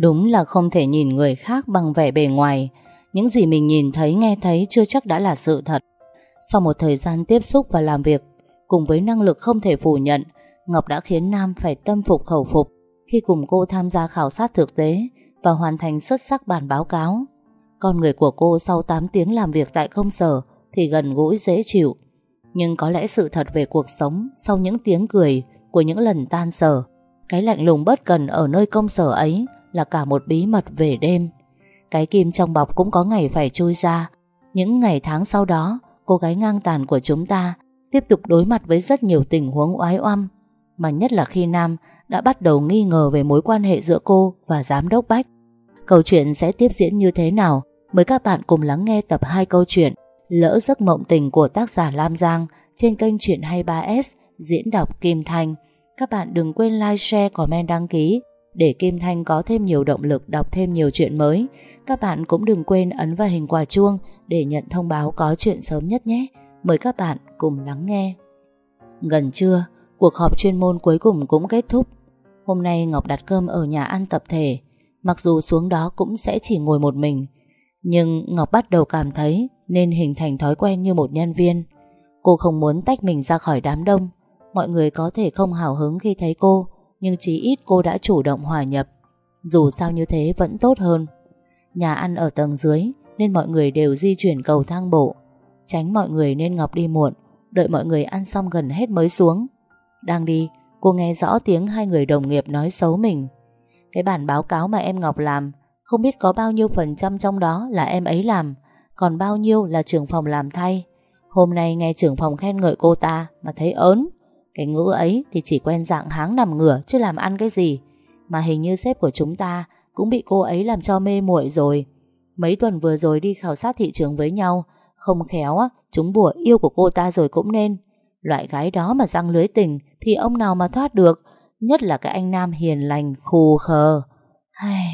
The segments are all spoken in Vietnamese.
Đúng là không thể nhìn người khác bằng vẻ bề ngoài. Những gì mình nhìn thấy, nghe thấy chưa chắc đã là sự thật. Sau một thời gian tiếp xúc và làm việc, Cùng với năng lực không thể phủ nhận, Ngọc đã khiến Nam phải tâm phục khẩu phục Khi cùng cô tham gia khảo sát thực tế Và hoàn thành xuất sắc bản báo cáo. Con người của cô sau 8 tiếng làm việc tại công sở Thì gần gũi, dễ chịu. Nhưng có lẽ sự thật về cuộc sống Sau những tiếng cười Của những lần tan sở, Cái lạnh lùng bất cần ở nơi công sở ấy là cả một bí mật về đêm. Cái kim trong bọc cũng có ngày phải trôi ra. Những ngày tháng sau đó, cô gái ngang tàn của chúng ta tiếp tục đối mặt với rất nhiều tình huống oái oăm. Mà nhất là khi Nam đã bắt đầu nghi ngờ về mối quan hệ giữa cô và giám đốc Bách. Câu chuyện sẽ tiếp diễn như thế nào? Mời các bạn cùng lắng nghe tập 2 câu chuyện Lỡ giấc mộng tình của tác giả Lam Giang trên kênh Chuyện 23S diễn đọc Kim Thanh. Các bạn đừng quên like, share, comment, đăng ký để Kim Thanh có thêm nhiều động lực đọc thêm nhiều chuyện mới. Các bạn cũng đừng quên ấn vào hình quả chuông để nhận thông báo có chuyện sớm nhất nhé. Mời các bạn cùng lắng nghe. Gần trưa, cuộc họp chuyên môn cuối cùng cũng kết thúc. Hôm nay Ngọc đặt cơm ở nhà ăn tập thể. Mặc dù xuống đó cũng sẽ chỉ ngồi một mình. Nhưng Ngọc bắt đầu cảm thấy nên hình thành thói quen như một nhân viên. Cô không muốn tách mình ra khỏi đám đông. Mọi người có thể không hào hứng khi thấy cô, nhưng chí ít cô đã chủ động hòa nhập. Dù sao như thế vẫn tốt hơn. Nhà ăn ở tầng dưới nên mọi người đều di chuyển cầu thang bộ. Tránh mọi người nên Ngọc đi muộn, đợi mọi người ăn xong gần hết mới xuống. Đang đi, cô nghe rõ tiếng hai người đồng nghiệp nói xấu mình. Cái bản báo cáo mà em Ngọc làm, không biết có bao nhiêu phần trăm trong đó là em ấy làm, còn bao nhiêu là trưởng phòng làm thay. Hôm nay nghe trưởng phòng khen ngợi cô ta mà thấy ớn. Cái ngữ ấy thì chỉ quen dạng háng nằm ngửa chứ làm ăn cái gì. Mà hình như sếp của chúng ta cũng bị cô ấy làm cho mê muội rồi. Mấy tuần vừa rồi đi khảo sát thị trường với nhau, không khéo á, chúng bùa yêu của cô ta rồi cũng nên. Loại gái đó mà răng lưới tình thì ông nào mà thoát được, nhất là cái anh nam hiền lành khù khờ. Hay...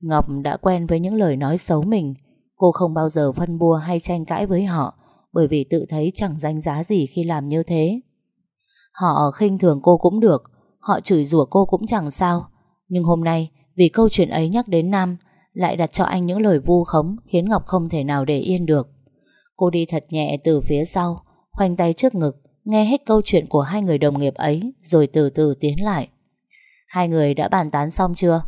Ngọc đã quen với những lời nói xấu mình, cô không bao giờ phân bua hay tranh cãi với họ, bởi vì tự thấy chẳng danh giá gì khi làm như thế. Họ khinh thường cô cũng được, Họ chửi rủa cô cũng chẳng sao. Nhưng hôm nay, vì câu chuyện ấy nhắc đến Nam, Lại đặt cho anh những lời vu khống Khiến Ngọc không thể nào để yên được. Cô đi thật nhẹ từ phía sau, Khoanh tay trước ngực, Nghe hết câu chuyện của hai người đồng nghiệp ấy, Rồi từ từ tiến lại. Hai người đã bàn tán xong chưa?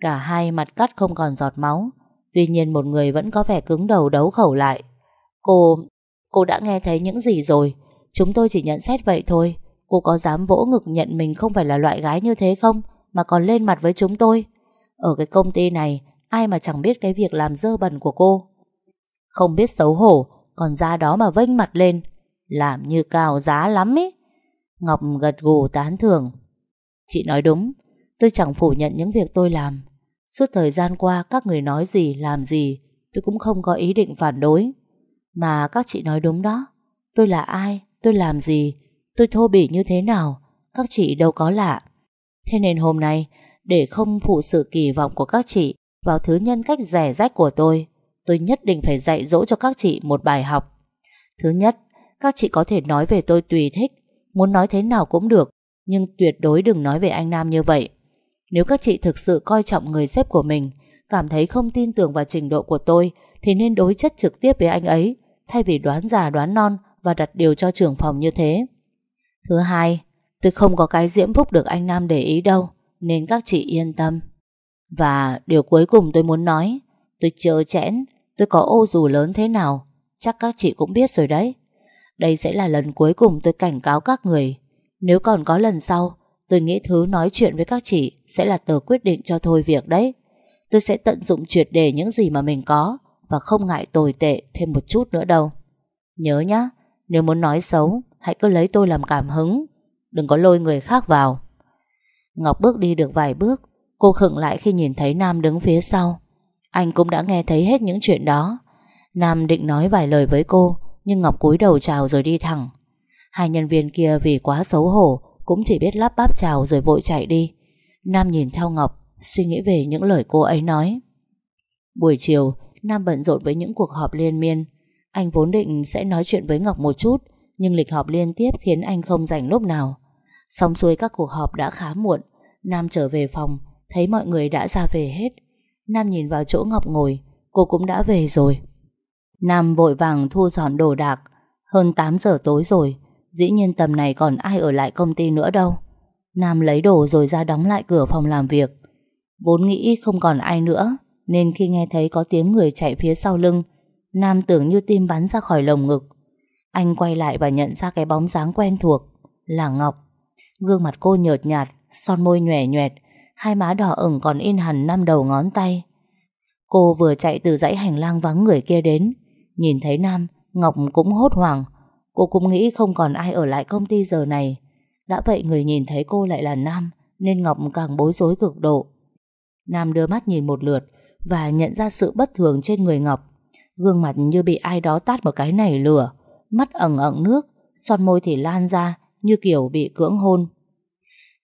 Cả hai mặt cắt không còn giọt máu. Tuy nhiên một người vẫn có vẻ cứng đầu đấu khẩu lại. Cô Cô đã nghe thấy những gì rồi? Chúng tôi chỉ nhận xét vậy thôi. Cô có dám vỗ ngực nhận mình không phải là loại gái như thế không? Mà còn lên mặt với chúng tôi. Ở cái công ty này Ai mà chẳng biết cái việc làm dơ bẩn của cô. Không biết xấu hổ Còn ra đó mà vênh mặt lên. Làm như cao giá lắm ý. Ngọc gật gù tán thưởng. Chị nói đúng Tôi chẳng phủ nhận những việc tôi làm. Suốt thời gian qua các người nói gì làm gì Tôi cũng không có ý định phản đối. Mà các chị nói đúng đó Tôi là ai, tôi làm gì Tôi thô bỉ như thế nào? Các chị đâu có lạ. Thế nên hôm nay, Để không phụ sự kỳ vọng của các chị Vào thứ nhân cách rẻ rách của tôi Tôi nhất định phải dạy dỗ cho các chị một bài học. Thứ nhất, Các chị có thể nói về tôi tùy thích, Muốn nói thế nào cũng được, Nhưng tuyệt đối đừng nói về anh Nam như vậy. Nếu các chị thực sự coi trọng người sếp của mình, Cảm thấy không tin tưởng vào trình độ của tôi, Thì nên đối chất trực tiếp với anh ấy, Thay vì đoán già đoán non Và đặt điều cho trưởng phòng như thế. Thứ hai, tôi không có cái diễm phúc được anh Nam để ý đâu, nên các chị yên tâm. Và điều cuối cùng tôi muốn nói, tôi chớ chẽn, tôi có ô dù lớn thế nào, chắc các chị cũng biết rồi đấy. Đây sẽ là lần cuối cùng tôi cảnh cáo các người. Nếu còn có lần sau, tôi nghĩ thứ nói chuyện với các chị sẽ là tờ quyết định cho thôi việc đấy. Tôi sẽ tận dụng triệt đề những gì mà mình có và không ngại tồi tệ thêm một chút nữa đâu. Nhớ nhá, nếu muốn nói xấu, Hãy cứ lấy tôi làm cảm hứng. Đừng có lôi người khác vào. Ngọc bước đi được vài bước, Cô khựng lại khi nhìn thấy Nam đứng phía sau. Anh cũng đã nghe thấy hết những chuyện đó. Nam định nói vài lời với cô, Nhưng Ngọc cúi đầu chào rồi đi thẳng. Hai nhân viên kia vì quá xấu hổ, Cũng chỉ biết lắp bắp chào rồi vội chạy đi. Nam nhìn theo Ngọc, Suy nghĩ về những lời cô ấy nói. Buổi chiều, Nam bận rộn với những cuộc họp liên miên. Anh vốn định sẽ nói chuyện với Ngọc một chút nhưng lịch họp liên tiếp khiến anh không rảnh lúc nào. Xong xuôi các cuộc họp đã khá muộn, Nam trở về phòng, Thấy mọi người đã ra về hết. Nam nhìn vào chỗ Ngọc ngồi, Cô cũng đã về rồi. Nam vội vàng thu dọn đồ đạc. Hơn 8 giờ tối rồi, Dĩ nhiên tầm này còn ai ở lại công ty nữa đâu. Nam lấy đồ rồi ra đóng lại cửa phòng làm việc. Vốn nghĩ không còn ai nữa, Nên khi nghe thấy có tiếng người chạy phía sau lưng, Nam tưởng như tim bắn ra khỏi lồng ngực. Anh quay lại và nhận ra cái bóng dáng quen thuộc Là Ngọc. Gương mặt cô nhợt nhạt, Son môi nhòe nhoẹt Hai má đỏ ửng còn in hẳn năm đầu ngón tay. Cô vừa chạy từ dãy hành lang vắng người kia đến, Nhìn thấy Nam, Ngọc cũng hốt hoảng. Cô cũng nghĩ không còn ai ở lại công ty giờ này. Đã vậy người nhìn thấy cô lại là Nam, Nên Ngọc càng bối rối cực độ. Nam đưa mắt nhìn một lượt Và nhận ra sự bất thường trên người Ngọc. Gương mặt như bị ai đó tát một cái nảy lửa. Mắt ẩn ẩn nước Son môi thì lan ra Như kiểu bị cưỡng hôn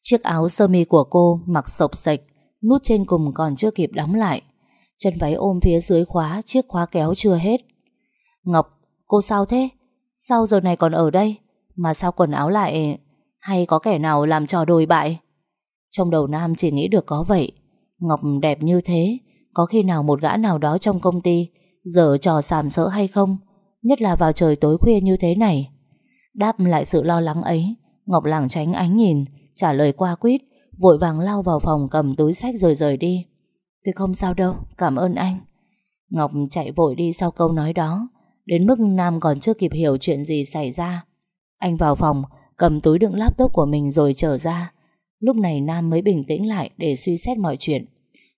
Chiếc áo sơ mi của cô mặc sộc sạch Nút trên cùng còn chưa kịp đóng lại Chân váy ôm phía dưới khóa Chiếc khóa kéo chưa hết Ngọc, cô sao thế? Sao giờ này còn ở đây? Mà sao quần áo lại... Hay có kẻ nào làm trò đồi bại? Trong đầu Nam chỉ nghĩ được có vậy Ngọc đẹp như thế Có khi nào một gã nào đó trong công ty Giờ trò sàm sỡ hay không Nhất là vào trời tối khuya như thế này. Đáp lại sự lo lắng ấy Ngọc lảng tránh ánh nhìn Trả lời qua quýt Vội vàng lao vào phòng cầm túi sách rồi rời đi. Tôi không sao đâu, cảm ơn anh. Ngọc chạy vội đi sau câu nói đó Đến mức Nam còn chưa kịp hiểu chuyện gì xảy ra. Anh vào phòng Cầm túi đựng laptop của mình rồi trở ra. Lúc này Nam mới bình tĩnh lại Để suy xét mọi chuyện.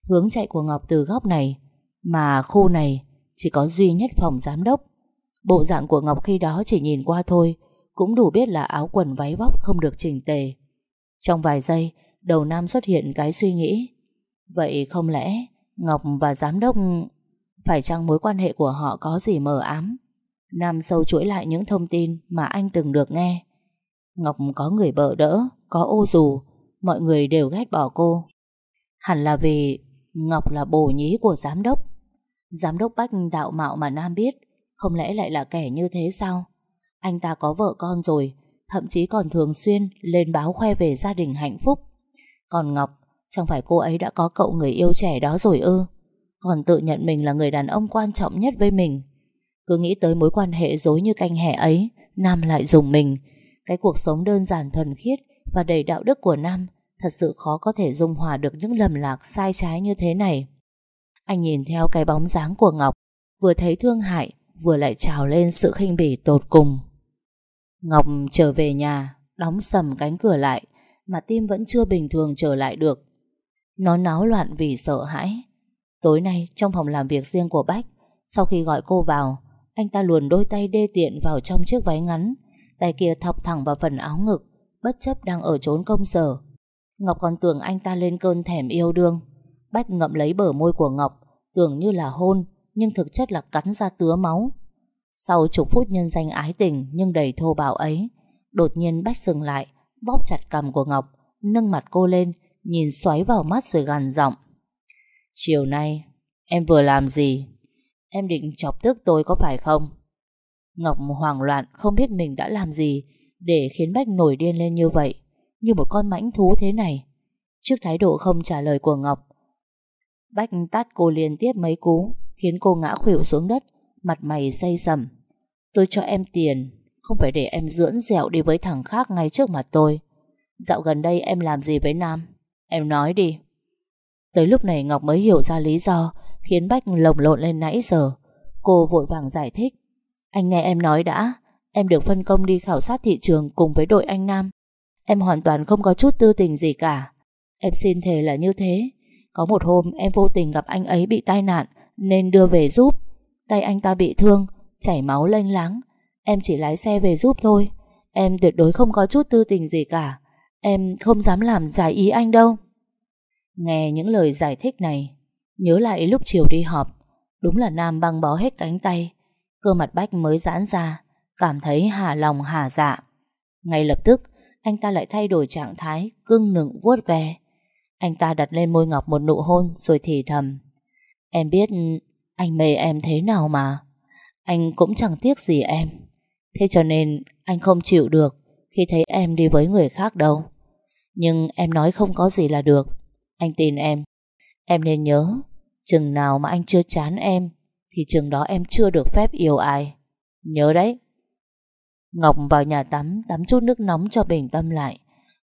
Hướng chạy của Ngọc từ góc này Mà khu này chỉ có duy nhất phòng giám đốc. Bộ dạng của Ngọc khi đó chỉ nhìn qua thôi, Cũng đủ biết là áo quần váy vóc không được chỉnh tề. Trong vài giây, Đầu Nam xuất hiện cái suy nghĩ, Vậy không lẽ Ngọc và giám đốc Phải chăng mối quan hệ của họ có gì mờ ám? Nam sâu chuỗi lại những thông tin Mà anh từng được nghe. Ngọc có người bợ đỡ, Có ô dù, Mọi người đều ghét bỏ cô. Hẳn là vì Ngọc là bồ nhí của giám đốc. Giám đốc Bách đạo mạo mà Nam biết không lẽ lại là kẻ như thế sao? Anh ta có vợ con rồi, Thậm chí còn thường xuyên Lên báo khoe về gia đình hạnh phúc. Còn Ngọc, Chẳng phải cô ấy đã có cậu người yêu trẻ đó rồi ư? Còn tự nhận mình là người đàn ông quan trọng nhất với mình. Cứ nghĩ tới mối quan hệ dối như canh hẻ ấy, Nam lại dùng mình. Cái cuộc sống đơn giản thuần khiết Và đầy đạo đức của Nam Thật sự khó có thể dung hòa được những lầm lạc sai trái như thế này. Anh nhìn theo cái bóng dáng của Ngọc, Vừa thấy thương hại Vừa lại trào lên sự khinh bỉ tột cùng. Ngọc trở về nhà, Đóng sầm cánh cửa lại, Mà tim vẫn chưa bình thường trở lại được. Nó náo loạn vì sợ hãi. Tối nay, trong phòng làm việc riêng của Bách, Sau khi gọi cô vào, Anh ta luồn đôi tay đê tiện vào trong chiếc váy ngắn, Tay kia thọc thẳng vào phần áo ngực, Bất chấp đang ở trốn công sở. Ngọc còn tưởng anh ta lên cơn thèm yêu đương. Bách ngậm lấy bờ môi của Ngọc, Tưởng như là hôn nhưng thực chất là cắn ra tứa máu. Sau chục phút nhân danh ái tình Nhưng đầy thô bạo ấy, Đột nhiên Bách dừng lại, Bóp chặt cầm của Ngọc, Nâng mặt cô lên, Nhìn xoáy vào mắt rồi gằn giọng. Chiều nay, Em vừa làm gì? Em định chọc tức tôi có phải không? Ngọc hoảng loạn, Không biết mình đã làm gì Để khiến Bách nổi điên lên như vậy, Như một con mãnh thú thế này. Trước thái độ không trả lời của Ngọc, Bách tát cô liên tiếp mấy cú. Khiến cô ngã khuỵu xuống đất, Mặt mày say sầm. Tôi cho em tiền, Không phải để em dưỡng dẻo đi với thằng khác ngay trước mặt tôi. Dạo gần đây em làm gì với Nam? Em nói đi. Tới lúc này Ngọc mới hiểu ra lý do Khiến Bách lồng lộn lên nãy giờ. Cô vội vàng giải thích. Anh nghe em nói đã, Em được phân công đi khảo sát thị trường cùng với đội anh Nam. Em hoàn toàn không có chút tư tình gì cả. Em xin thề là như thế. Có một hôm em vô tình gặp anh ấy bị tai nạn nên đưa về giúp. Tay anh ta bị thương, Chảy máu lênh láng. Em chỉ lái xe về giúp thôi. Em tuyệt đối không có chút tư tình gì cả. Em không dám làm giải ý anh đâu. Nghe những lời giải thích này, Nhớ lại lúc chiều đi họp, Đúng là Nam băng bó hết cánh tay. Cơ mặt Bách mới giãn ra, Cảm thấy hà lòng hà dạ. Ngay lập tức, Anh ta lại thay đổi trạng thái, Cưng nựng vuốt ve. Anh ta đặt lên môi Ngọc một nụ hôn Rồi thì thầm. Em biết anh mê em thế nào mà. Anh cũng chẳng tiếc gì em. Thế cho nên anh không chịu được Khi thấy em đi với người khác đâu. Nhưng em nói không có gì là được. Anh tin em. Em nên nhớ, Chừng nào mà anh chưa chán em, Thì chừng đó em chưa được phép yêu ai. Nhớ đấy. Ngọc vào nhà tắm Tắm chút nước nóng cho bình tâm lại.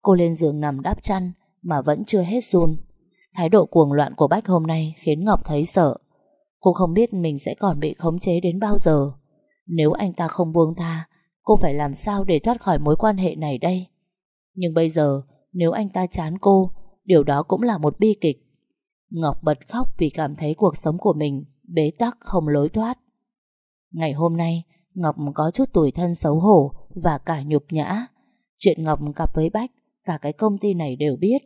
Cô lên giường nằm đắp chăn Mà vẫn chưa hết run. Thái độ cuồng loạn của Bách hôm nay Khiến Ngọc thấy sợ. Cô không biết mình sẽ còn bị khống chế đến bao giờ. Nếu anh ta không buông tha, Cô phải làm sao để thoát khỏi mối quan hệ này đây? Nhưng bây giờ, Nếu anh ta chán cô, Điều đó cũng là một bi kịch. Ngọc bật khóc vì cảm thấy cuộc sống của mình Bế tắc, không lối thoát. Ngày hôm nay, Ngọc có chút tủi thân xấu hổ Và cả nhục nhã. Chuyện Ngọc cặp với Bách, Cả cái công ty này đều biết.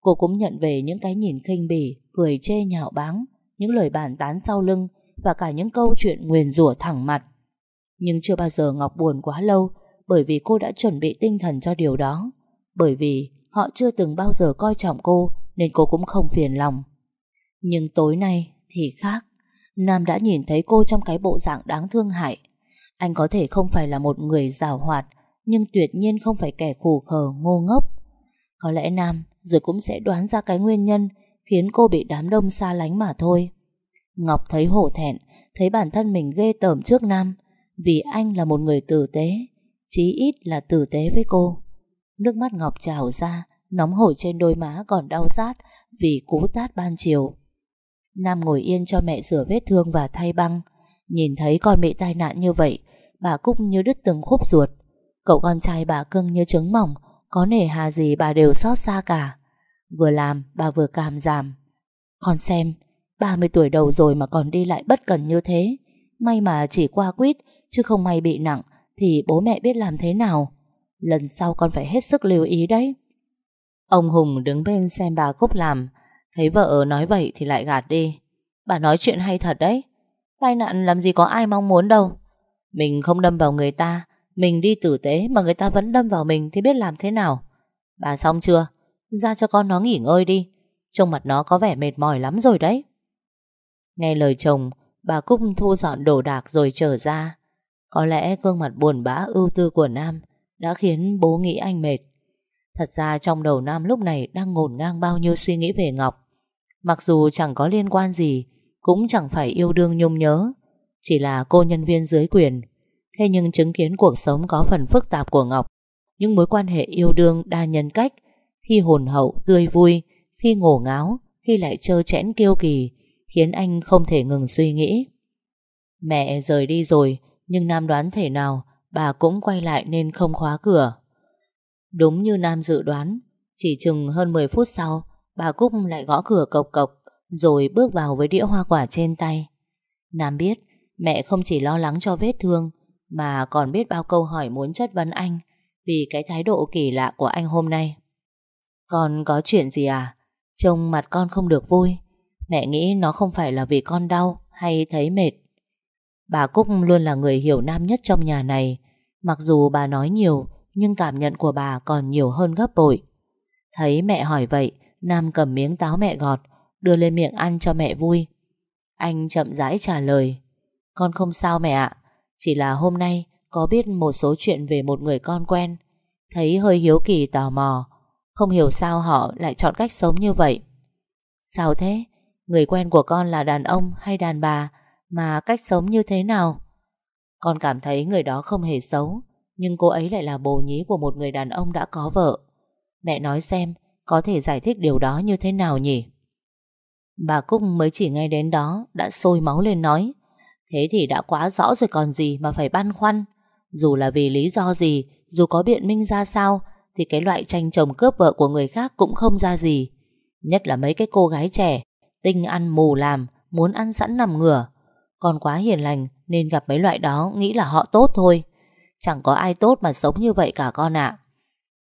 Cô cũng nhận về những cái nhìn khinh bỉ, Cười chê nhạo báng, Những lời bàn tán sau lưng Và cả những câu chuyện nguyền rủa thẳng mặt. Nhưng chưa bao giờ Ngọc buồn quá lâu, Bởi vì cô đã chuẩn bị tinh thần cho điều đó. Bởi vì họ chưa từng bao giờ coi trọng cô, Nên cô cũng không phiền lòng. Nhưng tối nay thì khác, Nam đã nhìn thấy cô trong cái bộ dạng đáng thương hại. Anh có thể không phải là một người rào hoạt, Nhưng tuyệt nhiên không phải kẻ khủ khờ, ngô ngốc. Có lẽ Nam rồi cũng sẽ đoán ra cái nguyên nhân khiến cô bị đám đông xa lánh mà thôi. Ngọc thấy hổ thẹn, thấy bản thân mình ghê tởm trước Nam, vì anh là một người tử tế, chí ít là tử tế với cô. Nước mắt Ngọc trào ra, nóng hổi trên đôi má còn đau rát vì cú tát ban chiều. Nam ngồi yên cho mẹ rửa vết thương và thay băng. Nhìn thấy con bị tai nạn như vậy, bà Cúc như đứt từng khúc ruột. Cậu con trai bà cưng như trứng mỏng, có nể hà gì bà đều xót xa cả. Vừa làm, bà vừa cảm giảm. Con xem 30 tuổi đầu rồi mà còn đi lại bất cần như thế. May mà chỉ qua quýt, Chứ không may bị nặng, Thì bố mẹ biết làm thế nào? Lần sau con phải hết sức lưu ý đấy. Ông Hùng đứng bên xem bà Cúc làm. Thấy vợ nói vậy thì lại gạt đi. Bà nói chuyện hay thật đấy. Tai nạn làm gì có ai mong muốn đâu. Mình không đâm vào người ta mình đi tử tế mà người ta vẫn đâm vào mình thì biết làm thế nào. Bà xong chưa? Ra cho con nó nghỉ ngơi đi. Trông mặt nó có vẻ mệt mỏi lắm rồi đấy. Nghe lời chồng, bà Cúc thu dọn đồ đạc rồi trở ra. Có lẽ gương mặt buồn bã ưu tư của Nam đã khiến bố nghĩ anh mệt. Thật ra trong đầu Nam lúc này đang ngổn ngang bao nhiêu suy nghĩ về Ngọc. Mặc dù chẳng có liên quan gì, cũng chẳng phải yêu đương nhung nhớ. Chỉ là cô nhân viên dưới quyền Thế nhưng chứng kiến cuộc sống có phần phức tạp của Ngọc Những mối quan hệ yêu đương đa nhân cách Khi hồn hậu, tươi vui Khi ngổ ngáo Khi lại trơ chẽn kiêu kỳ Khiến anh không thể ngừng suy nghĩ. Mẹ rời đi rồi Nhưng Nam đoán thể nào Bà cũng quay lại nên không khóa cửa. Đúng như Nam dự đoán Chỉ chừng hơn 10 phút sau Bà Cúc lại gõ cửa cộc cộc Rồi bước vào với đĩa hoa quả trên tay. Nam biết Mẹ không chỉ lo lắng cho vết thương mà còn biết bao câu hỏi muốn chất vấn anh vì cái thái độ kỳ lạ của anh hôm nay. Con có chuyện gì à? Trông mặt con không được vui. Mẹ nghĩ nó không phải là vì con đau hay thấy mệt. Bà Cúc luôn là người hiểu Nam nhất trong nhà này. Mặc dù bà nói nhiều, nhưng cảm nhận của bà còn nhiều hơn gấp bội. Thấy mẹ hỏi vậy, Nam cầm miếng táo mẹ gọt, đưa lên miệng ăn cho mẹ vui. Anh chậm rãi trả lời. Con không sao mẹ ạ, chỉ là hôm nay, có biết một số chuyện về một người con quen Thấy hơi hiếu kỳ tò mò, Không hiểu sao họ lại chọn cách sống như vậy Sao thế? Người quen của con là đàn ông hay đàn bà, Mà cách sống như thế nào? Con cảm thấy người đó không hề xấu, Nhưng cô ấy lại là bồ nhí của một người đàn ông đã có vợ Mẹ nói xem, Có thể giải thích điều đó như thế nào nhỉ? Bà Cúc mới chỉ ngay đến đó, Đã sôi máu lên nói Thế thì đã quá rõ rồi còn gì mà phải băn khoăn. Dù là vì lý do gì, Dù có biện minh ra sao, Thì cái loại tranh chồng cướp vợ của người khác Cũng không ra gì. Nhất là mấy cái cô gái trẻ, Tinh ăn mù làm, Muốn ăn sẵn nằm ngửa. Còn quá hiền lành Nên gặp mấy loại đó nghĩ là họ tốt thôi. Chẳng có ai tốt mà sống như vậy cả con ạ.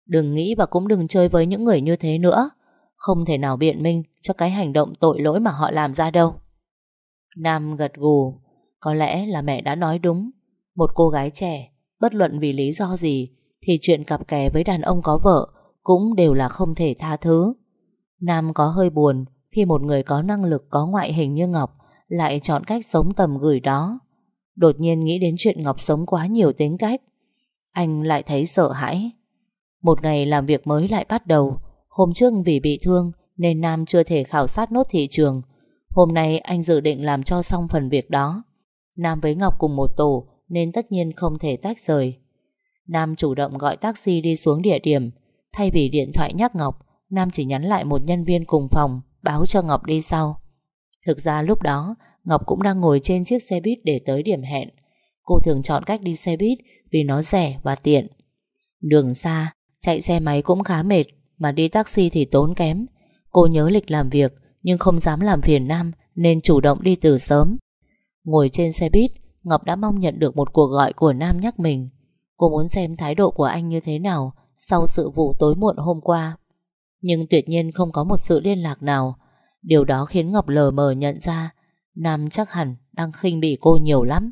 Đừng nghĩ và cũng đừng chơi với những người như thế nữa. Không thể nào biện minh Cho cái hành động tội lỗi mà họ làm ra đâu. Nam gật gù có lẽ là mẹ đã nói đúng. Một cô gái trẻ, Bất luận vì lý do gì, Thì chuyện cặp kè với đàn ông có vợ Cũng đều là không thể tha thứ. Nam có hơi buồn Khi một người có năng lực, có ngoại hình như Ngọc Lại chọn cách sống tầm gửi đó. Đột nhiên nghĩ đến chuyện Ngọc sống quá nhiều tính cách, Anh lại thấy sợ hãi. Một ngày làm việc mới lại bắt đầu. Hôm trước vì bị thương Nên Nam chưa thể khảo sát nốt thị trường. Hôm nay anh dự định làm cho xong phần việc đó. Nam với Ngọc cùng một tổ, Nên tất nhiên không thể tách rời. Nam chủ động gọi taxi đi xuống địa điểm. Thay vì điện thoại nhắc Ngọc, Nam chỉ nhắn lại một nhân viên cùng phòng, Báo cho Ngọc đi sau. Thực ra lúc đó, Ngọc cũng đang ngồi trên chiếc xe buýt để tới điểm hẹn. Cô thường chọn cách đi xe buýt Vì nó rẻ và tiện. Đường xa, Chạy xe máy cũng khá mệt, Mà đi taxi thì tốn kém. Cô nhớ lịch làm việc, Nhưng không dám làm phiền Nam, Nên chủ động đi từ sớm. Ngồi trên xe buýt, Ngọc đã mong nhận được một cuộc gọi của Nam nhắc mình. Cô muốn xem thái độ của anh như thế nào Sau sự vụ tối muộn hôm qua. Nhưng tuyệt nhiên không có một sự liên lạc nào. Điều đó khiến Ngọc lờ mờ nhận ra, Nam chắc hẳn đang khinh bỉ cô nhiều lắm.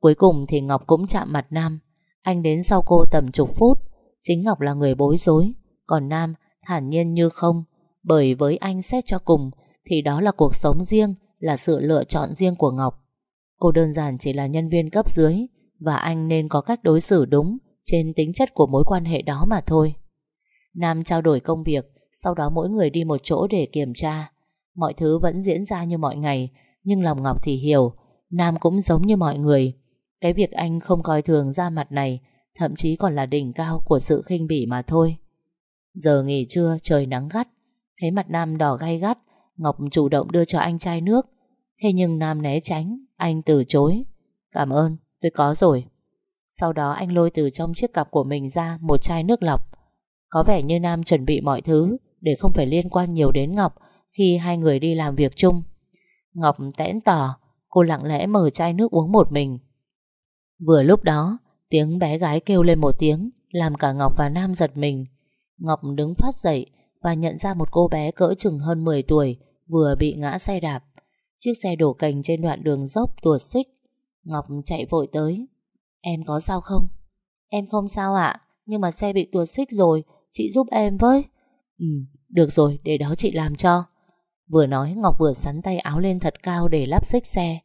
Cuối cùng thì Ngọc cũng chạm mặt Nam. Anh đến sau cô tầm chục phút. Chính Ngọc là người bối rối, Còn Nam thản nhiên như không. Bởi với anh xét cho cùng, Thì đó là cuộc sống riêng, Là sự lựa chọn riêng của Ngọc. Cô đơn giản chỉ là nhân viên cấp dưới, Và anh nên có cách đối xử đúng Trên tính chất của mối quan hệ đó mà thôi. Nam trao đổi công việc, Sau đó mỗi người đi một chỗ để kiểm tra. Mọi thứ vẫn diễn ra như mọi ngày, Nhưng lòng Ngọc thì hiểu, Nam cũng giống như mọi người. Cái việc anh không coi thường ra mặt này, Thậm chí còn là đỉnh cao của sự khinh bỉ mà thôi. Giờ nghỉ trưa, trời nắng gắt, Thấy mặt Nam đỏ gay gắt, Ngọc chủ động đưa cho anh chai nước. Thế nhưng Nam né tránh anh từ chối. Cảm ơn, tôi có rồi. Sau đó anh lôi từ trong chiếc cặp của mình ra Một chai nước lọc. Có vẻ như Nam chuẩn bị mọi thứ Để không phải liên quan nhiều đến Ngọc Khi hai người đi làm việc chung. Ngọc tẽn tỏ, Cô lặng lẽ mở chai nước uống một mình. Vừa lúc đó, Tiếng bé gái kêu lên một tiếng, Làm cả Ngọc và Nam giật mình. Ngọc đứng phát dậy Và nhận ra một cô bé cỡ chừng hơn 10 tuổi Vừa bị ngã xe đạp. Chiếc xe đổ cành trên đoạn đường dốc tuột xích Ngọc chạy vội tới Em có sao không? Em không sao ạ Nhưng mà xe bị tuột xích rồi Chị giúp em với Ừ, được rồi, để đó chị làm cho Vừa nói Ngọc vừa sắn tay áo lên thật cao để lắp xích xe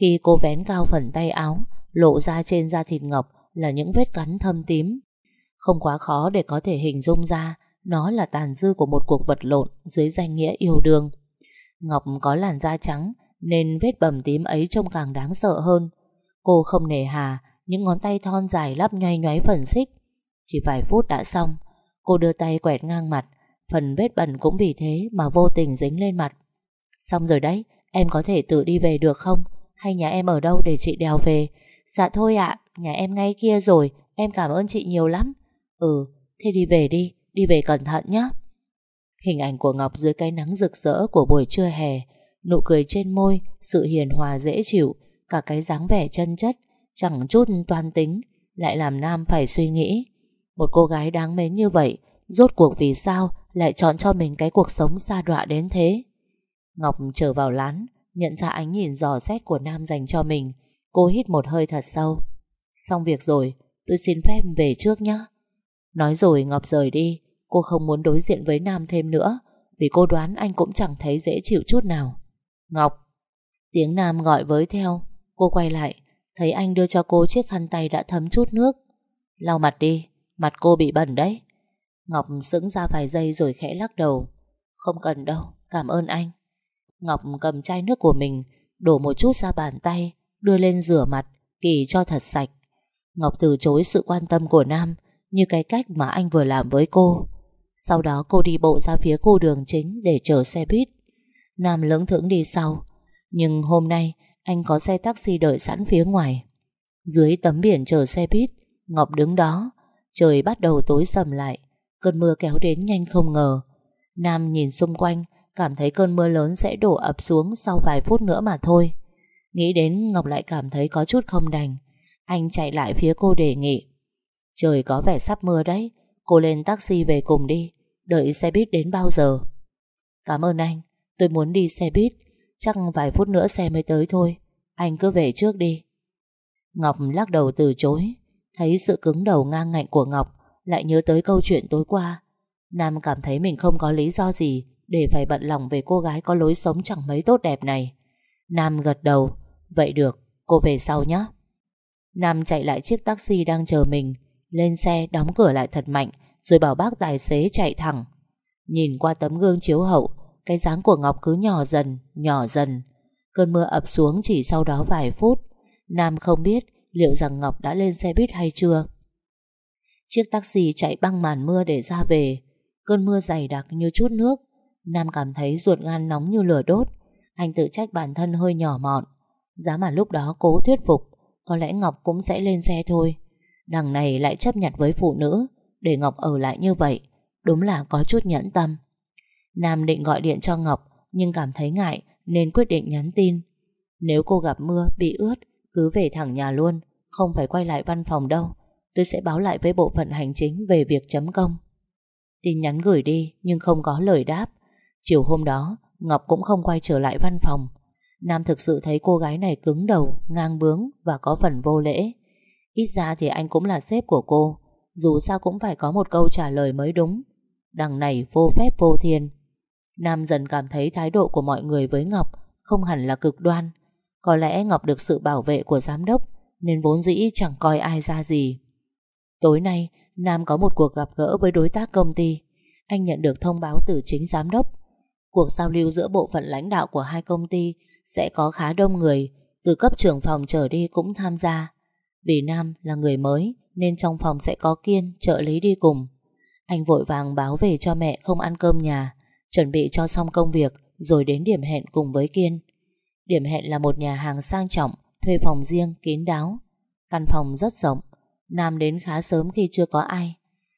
Khi cô vén cao phần tay áo Lộ ra trên da thịt Ngọc là những vết cắn thâm tím. Không quá khó để có thể hình dung ra nó là tàn dư của một cuộc vật lộn dưới danh nghĩa yêu đương. Ngọc có làn da trắng nên vết bầm tím ấy trông càng đáng sợ hơn. Cô không nề hà, những ngón tay thon dài lắp nhoay nhoáy phần xích. Chỉ vài phút đã xong, cô đưa tay quẹt ngang mặt, phần vết bẩn cũng vì thế mà vô tình dính lên mặt. Xong rồi đấy, em có thể tự đi về được không? Hay nhà em ở đâu để chị đèo về? Dạ thôi ạ, nhà em ngay kia rồi, em cảm ơn chị nhiều lắm. Ừ, thế đi về đi, đi về cẩn thận nhé. Hình ảnh của Ngọc dưới cái nắng rực rỡ của buổi trưa hè, nụ cười trên môi, sự hiền hòa dễ chịu, cả cái dáng vẻ chân chất, chẳng chút toan tính, lại làm Nam phải suy nghĩ. Một cô gái đáng mến như vậy, rốt cuộc vì sao lại chọn cho mình cái cuộc sống xa đọa đến thế? Ngọc trở vào lán, nhận ra ánh nhìn dò xét của Nam dành cho mình, Cô hít một hơi thật sâu Xong việc rồi Tôi xin phép về trước nhé Nói rồi Ngọc rời đi Cô không muốn đối diện với Nam thêm nữa Vì cô đoán anh cũng chẳng thấy dễ chịu chút nào. Ngọc. Tiếng Nam gọi với theo. Cô quay lại Thấy anh đưa cho cô chiếc khăn tay đã thấm chút nước. Lau mặt đi Mặt cô bị bẩn đấy. Ngọc sững ra vài giây rồi khẽ lắc đầu. Không cần đâu, cảm ơn anh. Ngọc cầm chai nước của mình Đổ một chút ra bàn tay đưa lên rửa mặt, kỳ cho thật sạch. Ngọc từ chối sự quan tâm của Nam như cái cách mà anh vừa làm với cô. Sau đó cô đi bộ ra phía khu đường chính để chờ xe buýt. Nam lững thững đi sau, nhưng hôm nay anh có xe taxi đợi sẵn phía ngoài. Dưới tấm biển chờ xe buýt, Ngọc đứng đó, trời bắt đầu tối sầm lại, cơn mưa kéo đến nhanh không ngờ. Nam nhìn xung quanh, cảm thấy cơn mưa lớn sẽ đổ ập xuống sau vài phút nữa mà thôi. Nghĩ đến Ngọc lại cảm thấy có chút không đành Anh chạy lại phía cô đề nghị Trời có vẻ sắp mưa đấy Cô lên taxi về cùng đi. Đợi xe buýt đến bao giờ? Cảm ơn anh. Tôi muốn đi xe buýt. Chắc vài phút nữa xe mới tới thôi. Anh cứ về trước đi. Ngọc lắc đầu từ chối. Thấy sự cứng đầu ngang ngạnh của Ngọc Lại nhớ tới câu chuyện tối qua. Nam cảm thấy mình không có lý do gì Để phải bận lòng về cô gái có lối sống chẳng mấy tốt đẹp này. Nam gật đầu. Vậy được, cô về sau nhé. Nam chạy lại chiếc taxi đang chờ mình, lên xe đóng cửa lại thật mạnh, rồi bảo bác tài xế chạy thẳng. Nhìn qua tấm gương chiếu hậu Cái dáng của Ngọc cứ nhỏ dần Nhỏ dần. Cơn mưa ập xuống chỉ sau đó vài phút. Nam không biết liệu rằng Ngọc đã lên xe buýt hay chưa. Chiếc taxi chạy băng màn mưa để ra về. Cơn mưa dày đặc như chút nước. Nam cảm thấy ruột gan nóng như lửa đốt. Anh tự trách bản thân hơi nhỏ mọn. Giá mà lúc đó cố thuyết phục Có lẽ Ngọc cũng sẽ lên xe thôi. Đằng này lại chấp nhận với phụ nữ. Để Ngọc ở lại như vậy, Đúng là có chút nhẫn tâm. Nam định gọi điện cho Ngọc, Nhưng cảm thấy ngại, nên quyết định nhắn tin. Nếu cô gặp mưa, bị ướt, Cứ về thẳng nhà luôn, Không phải quay lại văn phòng đâu. Tôi sẽ báo lại với bộ phận hành chính về việc chấm công. Tin nhắn gửi đi, Nhưng không có lời đáp. Chiều hôm đó, Ngọc cũng không quay trở lại văn phòng. Nam thực sự thấy cô gái này cứng đầu, Ngang bướng và có phần vô lễ. Ít ra thì anh cũng là sếp của cô, Dù sao cũng phải có một câu trả lời mới đúng. Đằng này vô phép vô thiên. Nam dần cảm thấy thái độ của mọi người với Ngọc Không hẳn là cực đoan. Có lẽ Ngọc được sự bảo vệ của giám đốc, Nên vốn dĩ chẳng coi ai ra gì. Tối nay, Nam có một cuộc gặp gỡ với đối tác công ty. Anh nhận được thông báo từ chính giám đốc. Cuộc giao lưu giữa bộ phận lãnh đạo của hai công ty Sẽ có khá đông người, Từ cấp trưởng phòng trở đi cũng tham gia. Vì Nam là người mới Nên trong phòng sẽ có Kiên trợ lý đi cùng. Anh vội vàng báo về cho mẹ không ăn cơm nhà Chuẩn bị cho xong công việc Rồi đến điểm hẹn cùng với Kiên. Điểm hẹn là một nhà hàng sang trọng Thuê phòng riêng, kín đáo. Căn phòng rất rộng Nam đến khá sớm khi chưa có ai.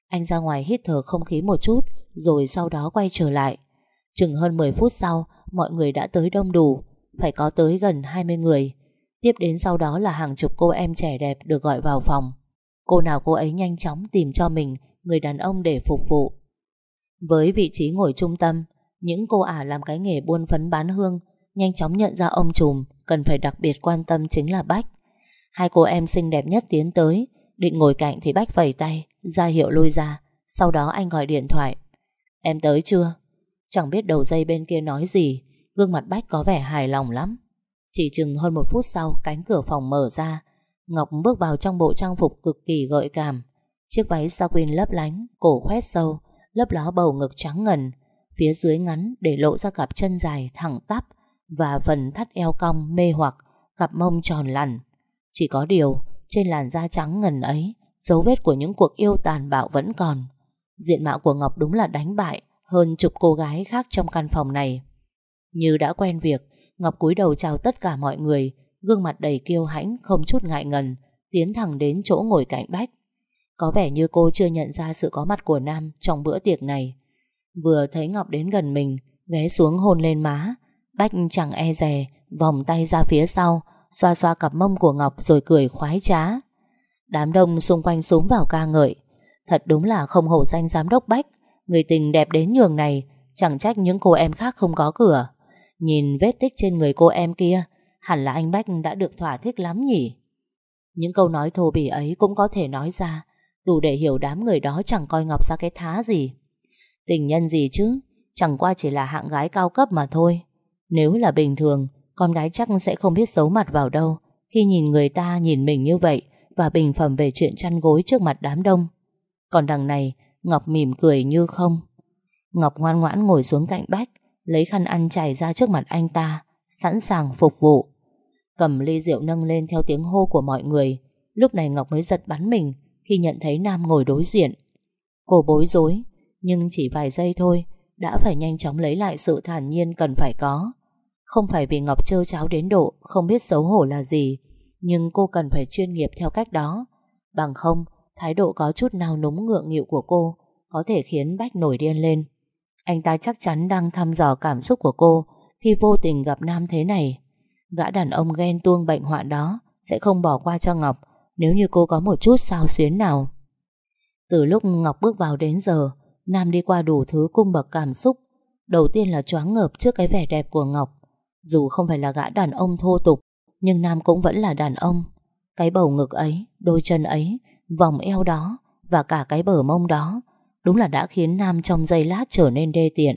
Anh ra ngoài hít thở không khí một chút Rồi sau đó quay trở lại. Chừng hơn 10 phút sau Mọi người đã tới đông đủ Phải có tới gần 20 người. Tiếp đến sau đó là hàng chục cô em trẻ đẹp Được gọi vào phòng. Cô nào cô ấy nhanh chóng tìm cho mình Người đàn ông để phục vụ. Với vị trí ngồi trung tâm, Những cô ả làm cái nghề buôn phấn bán hương Nhanh chóng nhận ra ông trùm Cần phải đặc biệt quan tâm chính là Bách. Hai cô em xinh đẹp nhất tiến tới, Định ngồi cạnh thì Bách vẩy tay, ra hiệu lui ra. Sau đó anh gọi điện thoại. Em tới chưa? Chẳng biết đầu dây bên kia nói gì, Gương mặt Bách có vẻ hài lòng lắm. Chỉ chừng hơn một phút sau, Cánh cửa phòng mở ra. Ngọc bước vào trong bộ trang phục cực kỳ gợi cảm. Chiếc váy saquin lấp lánh, Cổ khoét sâu Lấp ló bầu ngực trắng ngần. Phía dưới ngắn để lộ ra cặp chân dài thẳng tắp Và phần thắt eo cong mê hoặc, Cặp mông tròn lằn Chỉ có điều, trên làn da trắng ngần ấy, Dấu vết của những cuộc yêu tàn bạo vẫn còn. Diện mạo của Ngọc đúng là đánh bại Hơn chục cô gái khác trong căn phòng này. Như đã quen việc Ngọc cúi đầu chào tất cả mọi người Gương mặt đầy kiêu hãnh Không chút ngại ngần Tiến thẳng đến chỗ ngồi cạnh Bách. Có vẻ như cô chưa nhận ra sự có mặt của Nam Trong bữa tiệc này. Vừa thấy Ngọc đến gần mình Ghé xuống hôn lên má Bách chẳng e dè, Vòng tay ra phía sau Xoa xoa cặp mông của Ngọc rồi cười khoái trá. Đám đông xung quanh súng vào ca ngợi. Thật đúng là không hổ danh giám đốc Bách Người tình đẹp đến nhường này Chẳng trách những cô em khác không có cửa. Nhìn vết tích trên người cô em kia, Hẳn là anh Bách đã được thỏa thích lắm nhỉ? Những câu nói thô bỉ ấy cũng có thể nói ra, Đủ để hiểu đám người đó chẳng coi Ngọc ra cái thá gì. Tình nhân gì chứ? Chẳng qua chỉ là hạng gái cao cấp mà thôi. Nếu là bình thường, con gái chắc sẽ không biết giấu mặt vào đâu, Khi nhìn người ta nhìn mình như vậy Và bình phẩm về chuyện chăn gối trước mặt đám đông. Còn đằng này, Ngọc mỉm cười như không. Ngọc ngoan ngoãn ngồi xuống cạnh Bách Lấy khăn ăn chảy ra trước mặt anh ta, Sẵn sàng phục vụ. Cầm ly rượu nâng lên theo tiếng hô của mọi người, Lúc này Ngọc mới giật bắn mình Khi nhận thấy Nam ngồi đối diện. Cô bối rối, Nhưng chỉ vài giây thôi, Đã phải nhanh chóng lấy lại sự thản nhiên cần phải có. Không phải vì Ngọc trơ cháo đến độ Không biết xấu hổ là gì, Nhưng cô cần phải chuyên nghiệp theo cách đó. Bằng không, Thái độ có chút nào núng ngượng nghịu của cô Có thể khiến Bách nổi điên lên. Anh ta chắc chắn đang thăm dò cảm xúc của cô Khi vô tình gặp Nam thế này. Gã đàn ông ghen tuông bệnh hoạn đó Sẽ không bỏ qua cho Ngọc Nếu như cô có một chút sao xuyến nào. Từ lúc Ngọc bước vào đến giờ Nam đi qua đủ thứ cung bậc cảm xúc. Đầu tiên là choáng ngợp trước cái vẻ đẹp của Ngọc. Dù không phải là gã đàn ông thô tục Nhưng Nam cũng vẫn là đàn ông. Cái bầu ngực ấy, đôi chân ấy Vòng eo đó Và cả cái bờ mông đó Đúng là đã khiến Nam trong giây lát trở nên đê tiện.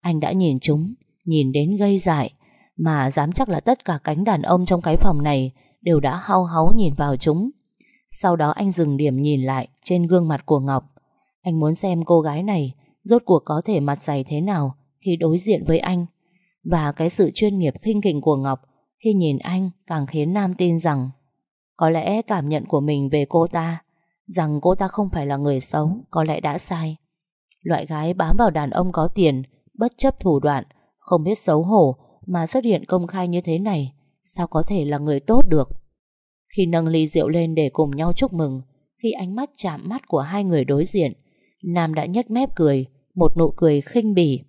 Anh đã nhìn chúng, Nhìn đến gây dại, Mà dám chắc là tất cả cánh đàn ông trong cái phòng này Đều đã hao háu nhìn vào chúng. Sau đó anh dừng điểm nhìn lại Trên gương mặt của Ngọc. Anh muốn xem cô gái này Rốt cuộc có thể mặt dày thế nào Khi đối diện với anh. Và cái sự chuyên nghiệp khinh khỉnh của Ngọc Khi nhìn anh càng khiến Nam tin rằng Có lẽ cảm nhận của mình về cô ta Rằng cô ta không phải là người xấu, Có lẽ đã sai. Loại gái bám vào đàn ông có tiền, Bất chấp thủ đoạn, Không biết xấu hổ Mà xuất hiện công khai như thế này, Sao có thể là người tốt được? Khi nâng ly rượu lên để cùng nhau chúc mừng, Khi ánh mắt chạm mắt của hai người đối diện, Nam đã nhếch mép cười, Một nụ cười khinh bỉ.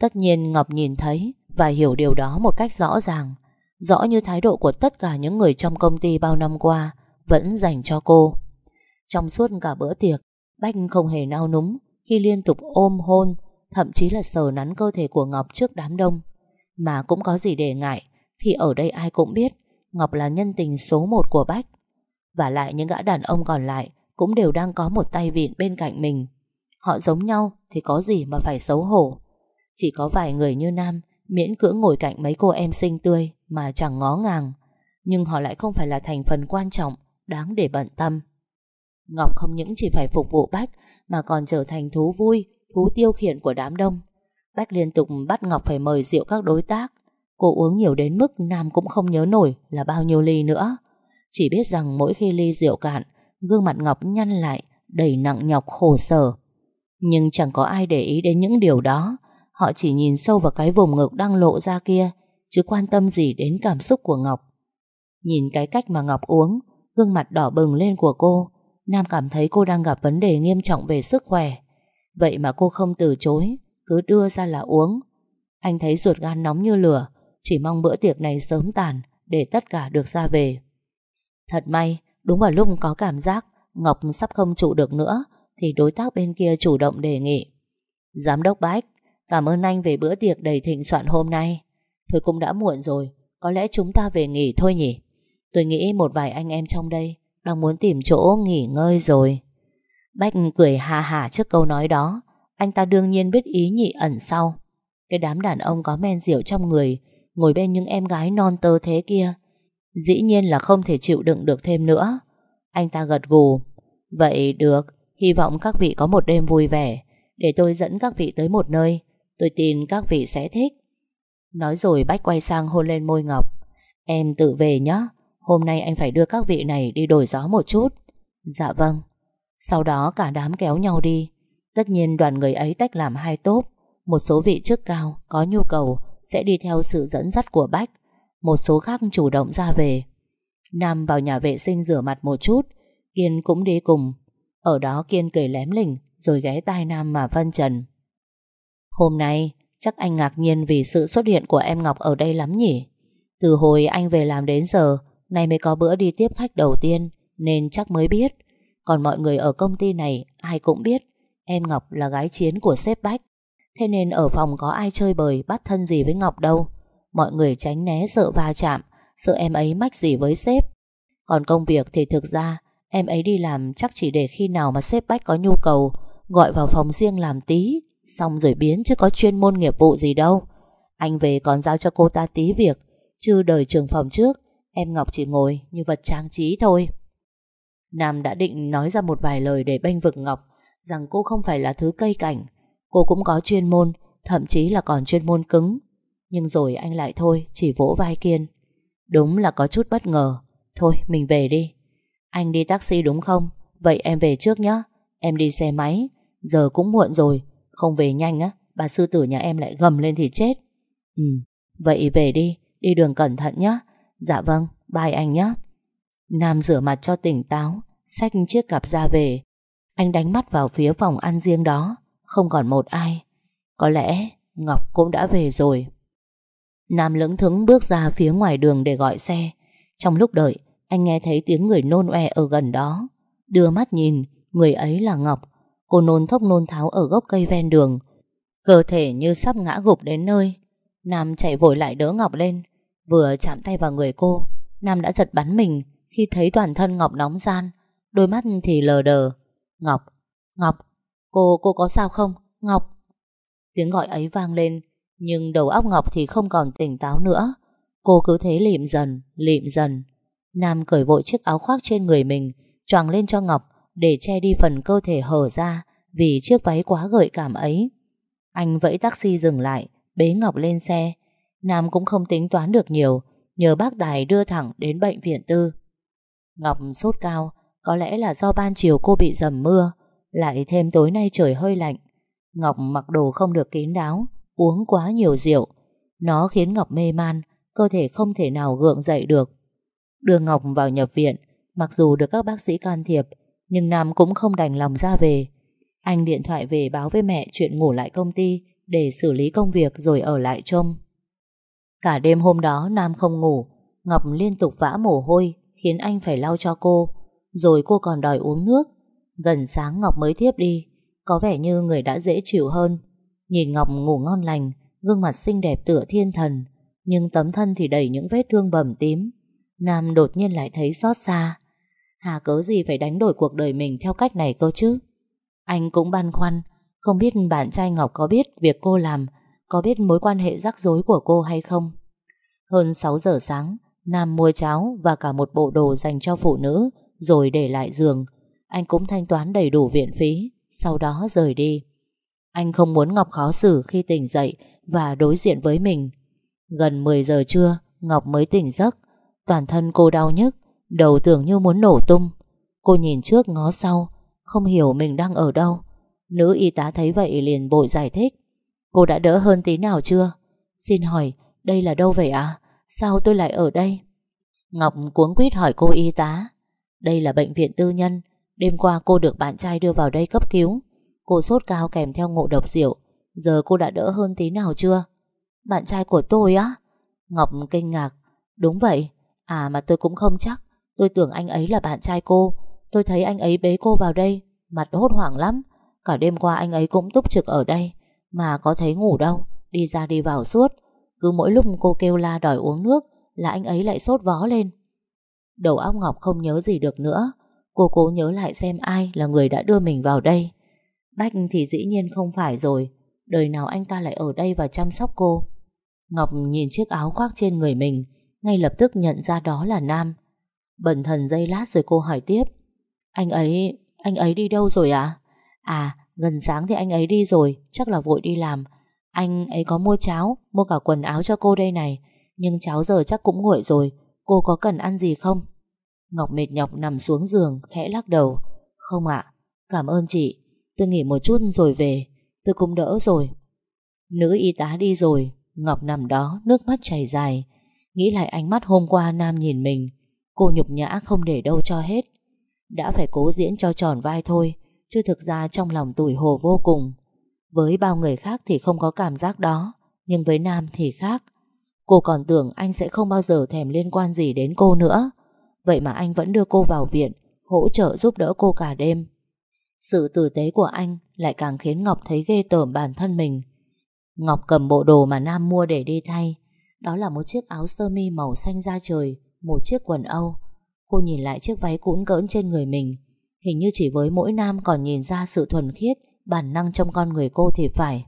Tất nhiên Ngọc nhìn thấy Và hiểu điều đó một cách rõ ràng. Rõ như thái độ của tất cả những người trong công ty bao năm qua, Vẫn dành cho cô. Trong suốt cả bữa tiệc, Bách không hề nao núng Khi liên tục ôm hôn, Thậm chí là sờ nắn cơ thể của Ngọc trước đám đông. Mà cũng có gì để ngại Thì ở đây ai cũng biết Ngọc là nhân tình số một của Bách. Và lại những gã đàn ông còn lại Cũng đều đang có một tay vịn bên cạnh mình. Họ giống nhau Thì có gì mà phải xấu hổ. Chỉ có vài người như Nam Miễn cưỡng ngồi cạnh mấy cô em xinh tươi Mà chẳng ngó ngàng. Nhưng họ lại không phải là thành phần quan trọng Đáng để bận tâm. Ngọc không những chỉ phải phục vụ Bách, Mà còn trở thành thú vui, Thú tiêu khiển của đám đông. Bách liên tục bắt Ngọc phải mời rượu các đối tác. Cô uống nhiều đến mức Nam cũng không nhớ nổi là bao nhiêu ly nữa. Chỉ biết rằng mỗi khi ly rượu cạn, Gương mặt Ngọc nhăn lại, Đầy nặng nhọc khổ sở. Nhưng chẳng có ai để ý đến những điều đó. Họ chỉ nhìn sâu vào cái vùng ngực đang lộ ra kia, Chứ quan tâm gì đến cảm xúc của Ngọc. Nhìn cái cách mà Ngọc uống, Gương mặt đỏ bừng lên của cô Nam cảm thấy cô đang gặp vấn đề nghiêm trọng về sức khỏe. Vậy mà cô không từ chối, Cứ đưa ra là uống. Anh thấy ruột gan nóng như lửa, Chỉ mong bữa tiệc này sớm tàn Để tất cả được ra về. Thật may, Đúng vào lúc có cảm giác Ngọc sắp không trụ được nữa, Thì đối tác bên kia chủ động đề nghị. Giám đốc Bách, Cảm ơn anh về bữa tiệc đầy thịnh soạn hôm nay. Thôi cũng đã muộn rồi, Có lẽ chúng ta về nghỉ thôi nhỉ? Tôi nghĩ một vài anh em trong đây đang muốn tìm chỗ nghỉ ngơi rồi. Bách cười hà hà trước câu nói đó. Anh ta đương nhiên biết ý nhị ẩn sau. Cái đám đàn ông có men rượu trong người, Ngồi bên những em gái non tơ thế kia, Dĩ nhiên là không thể chịu đựng được thêm nữa. Anh ta gật gù. Vậy được, Hy vọng các vị có một đêm vui vẻ. Để tôi dẫn các vị tới một nơi, Tôi tin các vị sẽ thích. Nói rồi Bách quay sang hôn lên môi Ngọc. Em tự về nhé Hôm nay anh phải đưa các vị này đi đổi gió một chút. Dạ vâng. Sau đó cả đám kéo nhau đi. Tất nhiên đoàn người ấy tách làm hai tốp. Một số vị chức cao Có nhu cầu sẽ đi theo sự dẫn dắt của Bách. Một số khác chủ động ra về. Nam vào nhà vệ sinh rửa mặt một chút. Kiên cũng đi cùng. Ở đó Kiên cười lém lỉnh, Rồi ghé tai Nam mà phân trần. Hôm nay, chắc anh ngạc nhiên Vì sự xuất hiện của em Ngọc ở đây lắm nhỉ? Từ hồi anh về làm đến giờ Nay mới có bữa đi tiếp khách đầu tiên, Nên chắc mới biết. Còn mọi người ở công ty này, Ai cũng biết, Em Ngọc là gái chiến của sếp Bách. Thế nên ở phòng có ai chơi bời Bắt thân gì với Ngọc đâu. Mọi người tránh né sợ va chạm, Sợ em ấy mách gì với sếp. Còn công việc thì thực ra, Em ấy đi làm chắc chỉ để khi nào mà sếp Bách có nhu cầu, Gọi vào phòng riêng làm tí, Xong rồi biến chứ có chuyên môn nghiệp vụ gì đâu. Anh về còn giao cho cô ta tí việc, Chứ đời trường phòng trước Em Ngọc chỉ ngồi như vật trang trí thôi. Nam đã định nói ra một vài lời để bênh vực Ngọc, Rằng cô không phải là thứ cây cảnh. Cô cũng có chuyên môn, Thậm chí là còn chuyên môn cứng. Nhưng rồi anh lại thôi, Chỉ vỗ vai Kiên. Đúng là có chút bất ngờ. Thôi, mình về đi. Anh đi taxi đúng không? Vậy em về trước nhé Em đi xe máy. Giờ cũng muộn rồi. Không về nhanh á, Bà sư tử nhà em lại gầm lên thì chết. Ừ Vậy về đi. Đi đường cẩn thận nhé Dạ vâng Bye anh nhé. Nam rửa mặt cho tỉnh táo, Xách chiếc cặp ra về. Anh đánh mắt vào phía phòng ăn riêng đó, Không còn một ai. Có lẽ Ngọc cũng đã về rồi. Nam lững thững bước ra phía ngoài đường để gọi xe. Trong lúc đợi, Anh nghe thấy tiếng người nôn oe ở gần đó. Đưa mắt nhìn, Người ấy là Ngọc. Cô nôn thốc nôn tháo ở gốc cây ven đường. Cơ thể như sắp ngã gục đến nơi. Nam chạy vội lại đỡ Ngọc lên. Vừa chạm tay vào người cô Nam đã giật bắn mình Khi thấy toàn thân Ngọc nóng gian Đôi mắt thì lờ đờ Ngọc, Ngọc, cô, cô có sao không? Ngọc Tiếng gọi ấy vang lên Nhưng đầu óc Ngọc thì không còn tỉnh táo nữa Cô cứ thế lịm dần, lịm dần Nam cởi vội chiếc áo khoác trên người mình choàng lên cho Ngọc Để che đi phần cơ thể hở ra vì chiếc váy quá gợi cảm ấy. Anh vẫy taxi dừng lại, bế Ngọc lên xe. Nam cũng không tính toán được nhiều, nhờ bác Tài đưa thẳng đến bệnh viện tư. Ngọc sốt cao, có lẽ là do ban chiều cô bị dầm mưa, lại thêm tối nay trời hơi lạnh. Ngọc mặc đồ không được kín đáo, uống quá nhiều rượu. Nó khiến Ngọc mê man, cơ thể không thể nào gượng dậy được. Đưa Ngọc vào nhập viện, mặc dù được các bác sĩ can thiệp, nhưng Nam cũng không đành lòng ra về. Anh điện thoại về báo với mẹ chuyện ngủ lại công ty để xử lý công việc rồi ở lại trông. Cả đêm hôm đó Nam không ngủ, Ngọc liên tục vã mồ hôi khiến anh phải lau cho cô, rồi cô còn đòi uống nước. Gần sáng Ngọc mới tiếp đi, có vẻ như người đã dễ chịu hơn. Nhìn Ngọc ngủ ngon lành, gương mặt xinh đẹp tựa thiên thần, nhưng tấm thân thì đầy những vết thương bầm tím. Nam đột nhiên lại thấy xót xa. Hà cớ gì phải đánh đổi cuộc đời mình theo cách này cơ chứ? Anh cũng băn khoăn, không biết bạn trai Ngọc có biết việc cô làm, có biết mối quan hệ rắc rối của cô hay không. Hơn 6 giờ sáng, Nam mua cháo và cả một bộ đồ dành cho phụ nữ, rồi để lại giường. Anh cũng thanh toán đầy đủ viện phí, sau đó rời đi. Anh không muốn Ngọc khó xử khi tỉnh dậy và đối diện với mình. Gần 10 giờ trưa, Ngọc mới tỉnh giấc. Toàn thân cô đau nhức, đầu tưởng như muốn nổ tung. Cô nhìn trước ngó sau, không hiểu mình đang ở đâu. Nữ y tá thấy vậy liền vội giải thích. Cô đã đỡ hơn tí nào chưa? Xin hỏi, đây là đâu vậy à? Sao tôi lại ở đây? Ngọc cuống quýt hỏi cô y tá. Đây là bệnh viện tư nhân. Đêm qua cô được bạn trai đưa vào đây cấp cứu. Cô sốt cao kèm theo ngộ độc rượu. Giờ cô đã đỡ hơn tí nào chưa? Bạn trai của tôi á? Ngọc kinh ngạc. Đúng vậy. À mà tôi cũng không chắc. Tôi tưởng anh ấy là bạn trai cô. Tôi thấy anh ấy bế cô vào đây. Mặt hốt hoảng lắm. Cả đêm qua anh ấy cũng túc trực ở đây. Mà có thấy ngủ đâu Đi ra đi vào suốt. Cứ mỗi lúc cô kêu la đòi uống nước Là anh ấy lại sốt vó lên. Đầu óc Ngọc không nhớ gì được nữa. Cô cố nhớ lại xem ai là người đã đưa mình vào đây. Bách thì dĩ nhiên không phải rồi. Đời nào anh ta lại ở đây và chăm sóc cô? Ngọc nhìn chiếc áo khoác trên người mình Ngay lập tức nhận ra đó là Nam. Bẩn thần dây lát rồi cô hỏi tiếp. Anh ấy, anh ấy đi đâu rồi à? À, Gần sáng thì anh ấy đi rồi, Chắc là vội đi làm. Anh ấy có mua cháo, Mua cả quần áo cho cô đây này. Nhưng cháo giờ chắc cũng nguội rồi. Cô có cần ăn gì không? Ngọc mệt nhọc nằm xuống giường, khẽ lắc đầu. Không ạ. Cảm ơn chị. Tôi nghỉ một chút rồi về. Tôi cũng đỡ rồi. Nữ y tá đi rồi. Ngọc nằm đó, nước mắt chảy dài. Nghĩ lại ánh mắt hôm qua Nam nhìn mình. Cô nhục nhã không để đâu cho hết. Đã phải cố diễn cho tròn vai thôi chứ thực ra trong lòng tủi hồ vô cùng. Với bao người khác thì không có cảm giác đó, nhưng với Nam thì khác. Cô còn tưởng anh sẽ không bao giờ thèm liên quan gì đến cô nữa. Vậy mà anh vẫn đưa cô vào viện, hỗ trợ giúp đỡ cô cả đêm. Sự tử tế của anh lại càng khiến Ngọc thấy ghê tởm bản thân mình. Ngọc cầm bộ đồ mà Nam mua để đi thay. Đó là một chiếc áo sơ mi màu xanh da trời, một chiếc quần Âu. Cô nhìn lại chiếc váy cũn cỡn trên người mình, Hình như chỉ với mỗi nam còn nhìn ra sự thuần khiết, Bản năng trong con người cô thì phải.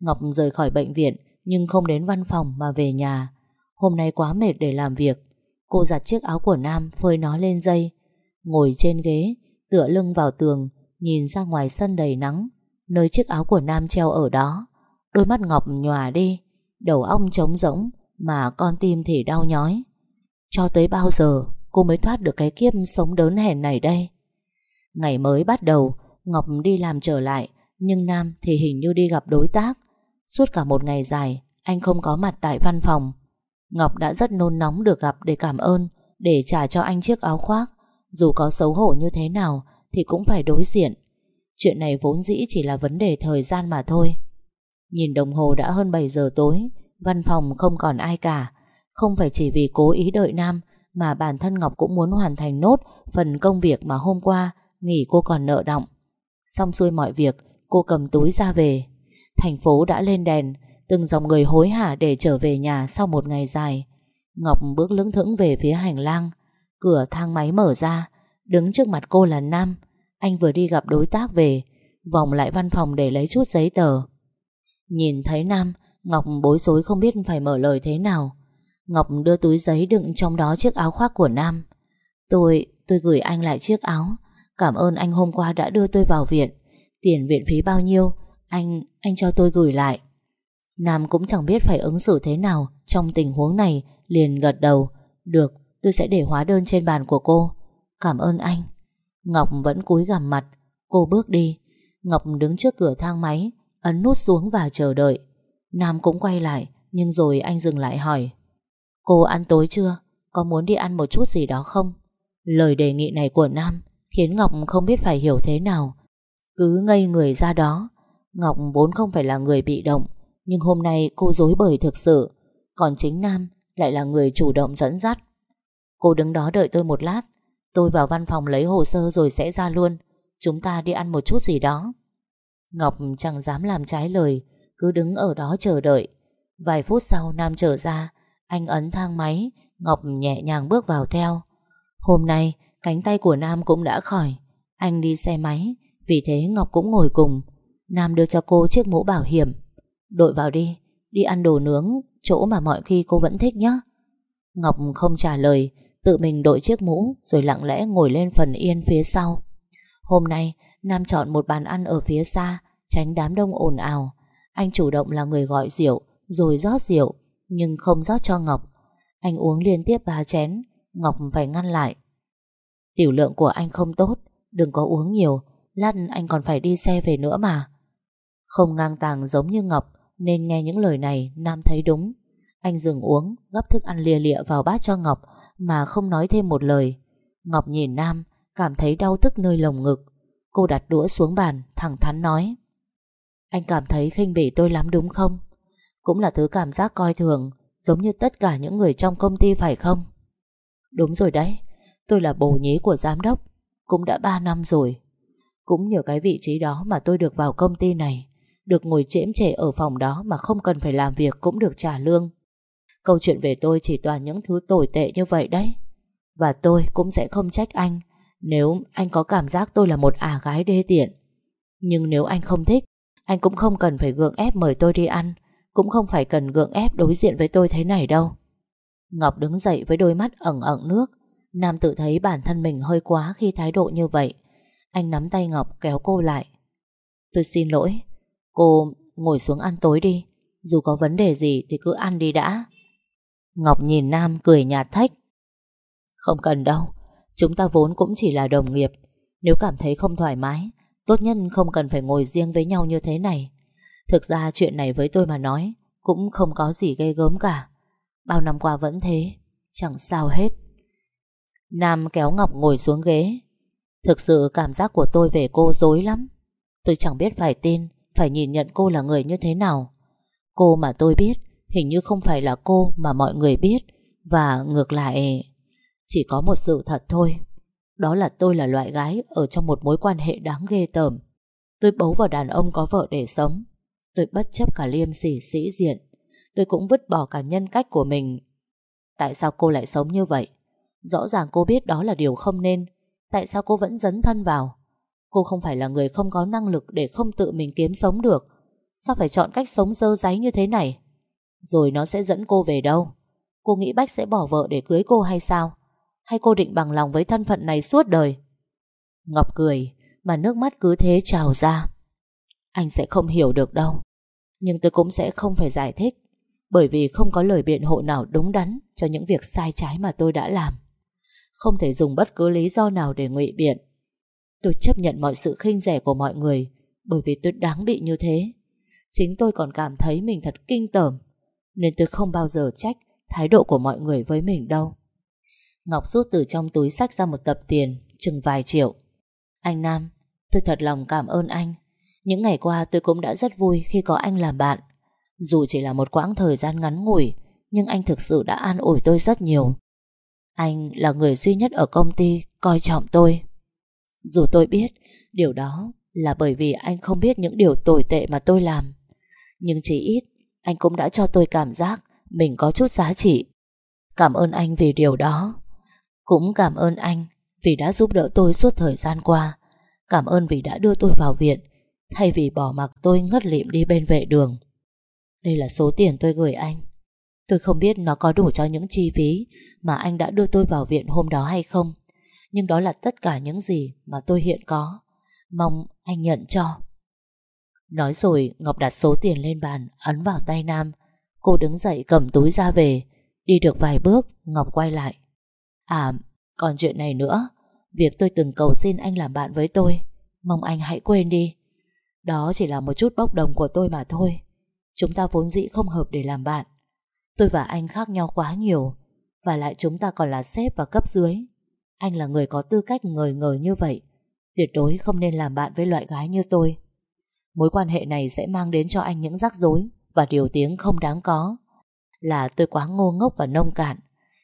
Ngọc rời khỏi bệnh viện, Nhưng không đến văn phòng mà về nhà. Hôm nay quá mệt để làm việc. Cô giặt chiếc áo của Nam, Phơi nó lên dây. Ngồi trên ghế, Tựa lưng vào tường, Nhìn ra ngoài sân đầy nắng, Nơi chiếc áo của Nam treo ở đó. Đôi mắt Ngọc nhòa đi, Đầu óc trống rỗng, Mà con tim thì đau nhói. Cho tới bao giờ cô mới thoát được cái kiếp sống đớn hèn này đây? Ngày mới bắt đầu, Ngọc đi làm trở lại, Nhưng Nam thì hình như đi gặp đối tác. Suốt cả một ngày dài, Anh không có mặt tại văn phòng. Ngọc đã rất nôn nóng được gặp để cảm ơn, Để trả cho anh chiếc áo khoác. Dù có xấu hổ như thế nào Thì cũng phải đối diện. Chuyện này vốn dĩ chỉ là vấn đề thời gian mà thôi. Nhìn đồng hồ đã hơn 7 giờ tối, Văn phòng không còn ai cả. Không phải chỉ vì cố ý đợi Nam Mà bản thân Ngọc cũng muốn hoàn thành nốt Phần công việc mà hôm qua Nghỉ cô còn nợ động. Xong xuôi mọi việc Cô cầm túi ra về. Thành phố đã lên đèn Từng dòng người hối hả để trở về nhà sau một ngày dài. Ngọc bước lững thững về phía hành lang. Cửa thang máy mở ra Đứng trước mặt cô là Nam. Anh vừa đi gặp đối tác về Vòng lại văn phòng để lấy chút giấy tờ. Nhìn thấy Nam Ngọc bối rối không biết phải mở lời thế nào. Ngọc đưa túi giấy đựng trong đó chiếc áo khoác của Nam. Tôi, tôi gửi anh lại chiếc áo. Cảm ơn anh hôm qua đã đưa tôi vào viện. Tiền viện phí bao nhiêu? Anh, anh cho tôi gửi lại. Nam cũng chẳng biết phải ứng xử thế nào Trong tình huống này Liền gật đầu. Được, tôi sẽ để hóa đơn trên bàn của cô. Cảm ơn anh. Ngọc vẫn cúi gằm mặt. Cô bước đi. Ngọc đứng trước cửa thang máy Ấn nút xuống và chờ đợi. Nam cũng quay lại Nhưng rồi anh dừng lại hỏi. Cô ăn tối chưa? Có muốn đi ăn một chút gì đó không? Lời đề nghị này của Nam Khiến Ngọc không biết phải hiểu thế nào. Cứ ngây người ra đó. Ngọc vốn không phải là người bị động, Nhưng hôm nay cô dối bời thực sự. Còn chính Nam lại là người chủ động dẫn dắt. Cô đứng đó đợi tôi một lát. Tôi vào văn phòng lấy hồ sơ rồi sẽ ra luôn. Chúng ta đi ăn một chút gì đó. Ngọc chẳng dám làm trái lời, Cứ đứng ở đó chờ đợi. Vài phút sau Nam trở ra. Anh ấn thang máy, Ngọc nhẹ nhàng bước vào theo. Hôm nay cánh tay của Nam cũng đã khỏi. Anh đi xe máy, Vì thế Ngọc cũng ngồi cùng. Nam đưa cho cô chiếc mũ bảo hiểm. Đội vào đi Đi ăn đồ nướng Chỗ mà mọi khi cô vẫn thích nhé Ngọc không trả lời, Tự mình đội chiếc mũ Rồi lặng lẽ ngồi lên phần yên phía sau. Hôm nay, Nam chọn một bàn ăn ở phía xa, Tránh đám đông ồn ào. Anh chủ động là người gọi rượu, Rồi rót rượu, Nhưng không rót cho Ngọc. Anh uống liên tiếp ba chén, Ngọc phải ngăn lại. Tiểu lượng của anh không tốt, Đừng có uống nhiều, Lát anh còn phải đi xe về nữa mà. Không ngang tàng giống như Ngọc, Nên nghe những lời này, Nam thấy đúng. Anh dừng uống, Gấp thức ăn lìa lịa vào bát cho Ngọc, Mà không nói thêm một lời. Ngọc nhìn Nam, Cảm thấy đau tức nơi lồng ngực. Cô đặt đũa xuống bàn, Thẳng thắn nói. Anh cảm thấy khinh bỉ tôi lắm đúng không? Cũng là thứ cảm giác coi thường, Giống như tất cả những người trong công ty phải không? Đúng rồi đấy Tôi là bồ nhí của giám đốc. Cũng đã 3 năm rồi. Cũng nhờ cái vị trí đó mà tôi được vào công ty này. Được ngồi chễm chệ ở phòng đó Mà không cần phải làm việc cũng được trả lương. Câu chuyện về tôi chỉ toàn những thứ tồi tệ như vậy đấy. Và tôi cũng sẽ không trách anh. Nếu anh có cảm giác tôi là một ả gái đê tiện. Nhưng nếu anh không thích, Anh cũng không cần phải gượng ép mời tôi đi ăn. Cũng không phải cần gượng ép đối diện với tôi thế này đâu. Ngọc đứng dậy với đôi mắt ẩn ẩn nước. Nam tự thấy bản thân mình hơi quá khi thái độ như vậy. Anh nắm tay Ngọc kéo cô lại. Tôi xin lỗi. Cô ngồi xuống ăn tối đi. Dù có vấn đề gì thì cứ ăn đi đã. Ngọc nhìn Nam cười nhạt thách. Không cần đâu. Chúng ta vốn cũng chỉ là đồng nghiệp. Nếu cảm thấy không thoải mái, Tốt nhất không cần phải ngồi riêng với nhau như thế này. Thực ra chuyện này với tôi mà nói, Cũng không có gì ghê gớm cả. Bao năm qua vẫn thế, Chẳng sao hết. Nam kéo Ngọc ngồi xuống ghế. Thực sự cảm giác của tôi về cô dối lắm. Tôi chẳng biết phải tin, Phải nhìn nhận cô là người như thế nào. Cô mà tôi biết, Hình như không phải là cô mà mọi người biết. Và ngược lại, Chỉ có một sự thật thôi. Đó là tôi là loại gái Ở trong một mối quan hệ đáng ghê tởm. Tôi bấu vào đàn ông có vợ để sống. Tôi bất chấp cả liêm sỉ sĩ diện. Tôi cũng vứt bỏ cả nhân cách của mình. Tại sao cô lại sống như vậy? Rõ ràng cô biết đó là điều không nên. Tại sao cô vẫn dấn thân vào? Cô không phải là người không có năng lực Để không tự mình kiếm sống được. Sao phải chọn cách sống dơ giấy như thế này? Rồi nó sẽ dẫn cô về đâu? Cô nghĩ Bách sẽ bỏ vợ để cưới cô hay sao? Hay cô định bằng lòng với thân phận này suốt đời? Ngọc cười, Mà nước mắt cứ thế trào ra. Anh sẽ không hiểu được đâu. Nhưng tôi cũng sẽ không phải giải thích. Bởi vì không có lời biện hộ nào đúng đắn Cho những việc sai trái mà tôi đã làm không thể dùng bất cứ lý do nào để ngụy biện. Tôi chấp nhận mọi sự khinh rẻ của mọi người bởi vì tôi đáng bị như thế. Chính tôi còn cảm thấy mình thật kinh tởm nên tôi không bao giờ trách thái độ của mọi người với mình đâu. Ngọc rút từ trong túi sách ra một tập tiền chừng vài triệu. Anh Nam, tôi thật lòng cảm ơn anh. Những ngày qua tôi cũng đã rất vui khi có anh làm bạn. Dù chỉ là một quãng thời gian ngắn ngủi, nhưng anh thực sự đã an ủi tôi rất nhiều. Anh là người duy nhất ở công ty coi trọng tôi. Dù tôi biết, điều đó là bởi vì anh không biết những điều tồi tệ mà tôi làm. Nhưng chỉ ít, anh cũng đã cho tôi cảm giác mình có chút giá trị. Cảm ơn anh vì điều đó. Cũng cảm ơn anh vì đã giúp đỡ tôi suốt thời gian qua. Cảm ơn vì đã đưa tôi vào viện, thay vì bỏ mặc tôi ngất lịm đi bên vệ đường. Đây là số tiền tôi gửi anh. Tôi không biết nó có đủ cho những chi phí mà anh đã đưa tôi vào viện hôm đó hay không. Nhưng đó là tất cả những gì mà tôi hiện có. Mong anh nhận cho. Nói rồi, Ngọc đặt số tiền lên bàn, Ấn vào tay Nam. Cô đứng dậy cầm túi ra về. Đi được vài bước, Ngọc quay lại. À còn chuyện này nữa. Việc tôi từng cầu xin anh làm bạn với tôi. Mong anh hãy quên đi. Đó chỉ là một chút bốc đồng của tôi mà thôi. Chúng ta vốn dĩ không hợp để làm bạn. Tôi và anh khác nhau quá nhiều, Và lại chúng ta còn là sếp và cấp dưới. Anh là người có tư cách ngời ngời như vậy, Tuyệt đối không nên làm bạn với loại gái như tôi. Mối quan hệ này sẽ mang đến cho anh những rắc rối Và điều tiếng không đáng có. Là tôi quá ngô ngốc và nông cạn,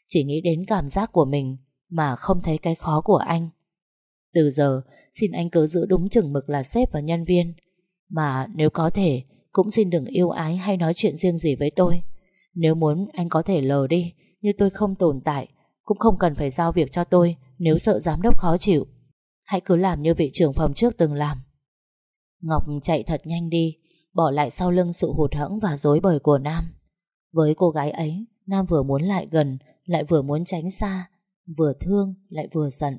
Chỉ nghĩ đến cảm giác của mình Mà không thấy cái khó của anh. Từ giờ, Xin anh cứ giữ đúng chừng mực là sếp và nhân viên, Mà nếu có thể, Cũng xin đừng yêu ái hay nói chuyện riêng gì với tôi. Nếu muốn anh có thể lờ đi Như tôi không tồn tại, Cũng không cần phải giao việc cho tôi, Nếu sợ giám đốc khó chịu. Hãy cứ làm như vị trưởng phòng trước từng làm. Ngọc chạy thật nhanh đi, Bỏ lại sau lưng sự hụt hẫng và dối bời của Nam. Với cô gái ấy, Nam vừa muốn lại gần, Lại vừa muốn tránh xa, Vừa thương, lại vừa giận.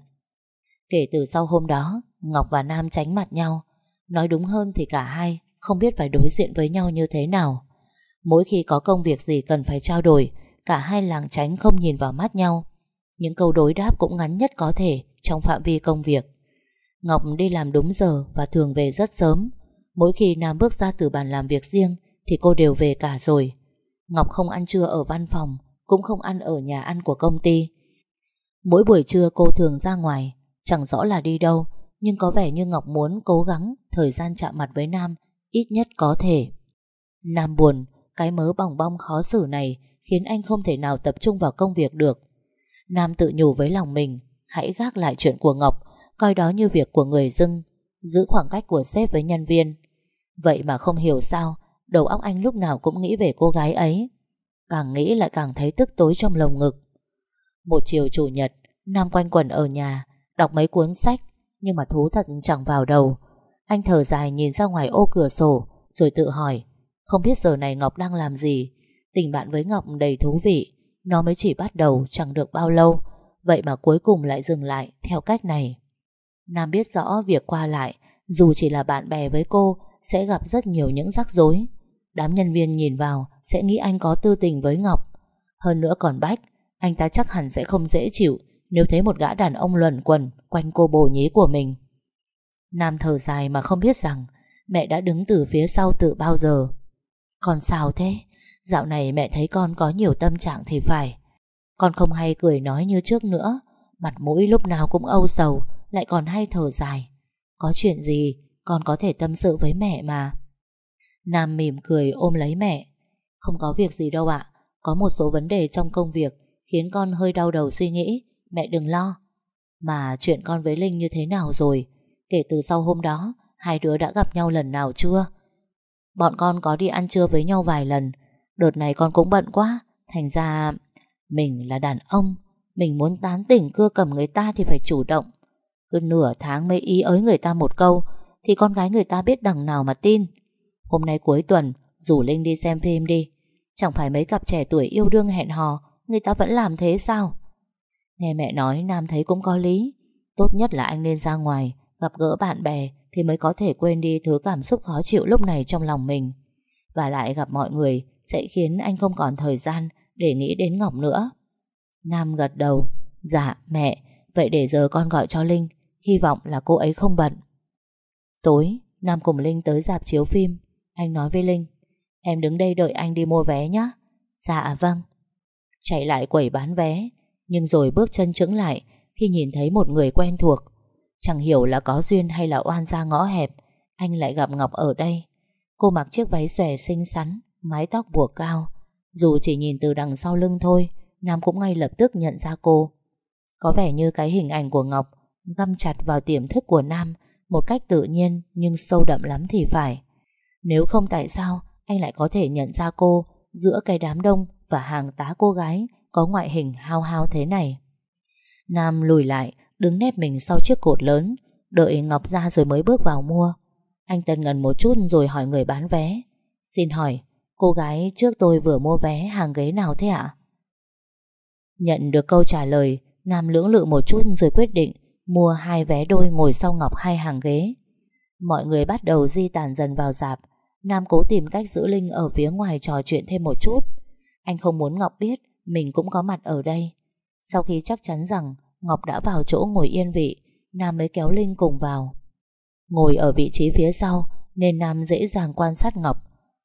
Kể từ sau hôm đó, Ngọc và Nam tránh mặt nhau. Nói đúng hơn thì cả hai Không biết phải đối diện với nhau như thế nào. Mỗi khi có công việc gì cần phải trao đổi Cả hai làng tránh không nhìn vào mắt nhau Những câu đối đáp cũng ngắn nhất có thể Trong phạm vi công việc Ngọc đi làm đúng giờ và thường về rất sớm. Mỗi khi Nam bước ra từ bàn làm việc riêng thì cô đều về cả rồi. Ngọc không ăn trưa ở văn phòng, cũng không ăn ở nhà ăn của công ty. Mỗi buổi trưa cô thường ra ngoài, chẳng rõ là đi đâu, nhưng có vẻ như Ngọc muốn cố gắng thời gian chạm mặt với Nam ít nhất có thể. Nam buồn, cái mớ bỏng bong khó xử này khiến anh không thể nào tập trung vào công việc được. Nam tự nhủ với lòng mình, hãy gác lại chuyện của Ngọc coi đó như việc của người dưng, giữ khoảng cách của sếp với nhân viên. Vậy mà không hiểu sao, đầu óc anh lúc nào cũng nghĩ về cô gái ấy. Càng nghĩ lại càng thấy tức tối trong lồng ngực. Một chiều chủ nhật, Nam quanh quẩn ở nhà, đọc mấy cuốn sách, nhưng mà thú thật chẳng vào đầu. Anh thở dài nhìn ra ngoài ô cửa sổ, rồi tự hỏi, không biết giờ này Ngọc đang làm gì. Tình bạn với Ngọc đầy thú vị, nó mới chỉ bắt đầu chẳng được bao lâu, vậy mà cuối cùng lại dừng lại theo cách này. Nam biết rõ việc qua lại Dù chỉ là bạn bè với cô Sẽ gặp rất nhiều những rắc rối. Đám nhân viên nhìn vào Sẽ nghĩ anh có tư tình với Ngọc. Hơn nữa còn Bách Anh ta chắc hẳn sẽ không dễ chịu Nếu thấy một gã đàn ông luẩn quẩn Quanh cô bồ nhí của mình. Nam thở dài mà không biết rằng Mẹ đã đứng từ phía sau từ bao giờ. Con sao thế Dạo này mẹ thấy con có nhiều tâm trạng thì phải Con không hay cười nói như trước nữa Mặt mũi lúc nào cũng âu sầu lại còn hay thở dài. Có chuyện gì, con có thể tâm sự với mẹ mà. Nam mỉm cười ôm lấy mẹ. Không có việc gì đâu ạ. Có một số vấn đề trong công việc khiến con hơi đau đầu suy nghĩ. Mẹ đừng lo. Mà chuyện con với Linh như thế nào rồi? Kể từ sau hôm đó, hai đứa đã gặp nhau lần nào chưa? Bọn con có đi ăn trưa với nhau vài lần. Đợt này con cũng bận quá. Thành ra, mình là đàn ông. Mình muốn tán tỉnh cưa cầm người ta thì phải chủ động. Cứ nửa tháng mới ý ới người ta một câu Thì con gái người ta biết đằng nào mà tin Hôm nay cuối tuần Rủ Linh đi xem phim đi Chẳng phải mấy cặp trẻ tuổi yêu đương hẹn hò Người ta vẫn làm thế sao Nghe mẹ nói Nam thấy cũng có lý Tốt nhất là anh nên ra ngoài Gặp gỡ bạn bè thì mới có thể quên đi thứ cảm xúc khó chịu lúc này trong lòng mình. Và lại gặp mọi người Sẽ khiến anh không còn thời gian Để nghĩ đến Ngọc nữa. Nam gật đầu Dạ mẹ, Vậy để giờ con gọi cho Linh, Hy vọng là cô ấy không bận. Tối, Nam cùng Linh tới dạp chiếu phim. Anh nói với Linh, Em đứng đây đợi anh đi mua vé nhé Dạ à, vâng. Chạy lại quẩy bán vé, Nhưng rồi bước chân chững lại Khi nhìn thấy một người quen thuộc. Chẳng hiểu là có duyên hay là oan ra ngõ hẹp Anh lại gặp Ngọc ở đây Cô mặc chiếc váy xòe xinh xắn Mái tóc buộc cao Dù chỉ nhìn từ đằng sau lưng thôi Nam cũng ngay lập tức nhận ra cô Có vẻ như cái hình ảnh của Ngọc găm chặt vào tiềm thức của Nam một cách tự nhiên nhưng sâu đậm lắm thì phải. Nếu không tại sao anh lại có thể nhận ra cô giữa cái đám đông và hàng tá cô gái có ngoại hình hao hao thế này. Nam lùi lại, đứng nép mình sau chiếc cột lớn, đợi Ngọc ra rồi mới bước vào mua. Anh tần ngần một chút rồi hỏi người bán vé. Xin hỏi, cô gái trước tôi vừa mua vé hàng ghế nào thế ạ? Nhận được câu trả lời, Nam lưỡng lự một chút rồi quyết định mua hai vé đôi ngồi sau Ngọc hai hàng ghế. Mọi người bắt đầu di tản dần vào dạp Nam cố tìm cách giữ Linh ở phía ngoài trò chuyện thêm một chút Anh không muốn Ngọc biết Mình cũng có mặt ở đây Sau khi chắc chắn rằng Ngọc đã vào chỗ ngồi yên vị, Nam mới kéo Linh cùng vào. Ngồi ở vị trí phía sau, Nên Nam dễ dàng quan sát Ngọc.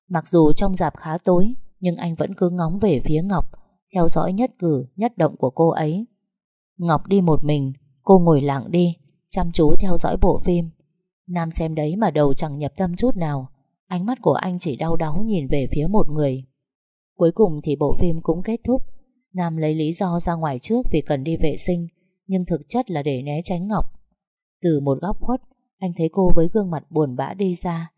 Mặc dù trong dạp khá tối, Nhưng anh vẫn cứ ngóng về phía Ngọc, Theo dõi nhất cử, nhất động của cô ấy. Ngọc đi một mình, Cô ngồi lặng đi, Chăm chú theo dõi bộ phim. Nam xem đấy mà đầu chẳng nhập tâm chút nào, Ánh mắt của anh chỉ đau đáu nhìn về phía một người. Cuối cùng thì bộ phim cũng kết thúc. Nam lấy lý do ra ngoài trước vì cần đi vệ sinh nhưng thực chất là để né tránh Ngọc. Từ một góc khuất, Anh thấy cô với gương mặt buồn bã đi ra.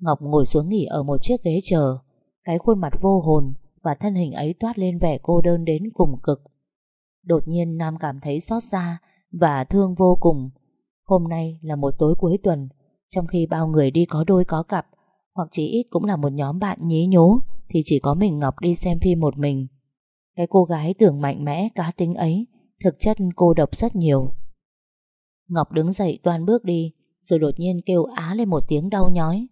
Ngọc ngồi xuống nghỉ ở một chiếc ghế chờ. Cái khuôn mặt vô hồn Và thân hình ấy toát lên vẻ cô đơn đến cùng cực. Đột nhiên Nam cảm thấy xót xa Và thương vô cùng. Hôm nay là một tối cuối tuần, Trong khi bao người đi có đôi có cặp, Hoặc chỉ ít cũng là một nhóm bạn nhí nhố, Thì chỉ có mình Ngọc đi xem phim một mình. Cái cô gái tưởng mạnh mẽ, cá tính ấy Thực chất cô độc rất nhiều. Ngọc đứng dậy toan bước đi Rồi đột nhiên kêu á lên một tiếng đau nhói.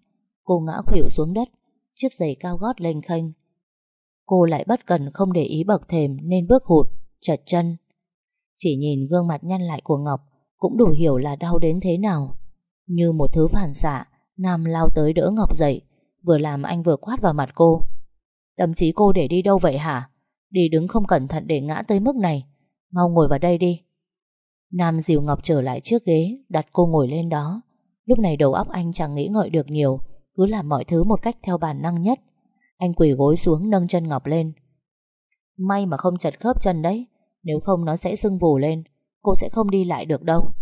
Cô ngã khuỵu xuống đất Chiếc giày cao gót lênh khênh. Cô lại bất cần không để ý bậc thềm Nên bước hụt, chật chân. Chỉ nhìn gương mặt nhăn lại của Ngọc Cũng đủ hiểu là đau đến thế nào. Như một thứ phản xạ Nam lao tới đỡ Ngọc dậy Vừa làm anh vừa quát vào mặt cô. Tâm trí cô để đi đâu vậy hả? Đi đứng không cẩn thận để ngã tới mức này Mau ngồi vào đây đi. Nam dìu Ngọc trở lại trước ghế, Đặt cô ngồi lên đó. Lúc này đầu óc anh chẳng nghĩ ngợi được nhiều, Cứ làm mọi thứ một cách theo bản năng nhất. Anh quỳ gối xuống, nâng chân Ngọc lên. May mà không chật khớp chân đấy, Nếu không nó sẽ sưng vù lên, Cô sẽ không đi lại được đâu.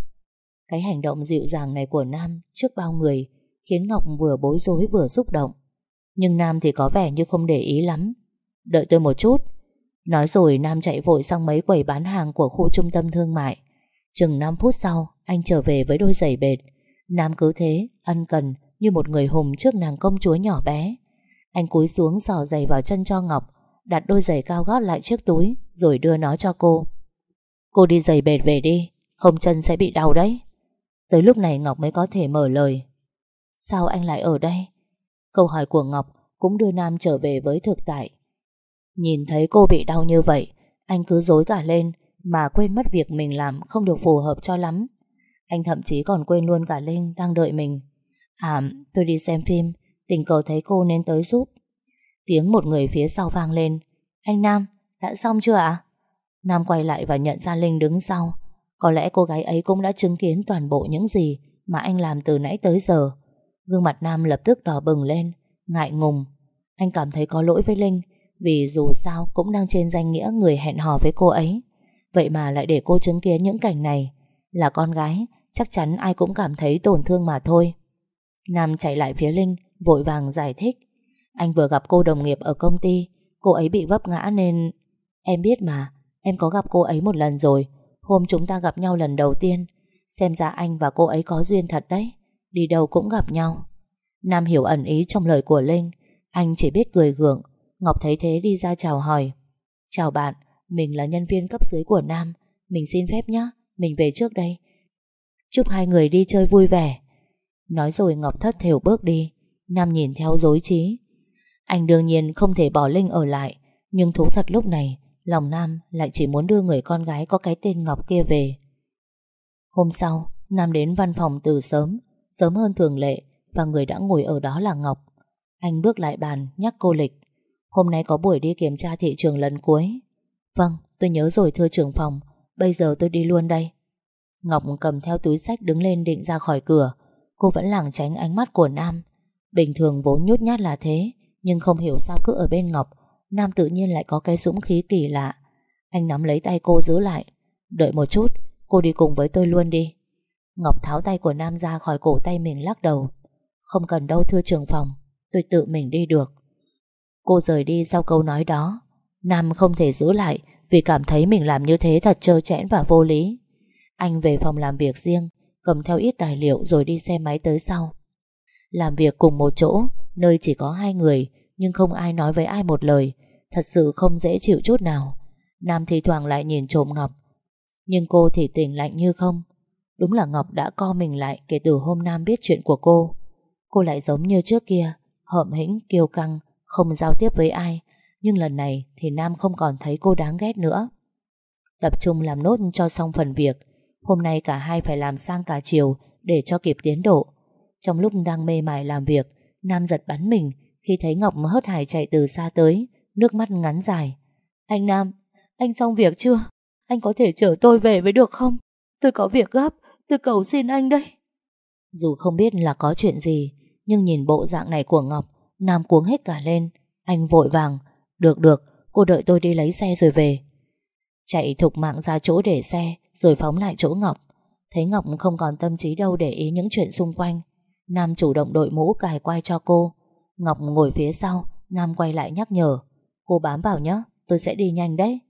Cái hành động dịu dàng này của Nam Trước bao người Khiến Ngọc vừa bối rối vừa xúc động. Nhưng Nam thì có vẻ như không để ý lắm. Đợi tôi một chút Nói rồi Nam chạy vội sang mấy quầy bán hàng Của khu trung tâm thương mại. Chừng 5 phút sau Anh trở về với đôi giày bệt. Nam cứ thế, ân cần Như một người hùng trước nàng công chúa nhỏ bé. Anh cúi xuống sò giày vào chân cho Ngọc Đặt đôi giày cao gót lại chiếc túi Rồi đưa nó cho cô. Cô đi giày bệt về đi Không chân sẽ bị đau đấy. Tới lúc này Ngọc mới có thể mở lời. Sao anh lại ở đây? Câu hỏi của Ngọc cũng đưa Nam trở về với thực tại. Nhìn thấy cô bị đau như vậy, Anh cứ dối cả lên Mà quên mất việc mình làm không được phù hợp cho lắm. Anh thậm chí còn quên luôn cả Linh Đang đợi mình. À tôi đi xem phim, Tình cờ thấy cô nên tới giúp. Tiếng một người phía sau vang lên. Anh Nam, đã xong chưa ạ? Nam quay lại và nhận ra Linh đứng sau. Có lẽ cô gái ấy cũng đã chứng kiến toàn bộ những gì Mà anh làm từ nãy tới giờ. Gương mặt Nam lập tức đỏ bừng lên, Ngại ngùng. Anh cảm thấy có lỗi với Linh vì dù sao cũng đang trên danh nghĩa người hẹn hò với cô ấy. Vậy mà lại để cô chứng kiến những cảnh này, Là con gái, Chắc chắn ai cũng cảm thấy tổn thương mà thôi. Nam chạy lại phía Linh, Vội vàng giải thích. Anh vừa gặp cô đồng nghiệp ở công ty, Cô ấy bị vấp ngã nên, Em biết mà, Em có gặp cô ấy một lần rồi. Hôm chúng ta gặp nhau lần đầu tiên, Xem ra anh và cô ấy có duyên thật đấy, Đi đâu cũng gặp nhau. Nam hiểu ẩn ý trong lời của Linh, Anh chỉ biết cười gượng. Ngọc thấy thế đi ra chào hỏi. Chào bạn, mình là nhân viên cấp dưới của Nam. Mình xin phép nhé Mình về trước đây. Chúc hai người đi chơi vui vẻ. Nói rồi Ngọc thất thểu bước đi. Nam nhìn theo dối trí. Anh đương nhiên không thể bỏ Linh ở lại Nhưng thú thật lúc này Lòng Nam lại chỉ muốn đưa người con gái Có cái tên Ngọc kia về. Hôm sau Nam đến văn phòng từ sớm Sớm hơn thường lệ Và người đã ngồi ở đó là Ngọc. Anh bước lại bàn nhắc cô Lịch. Hôm nay có buổi đi kiểm tra thị trường lần cuối. Vâng tôi nhớ rồi, thưa trưởng phòng. Bây giờ tôi đi luôn đây. Ngọc cầm theo túi sách đứng lên định ra khỏi cửa. Cô vẫn lảng tránh ánh mắt của Nam. Bình thường vốn nhút nhát là thế, Nhưng không hiểu sao cứ ở bên Ngọc, Nam tự nhiên lại có cái dũng khí kỳ lạ. Anh nắm lấy tay cô giữ lại. Đợi một chút, Cô đi cùng với tôi luôn đi. Ngọc tháo tay của Nam ra khỏi cổ tay mình lắc đầu. Không cần đâu, thưa trường phòng. Tôi tự mình đi được. Cô rời đi sau câu nói đó. Nam không thể giữ lại Vì cảm thấy mình làm như thế thật trơ trẽn và vô lý. Anh về phòng làm việc riêng Cầm theo ít tài liệu rồi đi xe máy tới sau. Làm việc cùng một chỗ Nơi chỉ có hai người Nhưng không ai nói với ai một lời Thật sự không dễ chịu chút nào. Nam thì thoảng lại nhìn trộm Ngọc. Nhưng cô thì tỉnh lạnh như không. Đúng là Ngọc đã co mình lại kể từ hôm Nam biết chuyện của cô. Cô lại giống như trước kia, hợm hĩnh, kiêu căng, không giao tiếp với ai. Nhưng lần này thì Nam không còn thấy cô đáng ghét nữa. Tập trung làm nốt cho xong phần việc. Hôm nay cả hai phải làm sang cả chiều để cho kịp tiến độ. Trong lúc đang mê mải làm việc, Nam giật bắn mình khi thấy Ngọc hớt hải chạy từ xa tới, nước mắt ngắn dài. Anh Nam, anh xong việc chưa? Anh có thể chở tôi về với được không? Tôi có việc gấp, tôi cầu xin anh đây. Dù không biết là có chuyện gì, nhưng nhìn bộ dạng này của Ngọc, Nam cuống hết cả lên. Anh vội vàng. Được được, cô đợi tôi đi lấy xe rồi về. Chạy thục mạng ra chỗ để xe, rồi phóng lại chỗ Ngọc. Thấy Ngọc không còn tâm trí đâu để ý những chuyện xung quanh. Nam chủ động đội mũ cài quay cho cô. Ngọc ngồi phía sau, Nam quay lại nhắc nhở. Cô bám vào nhé, tôi sẽ đi nhanh đấy.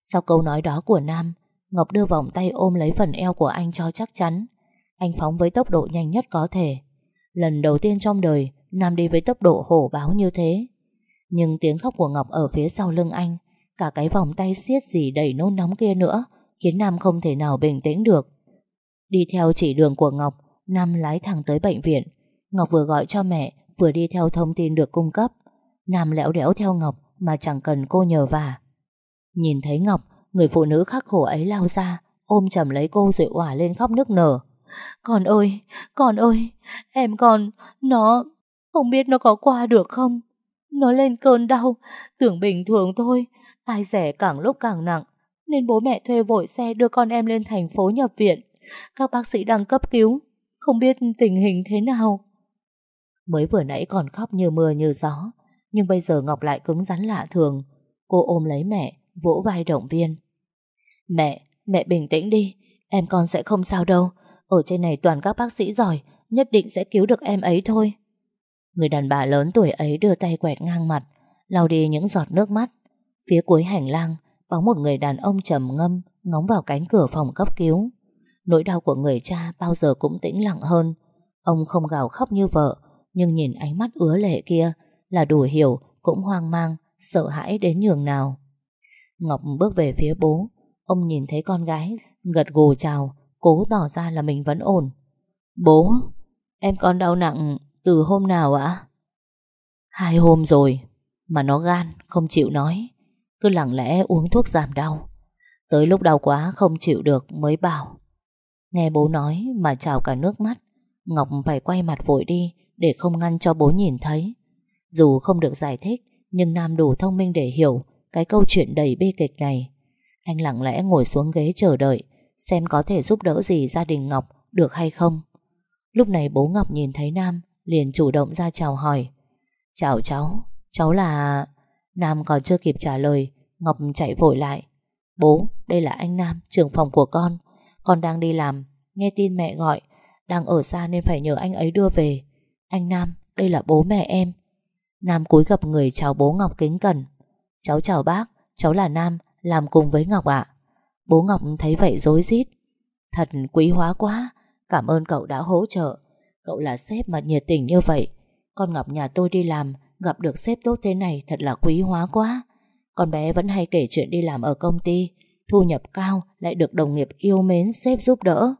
Sau câu nói đó của Nam, Ngọc đưa vòng tay ôm lấy phần eo của anh cho chắc chắn. Anh phóng với tốc độ nhanh nhất có thể. Lần đầu tiên trong đời, Nam đi với tốc độ hổ báo như thế. Nhưng tiếng khóc của Ngọc ở phía sau lưng anh, cả cái vòng tay siết gì đầy nôn nóng kia nữa, khiến Nam không thể nào bình tĩnh được. Đi theo chỉ đường của Ngọc, Nam lái thẳng tới bệnh viện. Ngọc vừa gọi cho mẹ, vừa đi theo thông tin được cung cấp. Nam lẽo đẽo theo Ngọc mà chẳng cần cô nhờ vả. Nhìn thấy Ngọc, người phụ nữ khắc khổ ấy lao ra, ôm chầm lấy cô rồi òa lên khóc nức nở. Con ơi, con ơi, em con, nó, không biết nó có qua được không? Nó lên cơn đau, tưởng bình thường thôi, ai rẻ càng lúc càng nặng, nên bố mẹ thuê vội xe đưa con em lên thành phố nhập viện. Các bác sĩ đang cấp cứu, không biết tình hình thế nào. Mới vừa nãy còn khóc như mưa như gió, nhưng bây giờ Ngọc lại cứng rắn lạ thường. Cô ôm lấy mẹ, vỗ vai động viên. Mẹ, mẹ bình tĩnh đi, em con sẽ không sao đâu. Ở trên này toàn các bác sĩ giỏi, nhất định sẽ cứu được em ấy thôi. Người đàn bà lớn tuổi ấy đưa tay quẹt ngang mặt, lau đi những giọt nước mắt. Phía cuối hành lang, bóng một người đàn ông trầm ngâm, ngóng vào cánh cửa phòng cấp cứu. Nỗi đau của người cha bao giờ cũng tĩnh lặng hơn. Ông không gào khóc như vợ, nhưng nhìn ánh mắt ứa lệ kia là đủ hiểu cũng hoang mang, sợ hãi đến nhường nào. Ngọc bước về phía bố, ông nhìn thấy con gái, gật gù chào, cố tỏ ra là mình vẫn ổn. Bố, em con đau nặng từ hôm nào ạ? Hai hôm rồi, mà nó gan, không chịu nói. Cứ lặng lẽ uống thuốc giảm đau. Tới lúc đau quá không chịu được mới bảo. Nghe bố nói mà trào cả nước mắt, Ngọc phải quay mặt vội đi để không ngăn cho bố nhìn thấy. Dù không được giải thích, nhưng Nam đủ thông minh để hiểu cái câu chuyện đầy bi kịch này. Anh lặng lẽ ngồi xuống ghế chờ đợi, xem có thể giúp đỡ gì gia đình Ngọc được hay không. Lúc này bố Ngọc nhìn thấy Nam, liền chủ động ra chào hỏi. Chào cháu, cháu là... Nam còn chưa kịp trả lời, Ngọc chạy vội lại. Bố, đây là anh Nam, trưởng phòng của con. Con đang đi làm, nghe tin mẹ gọi, đang ở xa nên phải nhờ anh ấy đưa về. Anh Nam, đây là bố mẹ em. Nam cúi gặp người chào bố Ngọc kính cẩn. Cháu chào bác, cháu là Nam, làm cùng với Ngọc ạ. Bố Ngọc thấy vậy dối rít Thật quý hóa quá, cảm ơn cậu đã hỗ trợ. Cậu là sếp mà nhiệt tình như vậy. Con Ngọc nhà tôi đi làm, gặp được sếp tốt thế này thật là quý hóa quá. Con bé vẫn hay kể chuyện đi làm ở công ty, thu nhập cao lại được đồng nghiệp yêu mến sếp giúp đỡ.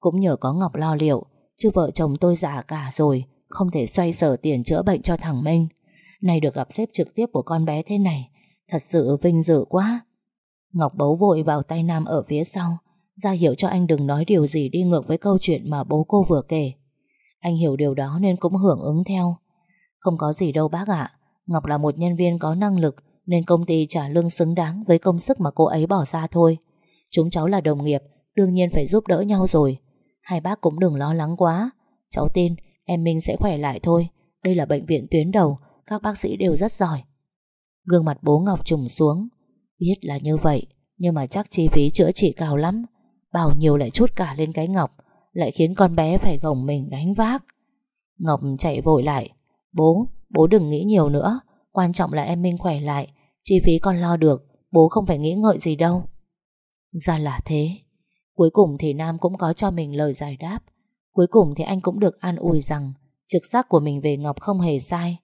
Cũng nhờ có Ngọc lo liệu, chứ vợ chồng tôi già cả rồi, không thể xoay sở tiền chữa bệnh cho thằng Minh. Nay được gặp sếp trực tiếp của con bé thế này, thật sự vinh dự quá. Ngọc bấu vội vào tay Nam ở phía sau, ra hiệu cho anh đừng nói điều gì đi ngược với câu chuyện mà bố cô vừa kể. Anh hiểu điều đó nên cũng hưởng ứng theo. Không có gì đâu bác ạ, Ngọc là một nhân viên có năng lực nên công ty trả lương xứng đáng với công sức mà cô ấy bỏ ra thôi. Chúng cháu là đồng nghiệp, đương nhiên phải giúp đỡ nhau rồi. Hai bác cũng đừng lo lắng quá. Cháu tin em Minh sẽ khỏe lại thôi. Đây là bệnh viện tuyến đầu, các bác sĩ đều rất giỏi. Gương mặt bố Ngọc trùng xuống. Biết là như vậy, nhưng mà chắc chi phí chữa trị cao lắm. Bao nhiêu lại chút cả lên cái Ngọc, lại khiến con bé phải gồng mình gánh vác. Ngọc chạy vội lại. Bố, bố đừng nghĩ nhiều nữa. Quan trọng là em Minh khỏe lại. Chi phí con lo được, bố không phải nghĩ ngợi gì đâu. Ra là thế. Cuối cùng thì Nam cũng có cho mình lời giải đáp. Cuối cùng thì anh cũng được an ủi rằng trực giác của mình về Ngọc không hề sai.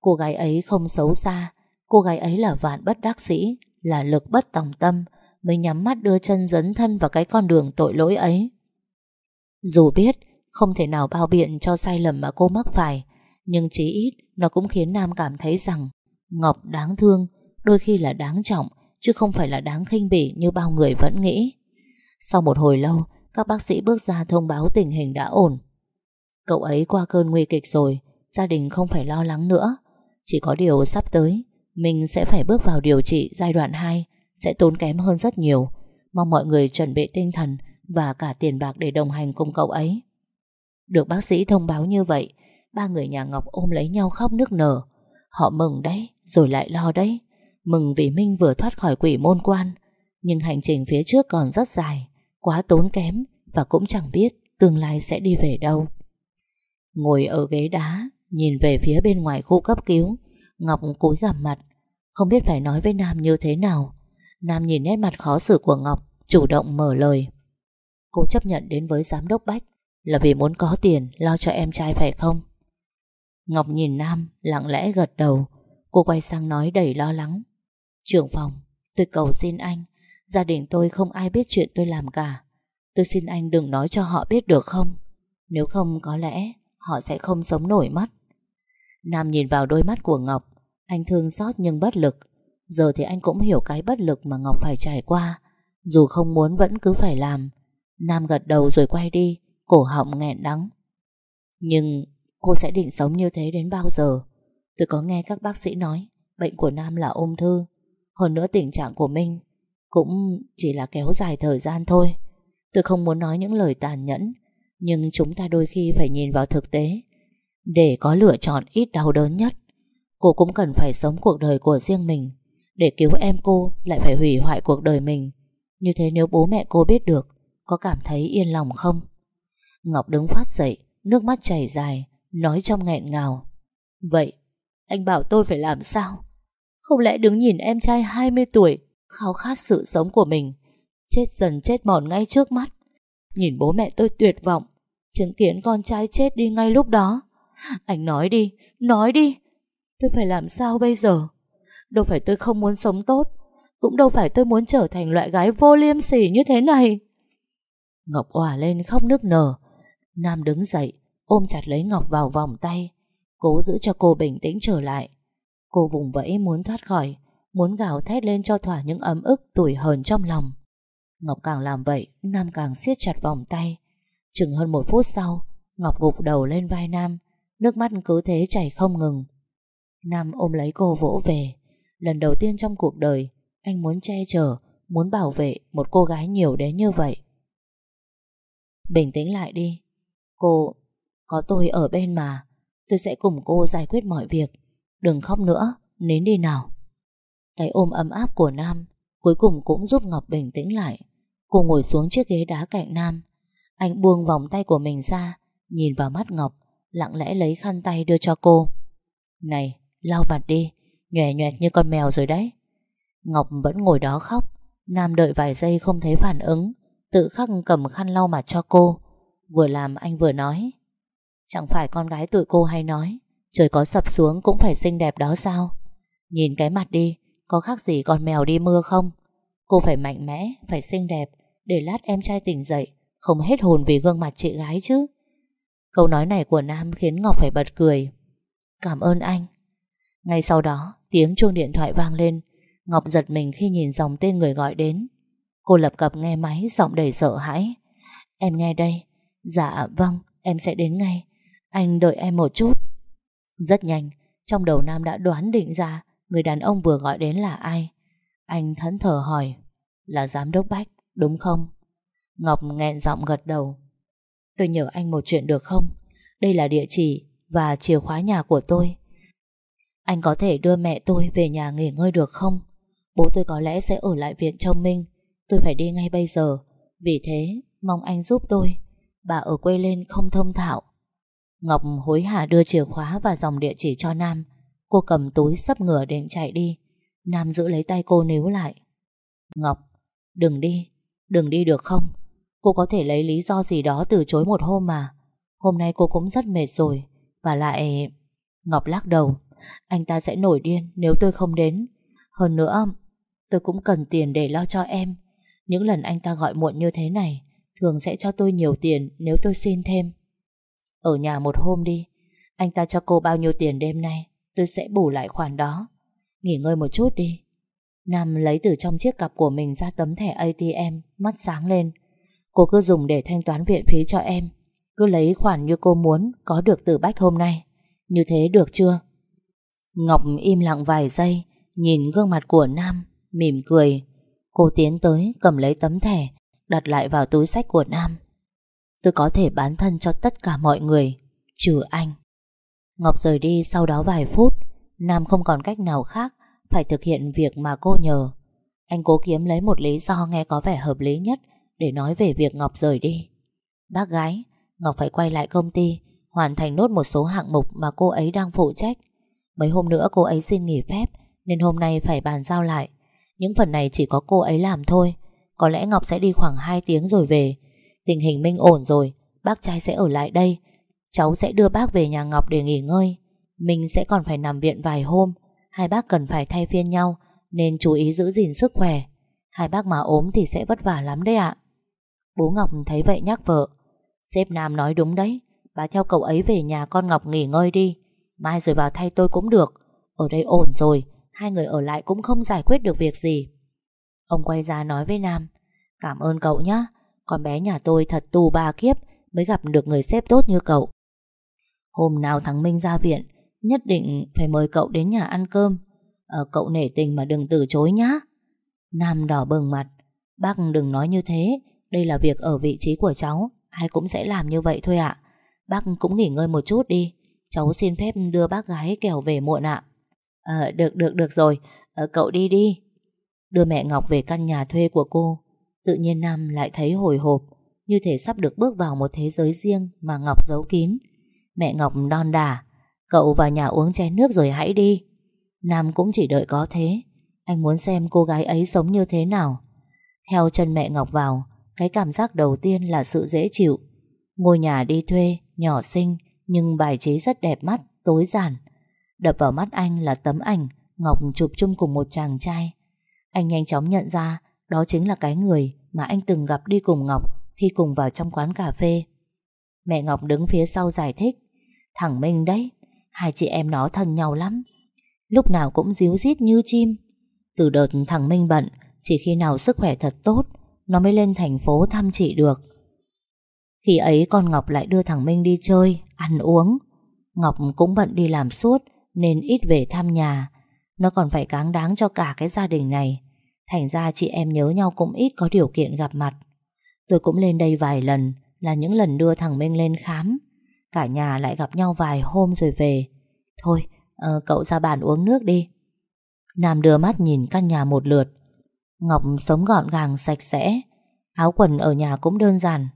Cô gái ấy không xấu xa, cô gái ấy là vạn bất đắc sĩ, là lực bất tòng tâm, mới nhắm mắt đưa chân dấn thân vào cái con đường tội lỗi ấy. Dù biết không thể nào bao biện cho sai lầm mà cô mắc phải, nhưng chí ít nó cũng khiến Nam cảm thấy rằng Ngọc đáng thương, đôi khi là đáng trọng, chứ không phải là đáng khinh bỉ như bao người vẫn nghĩ. Sau một hồi lâu, các bác sĩ bước ra thông báo tình hình đã ổn. Cậu ấy qua cơn nguy kịch rồi, gia đình không phải lo lắng nữa. Chỉ có điều sắp tới, mình sẽ phải bước vào điều trị giai đoạn 2, sẽ tốn kém hơn rất nhiều. Mong mọi người chuẩn bị tinh thần và cả tiền bạc để đồng hành cùng cậu ấy. Được bác sĩ thông báo như vậy, ba người nhà Ngọc ôm lấy nhau khóc nức nở. Họ mừng đấy, rồi lại lo đấy. Mừng vì Minh vừa thoát khỏi quỷ môn quan, nhưng hành trình phía trước còn rất dài, quá tốn kém và cũng chẳng biết tương lai sẽ đi về đâu. Ngồi ở ghế đá, nhìn về phía bên ngoài khu cấp cứu, Ngọc cúi gằm mặt, không biết phải nói với Nam như thế nào. Nam nhìn nét mặt khó xử của Ngọc, chủ động mở lời. Cô chấp nhận đến với giám đốc Bách là vì muốn có tiền lo cho em trai phải không? Ngọc nhìn Nam, lặng lẽ gật đầu. Cô quay sang nói đầy lo lắng. Trưởng phòng, Tôi cầu xin anh. Gia đình tôi không ai biết chuyện tôi làm cả. Tôi xin anh đừng nói cho họ biết được không? Nếu không, có lẽ Họ sẽ không sống nổi mất. Nam nhìn vào đôi mắt của Ngọc. Anh thương xót nhưng bất lực. Giờ thì anh cũng hiểu cái bất lực mà Ngọc phải trải qua. Dù không muốn vẫn cứ phải làm. Nam gật đầu rồi quay đi, Cổ họng nghẹn đắng. Nhưng cô sẽ định sống như thế đến bao giờ? Tôi có nghe các bác sĩ nói, Bệnh của Nam là ung thư. Hơn nữa tình trạng của Minh Cũng chỉ là kéo dài thời gian thôi. Tôi không muốn nói những lời tàn nhẫn, Nhưng chúng ta đôi khi phải nhìn vào thực tế. Để có lựa chọn ít đau đớn nhất, Cô cũng cần phải sống cuộc đời của riêng mình. Để cứu em cô Lại phải hủy hoại cuộc đời mình. Như thế nếu bố mẹ cô biết được có cảm thấy yên lòng không? Ngọc đứng phát dậy, Nước mắt chảy dài, Nói trong nghẹn ngào. Vậy, anh bảo tôi phải làm sao? Không lẽ đứng nhìn em trai 20 tuổi, Khao khát sự sống của mình, Chết dần chết mòn ngay trước mắt? Nhìn bố mẹ tôi tuyệt vọng, Chứng kiến con trai chết đi ngay lúc đó. Anh nói đi Nói đi, Tôi phải làm sao bây giờ? Đâu phải tôi không muốn sống tốt, Cũng đâu phải tôi muốn trở thành loại gái vô liêm sỉ như thế này. Ngọc òa lên khóc nức nở. Nam đứng dậy, Ôm chặt lấy Ngọc vào vòng tay, Cố giữ cho cô bình tĩnh trở lại. Cô vùng vẫy muốn thoát khỏi, Muốn gào thét lên cho thỏa những ấm ức Tủi hờn trong lòng. Ngọc càng làm vậy, Nam càng siết chặt vòng tay. Chừng hơn một phút sau, Ngọc gục đầu lên vai Nam, Nước mắt cứ thế chảy không ngừng. Nam ôm lấy cô vỗ về. Lần đầu tiên trong cuộc đời, Anh muốn che chở, Muốn bảo vệ một cô gái nhiều đến như vậy. Bình tĩnh lại đi. Cô Có tôi ở bên mà. Tôi sẽ cùng cô giải quyết mọi việc. Đừng khóc nữa, nín đi nào. Cái ôm ấm áp của Nam Cuối cùng cũng giúp Ngọc bình tĩnh lại. Cô ngồi xuống chiếc ghế đá cạnh Nam. Anh buông vòng tay của mình ra Nhìn vào mắt Ngọc Lặng lẽ lấy khăn tay đưa cho cô. Này, lau mặt đi Nhòe nhòe như con mèo rồi đấy. Ngọc vẫn ngồi đó khóc. Nam đợi vài giây không thấy phản ứng. Tự khắc cầm khăn lau mặt cho cô Vừa làm anh vừa nói. Chẳng phải con gái tụi cô hay nói Trời có sập xuống cũng phải xinh đẹp đó sao? Nhìn cái mặt đi Có khác gì con mèo đi mưa không? Cô phải mạnh mẽ, phải xinh đẹp Để lát em trai tỉnh dậy Không hết hồn vì gương mặt chị gái chứ. Câu nói này của Nam khiến Ngọc phải bật cười. Cảm ơn anh. Ngay sau đó tiếng chuông điện thoại vang lên. Ngọc giật mình khi nhìn dòng tên người gọi đến. Cô lập cập nghe máy giọng đầy sợ hãi. Em nghe đây. Dạ vâng em sẽ đến ngay. Anh đợi em một chút. Rất nhanh, Trong đầu Nam đã đoán định ra Người đàn ông vừa gọi đến là ai. Anh thẫn thờ hỏi, Là giám đốc Bách, đúng không? Ngọc nghẹn giọng gật đầu, Tôi nhờ anh một chuyện được không? Đây là địa chỉ Và chìa khóa nhà của tôi. Anh có thể đưa mẹ tôi về nhà nghỉ ngơi được không? Bố tôi có lẽ sẽ ở lại viện trông Minh. Tôi phải đi ngay bây giờ. Vì thế, mong anh giúp tôi. Bà ở quê lên không thông thạo. Ngọc hối hả đưa chìa khóa và dòng địa chỉ cho Nam. Cô cầm túi sắp ngửa định chạy đi. Nam giữ lấy tay cô níu lại. Ngọc, Đừng đi. Đừng đi được không? Cô có thể lấy lý do gì đó từ chối một hôm mà. Hôm nay cô cũng rất mệt rồi. Và lại, Ngọc lắc đầu. Anh ta sẽ nổi điên nếu tôi không đến. Hơn nữa, Tôi cũng cần tiền để lo cho em. Những lần anh ta gọi muộn như thế này thường sẽ cho tôi nhiều tiền nếu tôi xin thêm. Ở nhà một hôm đi, anh ta cho cô bao nhiêu tiền đêm nay, tôi sẽ bù lại khoản đó. Nghỉ ngơi một chút đi. Nam lấy từ trong chiếc cặp của mình ra tấm thẻ ATM, mắt sáng lên. Cô cứ dùng để thanh toán viện phí cho em. Cứ lấy khoản như cô muốn, có được từ Bách hôm nay. Như thế được chưa? Ngọc im lặng vài giây, nhìn gương mặt của Nam, mỉm cười. Cô tiến tới, cầm lấy tấm thẻ, đặt lại vào túi sách của Nam. Tôi có thể bán thân cho tất cả mọi người, trừ anh. Ngọc rời đi sau đó vài phút, Nam không còn cách nào khác phải thực hiện việc mà cô nhờ. Anh cố kiếm lấy một lý do nghe có vẻ hợp lý nhất để nói về việc Ngọc rời đi. Bác gái, Ngọc phải quay lại công ty, hoàn thành nốt một số hạng mục mà cô ấy đang phụ trách. Mấy hôm nữa cô ấy xin nghỉ phép, nên hôm nay phải bàn giao lại. Những phần này chỉ có cô ấy làm thôi. Có lẽ Ngọc sẽ đi khoảng 2 tiếng rồi về. Tình hình Minh ổn rồi, bác trai sẽ ở lại đây. Cháu sẽ đưa bác về nhà Ngọc để nghỉ ngơi. Minh sẽ còn phải nằm viện vài hôm. Hai bác cần phải thay phiên nhau, nên chú ý giữ gìn sức khỏe. Hai bác mà ốm thì sẽ vất vả lắm đấy ạ. Bố Ngọc thấy vậy nhắc vợ. Sếp Nam nói đúng đấy, bà theo cậu ấy về nhà con Ngọc nghỉ ngơi đi. Mai rồi vào thay tôi cũng được. Ở đây ổn rồi, hai người ở lại cũng không giải quyết được việc gì. Ông quay ra nói với Nam, cảm ơn cậu nhé, con bé nhà tôi thật tù ba kiếp mới gặp được người sếp tốt như cậu. Hôm nào thằng Minh ra viện, nhất định phải mời cậu đến nhà ăn cơm. Ờ, cậu nể tình mà đừng từ chối nhá. Nam đỏ bừng mặt, bác đừng nói như thế, đây là việc ở vị trí của cháu, ai cũng sẽ làm như vậy thôi ạ. Bác cũng nghỉ ngơi một chút đi, cháu xin phép đưa bác gái kẻo về muộn ạ. À, được, được, được rồi, À, cậu đi đi. Đưa mẹ Ngọc về căn nhà thuê của cô, tự nhiên Nam lại thấy hồi hộp, như thể sắp được bước vào một thế giới riêng mà Ngọc giấu kín. Mẹ Ngọc đon đà, cậu vào nhà uống chén nước rồi hãy đi. Nam cũng chỉ đợi có thế, anh muốn xem cô gái ấy sống như thế nào. Theo chân mẹ Ngọc vào, cái cảm giác đầu tiên là sự dễ chịu. Ngôi nhà đi thuê, nhỏ xinh, nhưng bài trí rất đẹp mắt, tối giản. Đập vào mắt anh là tấm ảnh Ngọc chụp chung cùng một chàng trai. Anh nhanh chóng nhận ra đó chính là cái người mà anh từng gặp đi cùng Ngọc khi cùng vào trong quán cà phê. Mẹ Ngọc đứng phía sau giải thích. Thằng Minh đấy, hai chị em nó thân nhau lắm. Lúc nào cũng díu dít như chim. Từ đợt thằng Minh bận, chỉ khi nào sức khỏe thật tốt, nó mới lên thành phố thăm chị được. Khi ấy con Ngọc lại đưa thằng Minh đi chơi, ăn uống. Ngọc cũng bận đi làm suốt, nên ít về thăm nhà. Nó còn phải cáng đáng cho cả cái gia đình này. Thành ra chị em nhớ nhau cũng ít có điều kiện gặp mặt. Tôi cũng lên đây vài lần, là những lần đưa thằng Minh lên khám. Cả nhà lại gặp nhau vài hôm rồi về. Thôi, uh, cậu ra bàn uống nước đi. Nam đưa mắt nhìn căn nhà một lượt. Ngọc sống gọn gàng sạch sẽ. Áo quần ở nhà cũng đơn giản.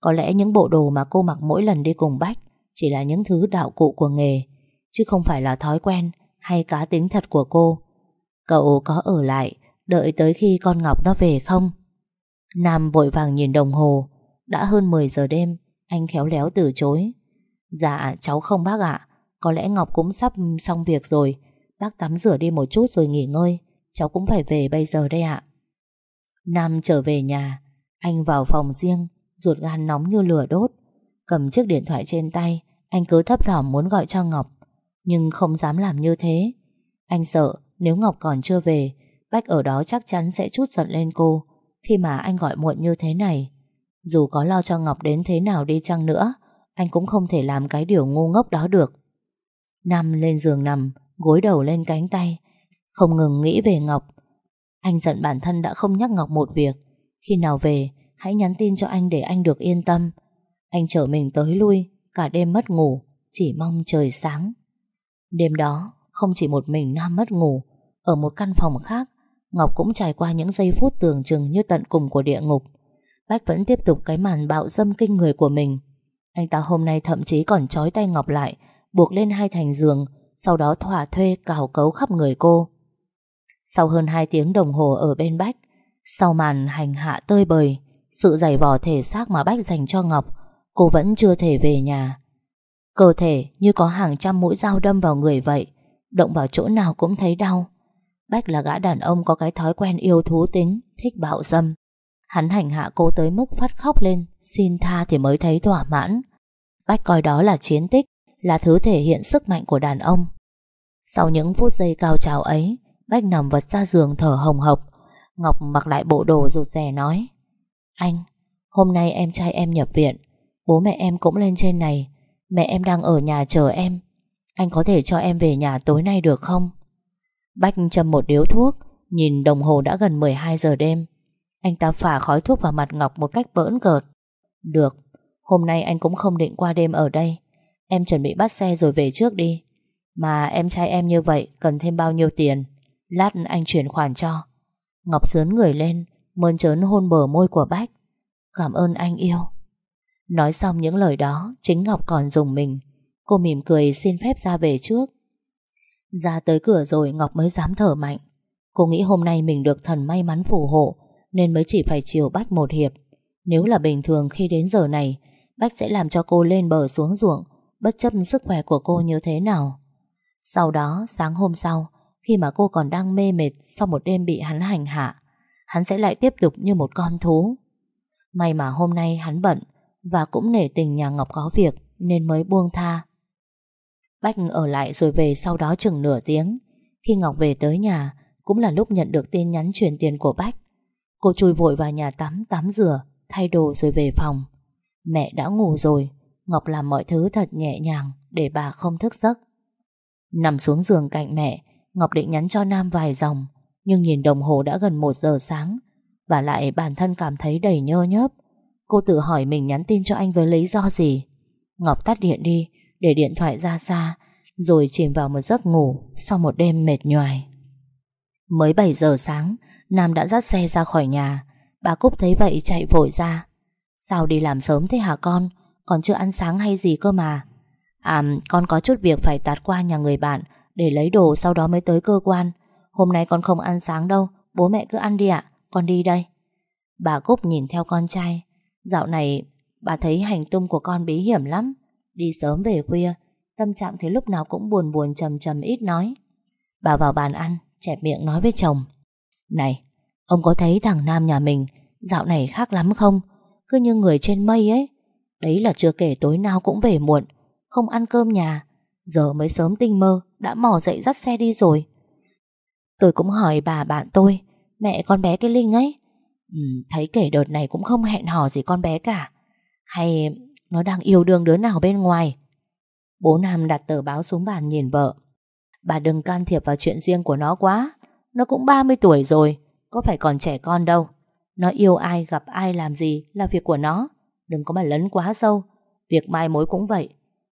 Có lẽ những bộ đồ mà cô mặc mỗi lần đi cùng Bách chỉ là những thứ đạo cụ của nghề, chứ không phải là thói quen hay cá tính thật của cô. Cậu có ở lại, đợi tới khi con Ngọc nó về không? Nam vội vàng nhìn đồng hồ, đã hơn 10 giờ đêm, anh khéo léo từ chối. Dạ, cháu không bác ạ, có lẽ Ngọc cũng sắp xong việc rồi, bác tắm rửa đi một chút rồi nghỉ ngơi, cháu cũng phải về bây giờ đây ạ. Nam trở về nhà, anh vào phòng riêng, ruột gan nóng như lửa đốt. Cầm chiếc điện thoại trên tay, anh cứ thấp thỏm muốn gọi cho Ngọc, nhưng không dám làm như thế. Anh sợ nếu Ngọc còn chưa về, Bách ở đó chắc chắn sẽ chút giận lên cô khi mà anh gọi muộn như thế này. Dù có lo cho Ngọc đến thế nào đi chăng nữa, anh cũng không thể làm cái điều ngu ngốc đó được. Nam lên giường nằm, gối đầu lên cánh tay, không ngừng nghĩ về Ngọc. Anh giận bản thân đã không nhắc Ngọc một việc. Khi nào về, hãy nhắn tin cho anh để anh được yên tâm. Anh chở mình tới lui, cả đêm mất ngủ, chỉ mong trời sáng. Đêm đó, không chỉ một mình Nam mất ngủ, ở một căn phòng khác, Ngọc cũng trải qua những giây phút tưởng chừng như tận cùng của địa ngục. Bách vẫn tiếp tục cái màn bạo dâm kinh người của mình. Anh ta hôm nay thậm chí còn trói tay Ngọc lại, buộc lên hai thành giường, sau đó thỏa thuê cào cấu khắp người cô. Sau hơn 2 tiếng đồng hồ ở bên Bách, sau màn hành hạ tơi bời, sự giày vò thể xác mà Bách dành cho Ngọc, cô vẫn chưa thể về nhà. Cơ thể như có hàng trăm mũi dao đâm vào người vậy, động vào chỗ nào cũng thấy đau. Bách là gã đàn ông có cái thói quen yêu thú tính, thích bạo dâm. Hắn hành hạ cô tới mức phát khóc lên Xin tha thì mới thấy thỏa mãn Bách coi đó là chiến tích Là thứ thể hiện sức mạnh của đàn ông Sau những phút giây cao trào ấy Bách nằm vật ra giường thở hồng hộc Ngọc mặc lại bộ đồ rụt rè nói Anh Hôm nay em trai em nhập viện Bố mẹ em cũng lên trên này Mẹ em đang ở nhà chờ em. Anh có thể cho em về nhà tối nay được không? Bách châm một điếu thuốc, Nhìn đồng hồ đã gần 12 giờ đêm. Anh ta phả khói thuốc vào mặt Ngọc một cách bỡn cợt. Được, Hôm nay anh cũng không định qua đêm ở đây. Em chuẩn bị bắt xe rồi về trước đi. Mà em trai em như vậy Cần thêm bao nhiêu tiền? Lát anh chuyển khoản cho. Ngọc sướn người lên, Mơn trớn hôn bờ môi của Bách. Cảm ơn anh yêu. Nói xong những lời đó, Chính Ngọc còn dùng mình. Cô mỉm cười xin phép ra về trước. Ra tới cửa rồi, Ngọc mới dám thở mạnh. Cô nghĩ hôm nay mình được thần may mắn phù hộ, Nên mới chỉ phải chiều Bách một hiệp. Nếu là bình thường khi đến giờ này Bách sẽ làm cho cô lên bờ xuống ruộng, Bất chấp sức khỏe của cô như thế nào. Sau đó, sáng hôm sau, Khi mà cô còn đang mê mệt Sau một đêm bị hắn hành hạ, Hắn sẽ lại tiếp tục như một con thú. May mà hôm nay hắn bận và cũng nể tình nhà Ngọc có việc Nên mới buông tha. Bách ở lại rồi về sau đó chừng nửa tiếng. Khi Ngọc về tới nhà Cũng là lúc nhận được tin nhắn chuyển tiền của Bách. Cô chui vội vào nhà tắm Tắm rửa, thay đồ rồi về phòng. Mẹ đã ngủ rồi Ngọc làm mọi thứ thật nhẹ nhàng Để bà không thức giấc. Nằm xuống giường cạnh mẹ Ngọc định nhắn cho Nam vài dòng Nhưng nhìn đồng hồ đã gần 1 giờ sáng Và lại bản thân cảm thấy đầy nhơ nhớp. Cô tự hỏi mình nhắn tin cho anh với lý do gì. Ngọc tắt điện đi, Để điện thoại ra xa, Rồi chìm vào một giấc ngủ Sau một đêm mệt nhoài. Mới 7 giờ sáng, Nam đã dắt xe ra khỏi nhà. Bà Cúc thấy vậy chạy vội ra. Sao đi làm sớm thế hả con? Còn chưa ăn sáng hay gì cơ mà? À con có chút việc phải tạt qua nhà người bạn Để lấy đồ sau đó mới tới cơ quan. Hôm nay con không ăn sáng đâu, Bố mẹ cứ ăn đi ạ, Con đi đây. Bà Cúc nhìn theo con trai. Dạo này, bà thấy hành tung của con bí hiểm lắm. Đi sớm về khuya, Tâm trạng thì lúc nào cũng buồn buồn trầm trầm ít nói. Bà vào bàn ăn, Chẹp miệng nói với chồng. Này, Ông có thấy thằng Nam nhà mình Dạo này khác lắm không? Cứ như người trên mây ấy. Đấy là chưa kể tối nào cũng về muộn, Không ăn cơm nhà. Giờ mới sớm tinh mơ, Đã mò dậy dắt xe đi rồi. Tôi cũng hỏi bà bạn tôi, Mẹ con bé cái Linh ấy ừ, Thấy kể đợt này cũng không hẹn hò gì con bé cả. Hay nó đang yêu đương đứa nào bên ngoài? Bố Nam đặt tờ báo xuống bàn nhìn vợ. Bà đừng can thiệp vào chuyện riêng của nó quá. Nó cũng 30 tuổi rồi Có phải còn trẻ con đâu. Nó yêu ai gặp ai làm gì là việc của nó. Đừng có mà lấn quá sâu. Việc mai mối cũng vậy.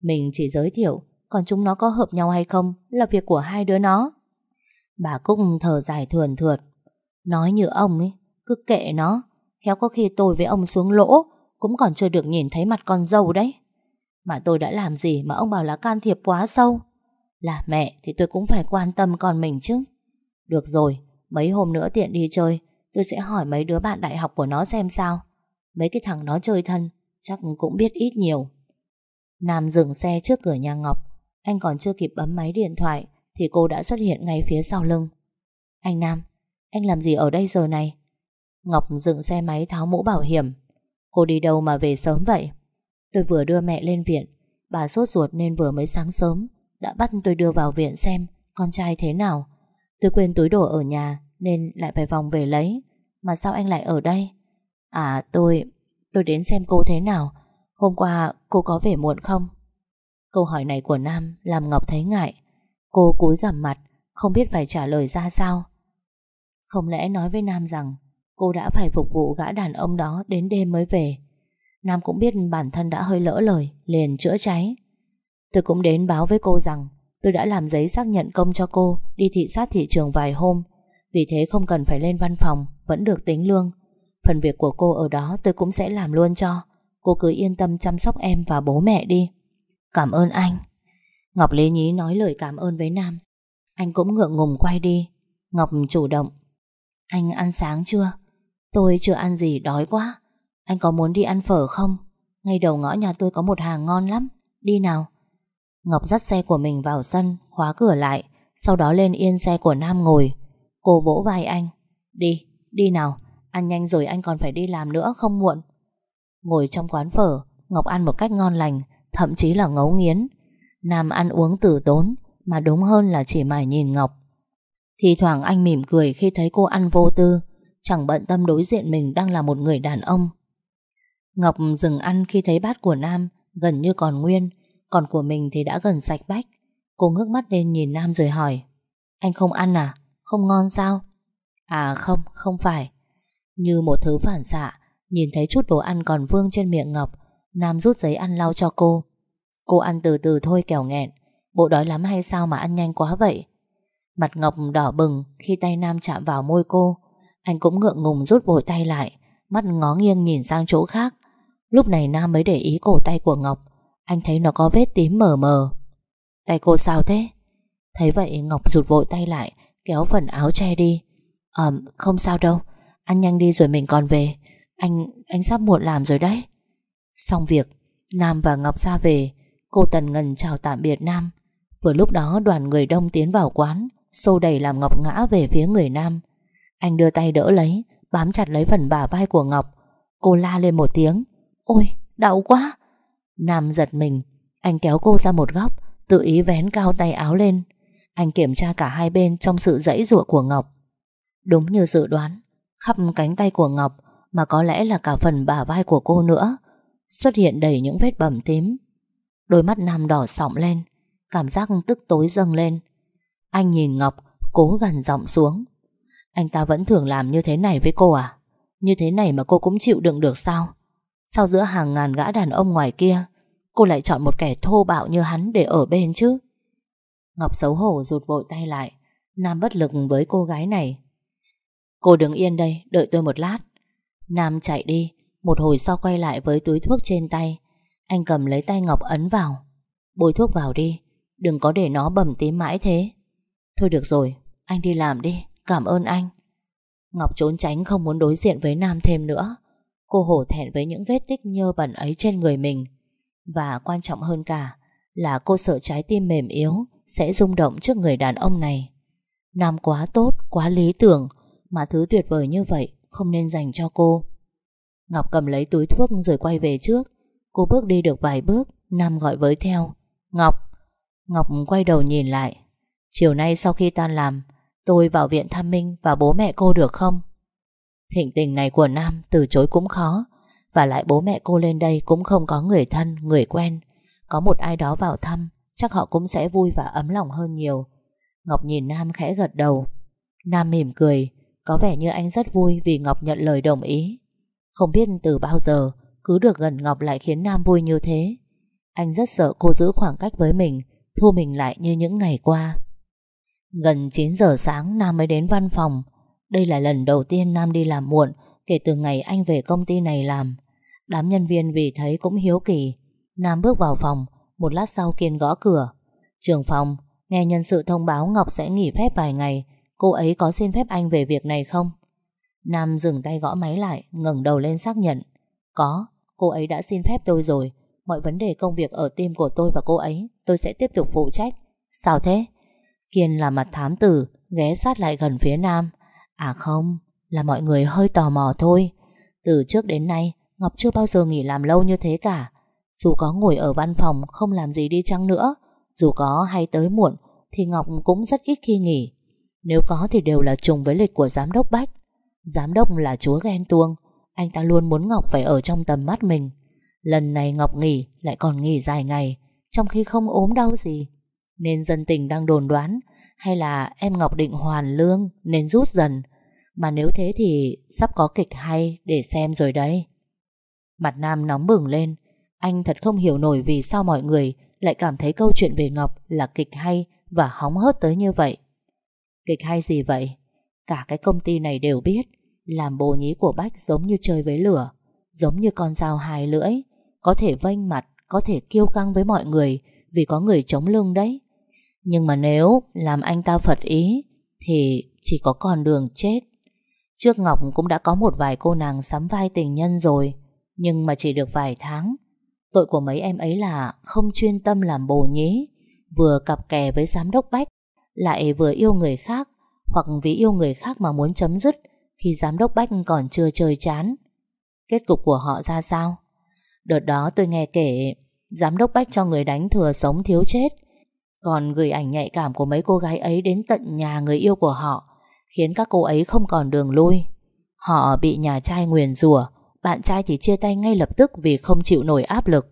Mình chỉ giới thiệu Còn chúng nó có hợp nhau hay không Là việc của hai đứa nó. Bà Cúc thở dài thườn thượt. Nói như ông ấy cứ kệ nó. Khéo có khi tôi với ông xuống lỗ, Cũng còn chưa được nhìn thấy mặt con dâu đấy. Mà tôi đã làm gì mà ông bảo là can thiệp quá sâu? Là mẹ thì tôi cũng phải quan tâm con mình chứ. Được rồi, Mấy hôm nữa tiện đi chơi, Tôi sẽ hỏi mấy đứa bạn đại học của nó xem sao. Mấy cái thằng nó chơi thân, Chắc cũng biết ít nhiều. Nam dừng xe trước cửa nhà Ngọc. Anh còn chưa kịp bấm máy điện thoại Thì cô đã xuất hiện ngay phía sau lưng. Anh Nam, Anh làm gì ở đây giờ này? Ngọc dựng xe máy tháo mũ bảo hiểm. Cô đi đâu mà về sớm vậy? Tôi vừa đưa mẹ lên viện, Bà sốt ruột nên vừa mới sáng sớm, Đã bắt tôi đưa vào viện xem Con trai thế nào. Tôi quên túi đồ ở nhà Nên lại phải vòng về lấy, mà sao anh lại ở đây? À tôi Tôi đến xem cô thế nào. Hôm qua cô có về muộn không? Câu hỏi này của Nam làm Ngọc thấy ngại. Cô cúi gằm mặt, Không biết phải trả lời ra sao. Không lẽ nói với Nam rằng Cô đã phải phục vụ gã đàn ông đó Đến đêm mới về Nam cũng biết bản thân đã hơi lỡ lời, Liền chữa cháy Tôi cũng đến báo với cô rằng Tôi đã làm giấy xác nhận công cho cô Đi thị sát thị trường vài hôm Vì thế không cần phải lên văn phòng, vẫn được tính lương. Phần việc của cô ở đó tôi cũng sẽ làm luôn cho. Cô cứ yên tâm chăm sóc em và bố mẹ đi. Cảm ơn anh. Ngọc Lê Nhí nói lời cảm ơn với Nam. Anh cũng ngượng ngùng quay đi. Ngọc chủ động. Anh ăn sáng chưa? Tôi chưa ăn gì đói quá. Anh có muốn đi ăn phở không? Ngay đầu ngõ nhà tôi có một hàng ngon lắm. Đi nào. Ngọc dắt xe của mình vào sân, khóa cửa lại, sau đó lên yên xe của Nam ngồi. Cô vỗ vai anh. Đi, Đi nào, Ăn nhanh rồi anh còn phải đi làm nữa không muộn Ngồi trong quán phở Ngọc ăn một cách ngon lành Thậm chí là ngấu nghiến Nam ăn uống tử tốn Mà đúng hơn là chỉ mải nhìn Ngọc Thì thoảng anh mỉm cười khi thấy cô ăn vô tư Chẳng bận tâm đối diện mình đang là một người đàn ông. Ngọc dừng ăn khi thấy bát của Nam Gần như còn nguyên Còn của mình thì đã gần sạch bách. Cô ngước mắt lên nhìn Nam rồi hỏi Anh không ăn à? Không ngon sao? À không, không phải. Như một thứ phản xạ Nhìn thấy chút đồ ăn còn vương trên miệng Ngọc Nam rút giấy ăn lau cho cô. Cô ăn từ từ thôi kẻo nghẹn Bộ đói lắm hay sao mà ăn nhanh quá vậy? Mặt Ngọc đỏ bừng Khi tay Nam chạm vào môi cô anh cũng ngượng ngùng rút vội tay lại, Mắt ngó nghiêng nhìn sang chỗ khác. Lúc này Nam mới để ý cổ tay của Ngọc. Anh thấy nó có vết tím mờ mờ. Tay cô sao thế? Thấy vậy, Ngọc rụt vội tay lại, Kéo phần áo che đi. Ờ không sao đâu. Ăn nhanh đi rồi mình còn về. Anh anh sắp muộn làm rồi đấy. Xong việc, Nam và Ngọc ra về. Cô Tần Ngân chào tạm biệt Nam. Vừa lúc đó đoàn người đông tiến vào quán, Xô đẩy làm Ngọc ngã về phía người Nam. Anh đưa tay đỡ lấy, Bám chặt lấy phần bả vai của Ngọc. Cô la lên một tiếng. Ôi, đau quá. Nam giật mình. Anh kéo cô ra một góc, Tự ý vén cao tay áo lên. Anh kiểm tra cả hai bên trong sự dãy ruộng của Ngọc. Đúng như dự đoán, Khắp cánh tay của Ngọc Mà có lẽ là cả phần bả vai của cô nữa, Xuất hiện đầy những vết bầm tím. Đôi mắt Nam đỏ sọng lên, Cảm giác tức tối dâng lên. Anh nhìn Ngọc, Cố gần giọng xuống. Anh ta vẫn thường làm như thế này với cô à? Như thế này mà cô cũng chịu đựng được sao? Sao giữa hàng ngàn gã đàn ông ngoài kia, Cô lại chọn một kẻ thô bạo như hắn Để ở bên chứ? Ngọc xấu hổ rụt vội tay lại, Nam bất lực với cô gái này. Cô đứng yên đây, đợi tôi một lát. Nam chạy đi, Một hồi sau quay lại với túi thuốc trên tay. Anh cầm lấy tay Ngọc ấn vào. Bôi thuốc vào đi, Đừng có để nó bầm tím mãi thế. Thôi được rồi, Anh đi làm đi. Cảm ơn anh. Ngọc trốn tránh không muốn đối diện với Nam thêm nữa. Cô hổ thẹn với những vết tích nhơ bẩn ấy trên người mình. Và quan trọng hơn cả Là cô sợ trái tim mềm yếu Sẽ rung động trước người đàn ông này. Nam quá tốt, quá lý tưởng Mà thứ tuyệt vời như vậy Không nên dành cho cô. Ngọc cầm lấy túi thuốc rồi quay về trước. Cô bước đi được vài bước Nam gọi với theo. Ngọc Ngọc quay đầu nhìn lại. Chiều nay sau khi tan làm Tôi vào viện thăm Minh và bố mẹ cô được không? Thịnh tình này của Nam Từ chối cũng khó. Và lại bố mẹ cô lên đây cũng không có người thân, Người quen. Có một ai đó vào thăm, Chắc họ cũng sẽ vui và ấm lòng hơn nhiều. Ngọc nhìn Nam khẽ gật đầu. Nam mỉm cười. Có vẻ như anh rất vui vì Ngọc nhận lời đồng ý. Không biết từ bao giờ, Cứ được gần Ngọc lại khiến Nam vui như thế. Anh rất sợ cô giữ khoảng cách với mình Thu mình lại như những ngày qua. Gần 9 giờ sáng Nam mới đến văn phòng. Đây là lần đầu tiên Nam đi làm muộn Kể từ ngày anh về công ty này làm. Đám nhân viên vì thấy cũng hiếu kỳ. Nam bước vào phòng, Một lát sau Kiên gõ cửa. Trường phòng, Nghe nhân sự thông báo Ngọc sẽ nghỉ phép vài ngày. Cô ấy có xin phép anh về việc này không? Nam dừng tay gõ máy lại, ngẩng đầu lên xác nhận. Có, Cô ấy đã xin phép tôi rồi. Mọi vấn đề công việc ở team của tôi và cô ấy, Tôi sẽ tiếp tục phụ trách. Sao thế? Kiên là mặt thám tử, Ghé sát lại gần phía Nam. À không, Là mọi người hơi tò mò thôi. Từ trước đến nay, Ngọc chưa bao giờ nghỉ làm lâu như thế cả. Dù có ngồi ở văn phòng không làm gì đi chăng nữa, Dù có hay tới muộn, Thì Ngọc cũng rất ít khi nghỉ. Nếu có thì đều là trùng với lịch của giám đốc Bách. Giám đốc là chúa ghen tuông, Anh ta luôn muốn Ngọc phải ở trong tầm mắt mình. Lần này Ngọc nghỉ, Lại còn nghỉ dài ngày, Trong khi không ốm đau gì. Nên dân tình đang đồn đoán, Hay là em Ngọc định hoàn lương Nên rút dần. Mà nếu thế thì sắp có kịch hay Để xem rồi đấy. Mặt Nam nóng bừng lên. Anh thật không hiểu nổi vì sao mọi người Lại cảm thấy câu chuyện về Ngọc là kịch hay Và hóng hớt tới như vậy. Kịch hay gì vậy? Cả cái công ty này đều biết, Làm bồ nhí của Bách giống như chơi với lửa, Giống như con dao hai lưỡi, Có thể vênh mặt, Có thể kiêu căng với mọi người Vì có người chống lưng đấy. Nhưng mà nếu làm anh ta phật ý, Thì chỉ có con đường chết Trước Ngọc cũng đã có một vài cô nàng sắm vai tình nhân rồi, Nhưng mà chỉ được vài tháng Tội của mấy em ấy là Không chuyên tâm làm bồ nhí, Vừa cặp kè với giám đốc Bách, Lại vừa yêu người khác, Hoặc vì yêu người khác mà muốn chấm dứt khi giám đốc Bách còn chưa chơi chán. Kết cục của họ ra sao? Đợt đó tôi nghe kể, giám đốc Bách cho người đánh thừa sống thiếu chết còn gửi ảnh nhạy cảm của mấy cô gái ấy đến tận nhà người yêu của họ khiến các cô ấy không còn đường lui. Họ bị nhà trai nguyền rủa bạn trai thì chia tay ngay lập tức vì không chịu nổi áp lực.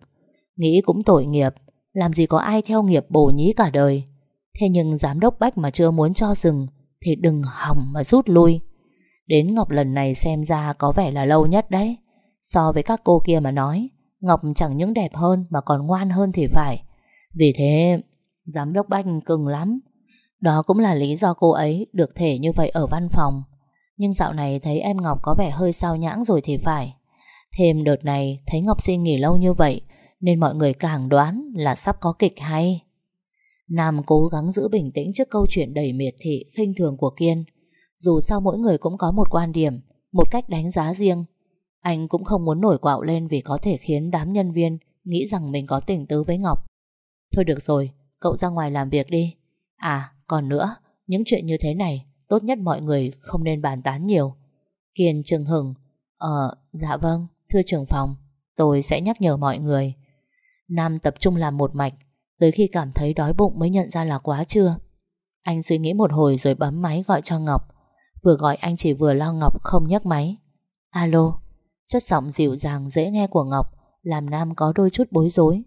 Nghĩ cũng tội nghiệp, làm gì có ai theo nghiệp bổ nhí cả đời. Thế nhưng giám đốc Bách mà chưa muốn cho dừng thì đừng hỏng mà rút lui. Đến Ngọc lần này xem ra có vẻ là lâu nhất đấy. So với các cô kia mà nói, Ngọc chẳng những đẹp hơn mà còn ngoan hơn thì phải. Vì thế, giám đốc Bách cưng lắm. Đó cũng là lý do cô ấy được thể như vậy ở văn phòng. Nhưng dạo này thấy em Ngọc có vẻ hơi sao nhãng rồi thì phải. Thêm đợt này thấy Ngọc xin nghỉ lâu như vậy nên mọi người càng đoán là sắp có kịch hay. Nam cố gắng giữ bình tĩnh trước câu chuyện đầy miệt thị, khinh thường của Kiên. Dù sao mỗi người cũng có một quan điểm, một cách đánh giá riêng. Anh cũng không muốn nổi quạo lên vì có thể khiến đám nhân viên nghĩ rằng mình có tình tứ với Ngọc. Thôi được rồi, cậu ra ngoài làm việc đi. À, còn nữa, những chuyện như thế này, tốt nhất mọi người không nên bàn tán nhiều. Kiên trừng hừng, Ờ, dạ vâng, thưa trưởng phòng, tôi sẽ nhắc nhở mọi người. Nam tập trung làm một mạch, tới khi cảm thấy đói bụng mới nhận ra là quá trưa. Anh suy nghĩ một hồi rồi bấm máy gọi cho Ngọc. Vừa gọi anh chỉ vừa lo Ngọc không nhấc máy. Alo, chất giọng dịu dàng dễ nghe của Ngọc làm Nam có đôi chút bối rối.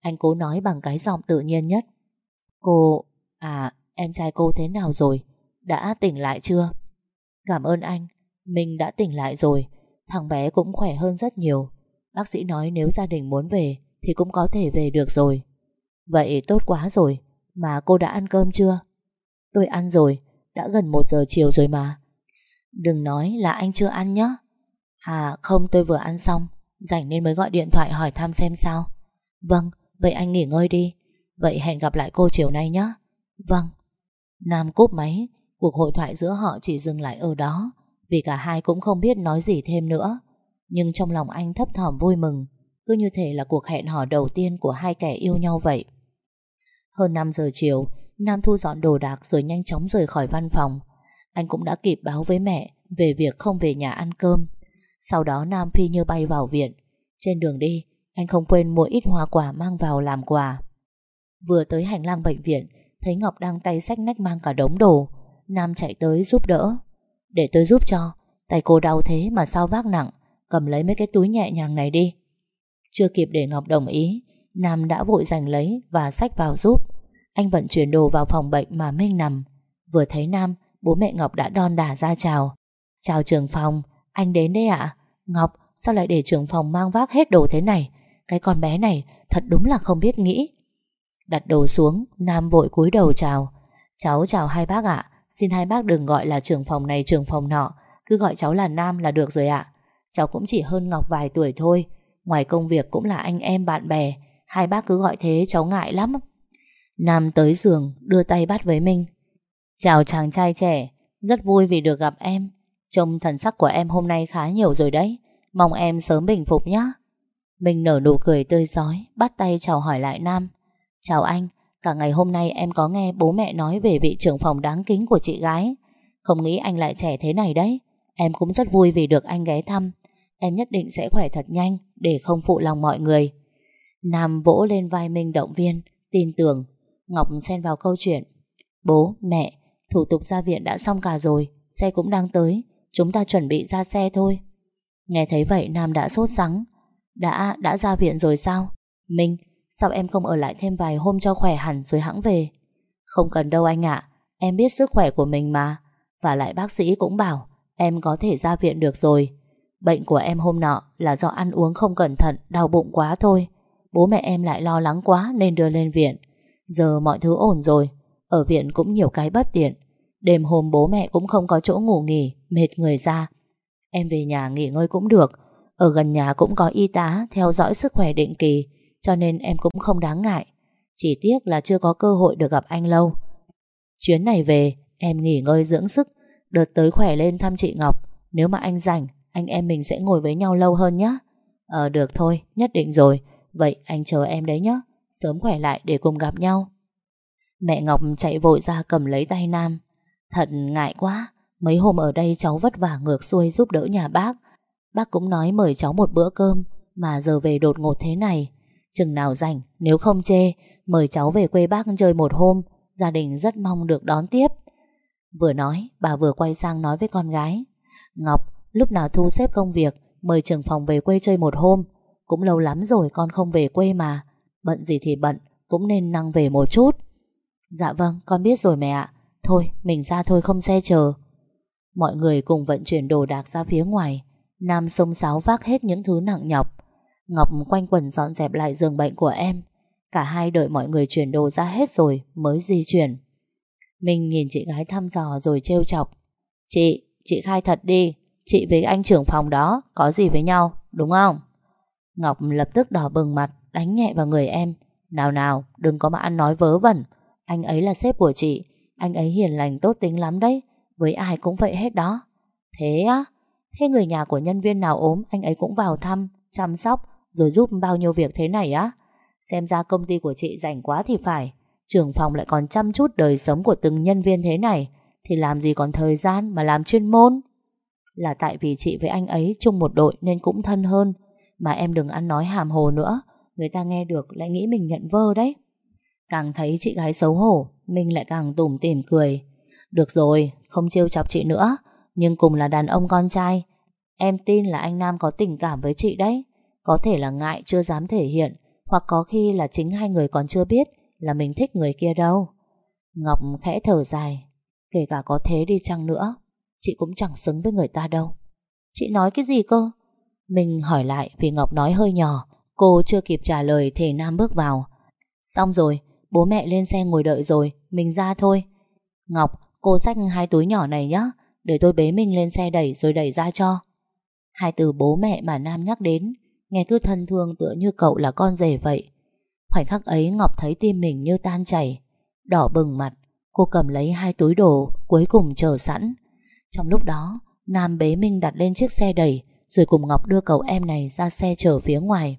Anh cố nói bằng cái giọng tự nhiên nhất. Cô, à, em trai cô thế nào rồi? Đã tỉnh lại chưa? Cảm ơn anh, mình đã tỉnh lại rồi. Thằng bé cũng khỏe hơn rất nhiều. Bác sĩ nói nếu gia đình muốn về thì cũng có thể về được rồi. Vậy tốt quá rồi. Mà cô đã ăn cơm chưa? Tôi ăn rồi, đã gần một giờ chiều rồi mà. Đừng nói là anh chưa ăn nhé. À không tôi vừa ăn xong, rảnh nên mới gọi điện thoại hỏi thăm xem sao. Vâng, vậy anh nghỉ ngơi đi. Vậy hẹn gặp lại cô chiều nay nhé. Vâng. Nam cúp máy, cuộc hội thoại giữa họ chỉ dừng lại ở đó, vì cả hai cũng không biết nói gì thêm nữa. Nhưng trong lòng anh thấp thỏm vui mừng, cứ như thể là cuộc hẹn hò đầu tiên của hai kẻ yêu nhau vậy. Hơn 5 giờ chiều, Nam thu dọn đồ đạc rồi nhanh chóng rời khỏi văn phòng. Anh cũng đã kịp báo với mẹ về việc không về nhà ăn cơm. Sau đó Nam phi như bay vào viện. Trên đường đi, anh không quên mua ít hoa quả mang vào làm quà. Vừa tới hành lang bệnh viện, thấy Ngọc đang tay sách nách mang cả đống đồ. Nam chạy tới giúp đỡ. Để tôi giúp cho, tay cô đau thế mà sao vác nặng, cầm lấy mấy cái túi nhẹ nhàng này đi. Chưa kịp để Ngọc đồng ý, Nam đã vội giành lấy và xách vào giúp. Anh vận chuyển đồ vào phòng bệnh mà Minh nằm. Vừa thấy Nam, bố mẹ Ngọc đã đon đả ra chào. Chào trường phòng, anh đến đấy ạ. Ngọc, sao lại để trưởng phòng mang vác hết đồ thế này? Cái con bé này thật đúng là không biết nghĩ. Đặt đầu xuống, Nam vội cúi đầu chào. Cháu chào hai bác ạ. Xin hai bác đừng gọi là trưởng phòng này trưởng phòng nọ, cứ gọi cháu là Nam là được rồi ạ. Cháu cũng chỉ hơn Ngọc vài tuổi thôi, ngoài công việc cũng là anh em bạn bè, hai bác cứ gọi thế cháu ngại lắm. Nam tới giường, đưa tay bắt với Minh. Chào chàng trai trẻ, rất vui vì được gặp em. Trông thần sắc của em hôm nay khá nhiều rồi đấy, mong em sớm bình phục nhé mình nở nụ cười tươi giói, bắt tay chào hỏi lại Nam. Chào anh, Cả ngày hôm nay em có nghe bố mẹ nói về vị trưởng phòng đáng kính của chị gái. Không nghĩ anh lại trẻ thế này đấy. Em cũng rất vui vì được anh ghé thăm. Em nhất định sẽ khỏe thật nhanh để không phụ lòng mọi người. Nam vỗ lên vai Minh động viên, tin tưởng. Ngọc xen vào câu chuyện. Bố, mẹ, thủ tục ra viện đã xong cả rồi, xe cũng đang tới. Chúng ta chuẩn bị ra xe thôi. Nghe thấy vậy Nam đã sốt sắng. Đã, đã ra viện rồi sao? Minh, Sao em không ở lại thêm vài hôm cho khỏe hẳn rồi hãng về? Không cần đâu anh ạ Em biết sức khỏe của mình mà. Và lại bác sĩ cũng bảo Em có thể ra viện được rồi. Bệnh của em hôm nọ là do ăn uống không cẩn thận Đau bụng quá thôi. Bố mẹ em lại lo lắng quá nên đưa lên viện. Giờ mọi thứ ổn rồi Ở viện cũng nhiều cái bất tiện. Đêm hôm bố mẹ cũng không có chỗ ngủ nghỉ Mệt người ra. Em về nhà nghỉ ngơi cũng được ở gần nhà cũng có y tá Theo dõi sức khỏe định kỳ, cho nên em cũng không đáng ngại. Chỉ tiếc là chưa có cơ hội được gặp anh lâu. Chuyến này về, Em nghỉ ngơi dưỡng sức, Đợt tới khỏe lên thăm chị Ngọc. Nếu mà anh rảnh, Anh em mình sẽ ngồi với nhau lâu hơn nhé Ờ được thôi, nhất định rồi. Vậy anh chờ em đấy nhé Sớm khỏe lại để cùng gặp nhau. Mẹ Ngọc chạy vội ra cầm lấy tay Nam. Thật ngại quá, Mấy hôm ở đây cháu vất vả ngược xuôi giúp đỡ nhà bác. Bác cũng nói mời cháu một bữa cơm Mà giờ về đột ngột thế này. Chừng nào rảnh, Nếu không chê, Mời cháu về quê bác chơi một hôm. Gia đình rất mong được đón tiếp. Vừa nói, bà vừa quay sang nói với con gái. Ngọc, Lúc nào thu xếp công việc, Mời trưởng phòng về quê chơi một hôm. Cũng lâu lắm rồi con không về quê mà. Bận gì thì bận, Cũng nên năng về một chút. Dạ vâng con biết rồi mẹ ạ. Thôi, mình ra thôi không xe chờ. Mọi người cùng vận chuyển đồ đạc ra phía ngoài. Nam sông sáo vác hết những thứ nặng nhọc. Ngọc quanh quần dọn dẹp lại giường bệnh của em. Cả hai đợi mọi người chuyển đồ ra hết rồi Mới di chuyển. Mình nhìn chị gái thăm dò rồi trêu chọc. Chị, chị khai thật đi Chị với anh trưởng phòng đó Có gì với nhau, đúng không? Ngọc lập tức đỏ bừng mặt Đánh nhẹ vào người em. Nào nào, đừng có mà ăn nói vớ vẩn. Anh ấy là sếp của chị Anh ấy hiền lành tốt tính lắm đấy Với ai cũng vậy hết đó. Thế á? Thế người nhà của nhân viên nào ốm Anh ấy cũng vào thăm, chăm sóc Rồi giúp bao nhiêu việc thế này á. Xem ra công ty của chị rảnh quá thì phải. Trưởng phòng lại còn chăm chút đời sống Của từng nhân viên thế này. Thì làm gì còn thời gian mà làm chuyên môn? Là tại vì chị với anh ấy chung một đội Nên cũng thân hơn. Mà em đừng ăn nói hàm hồ nữa. Người ta nghe được lại nghĩ mình nhận vơ đấy. Càng thấy chị gái xấu hổ Mình lại càng tủm tỉm cười. Được rồi, không trêu chọc chị nữa. Nhưng cùng là đàn ông con trai Em tin là anh Nam có tình cảm với chị đấy. Có thể là ngại chưa dám thể hiện, Hoặc có khi là chính hai người còn chưa biết Là mình thích người kia đâu. Ngọc khẽ thở dài. Kể cả có thế đi chăng nữa, Chị cũng chẳng xứng với người ta đâu. Chị nói cái gì cơ? Mình hỏi lại vì Ngọc nói hơi nhỏ. Cô chưa kịp trả lời thì Nam bước vào. Xong rồi, Bố mẹ lên xe ngồi đợi rồi, Mình ra thôi. Ngọc, cô xách hai túi nhỏ này nhé Để tôi bế mình lên xe đẩy rồi đẩy ra cho. Hai từ bố mẹ mà Nam nhắc đến Nghe cứ thân thương tựa như cậu là con rể vậy. Khoảnh khắc ấy Ngọc thấy tim mình như tan chảy Đỏ bừng mặt. Cô cầm lấy hai túi đồ Cuối cùng chờ sẵn. Trong lúc đó Nam bế Minh đặt lên chiếc xe đẩy Rồi cùng Ngọc đưa cậu em này ra xe chở phía ngoài.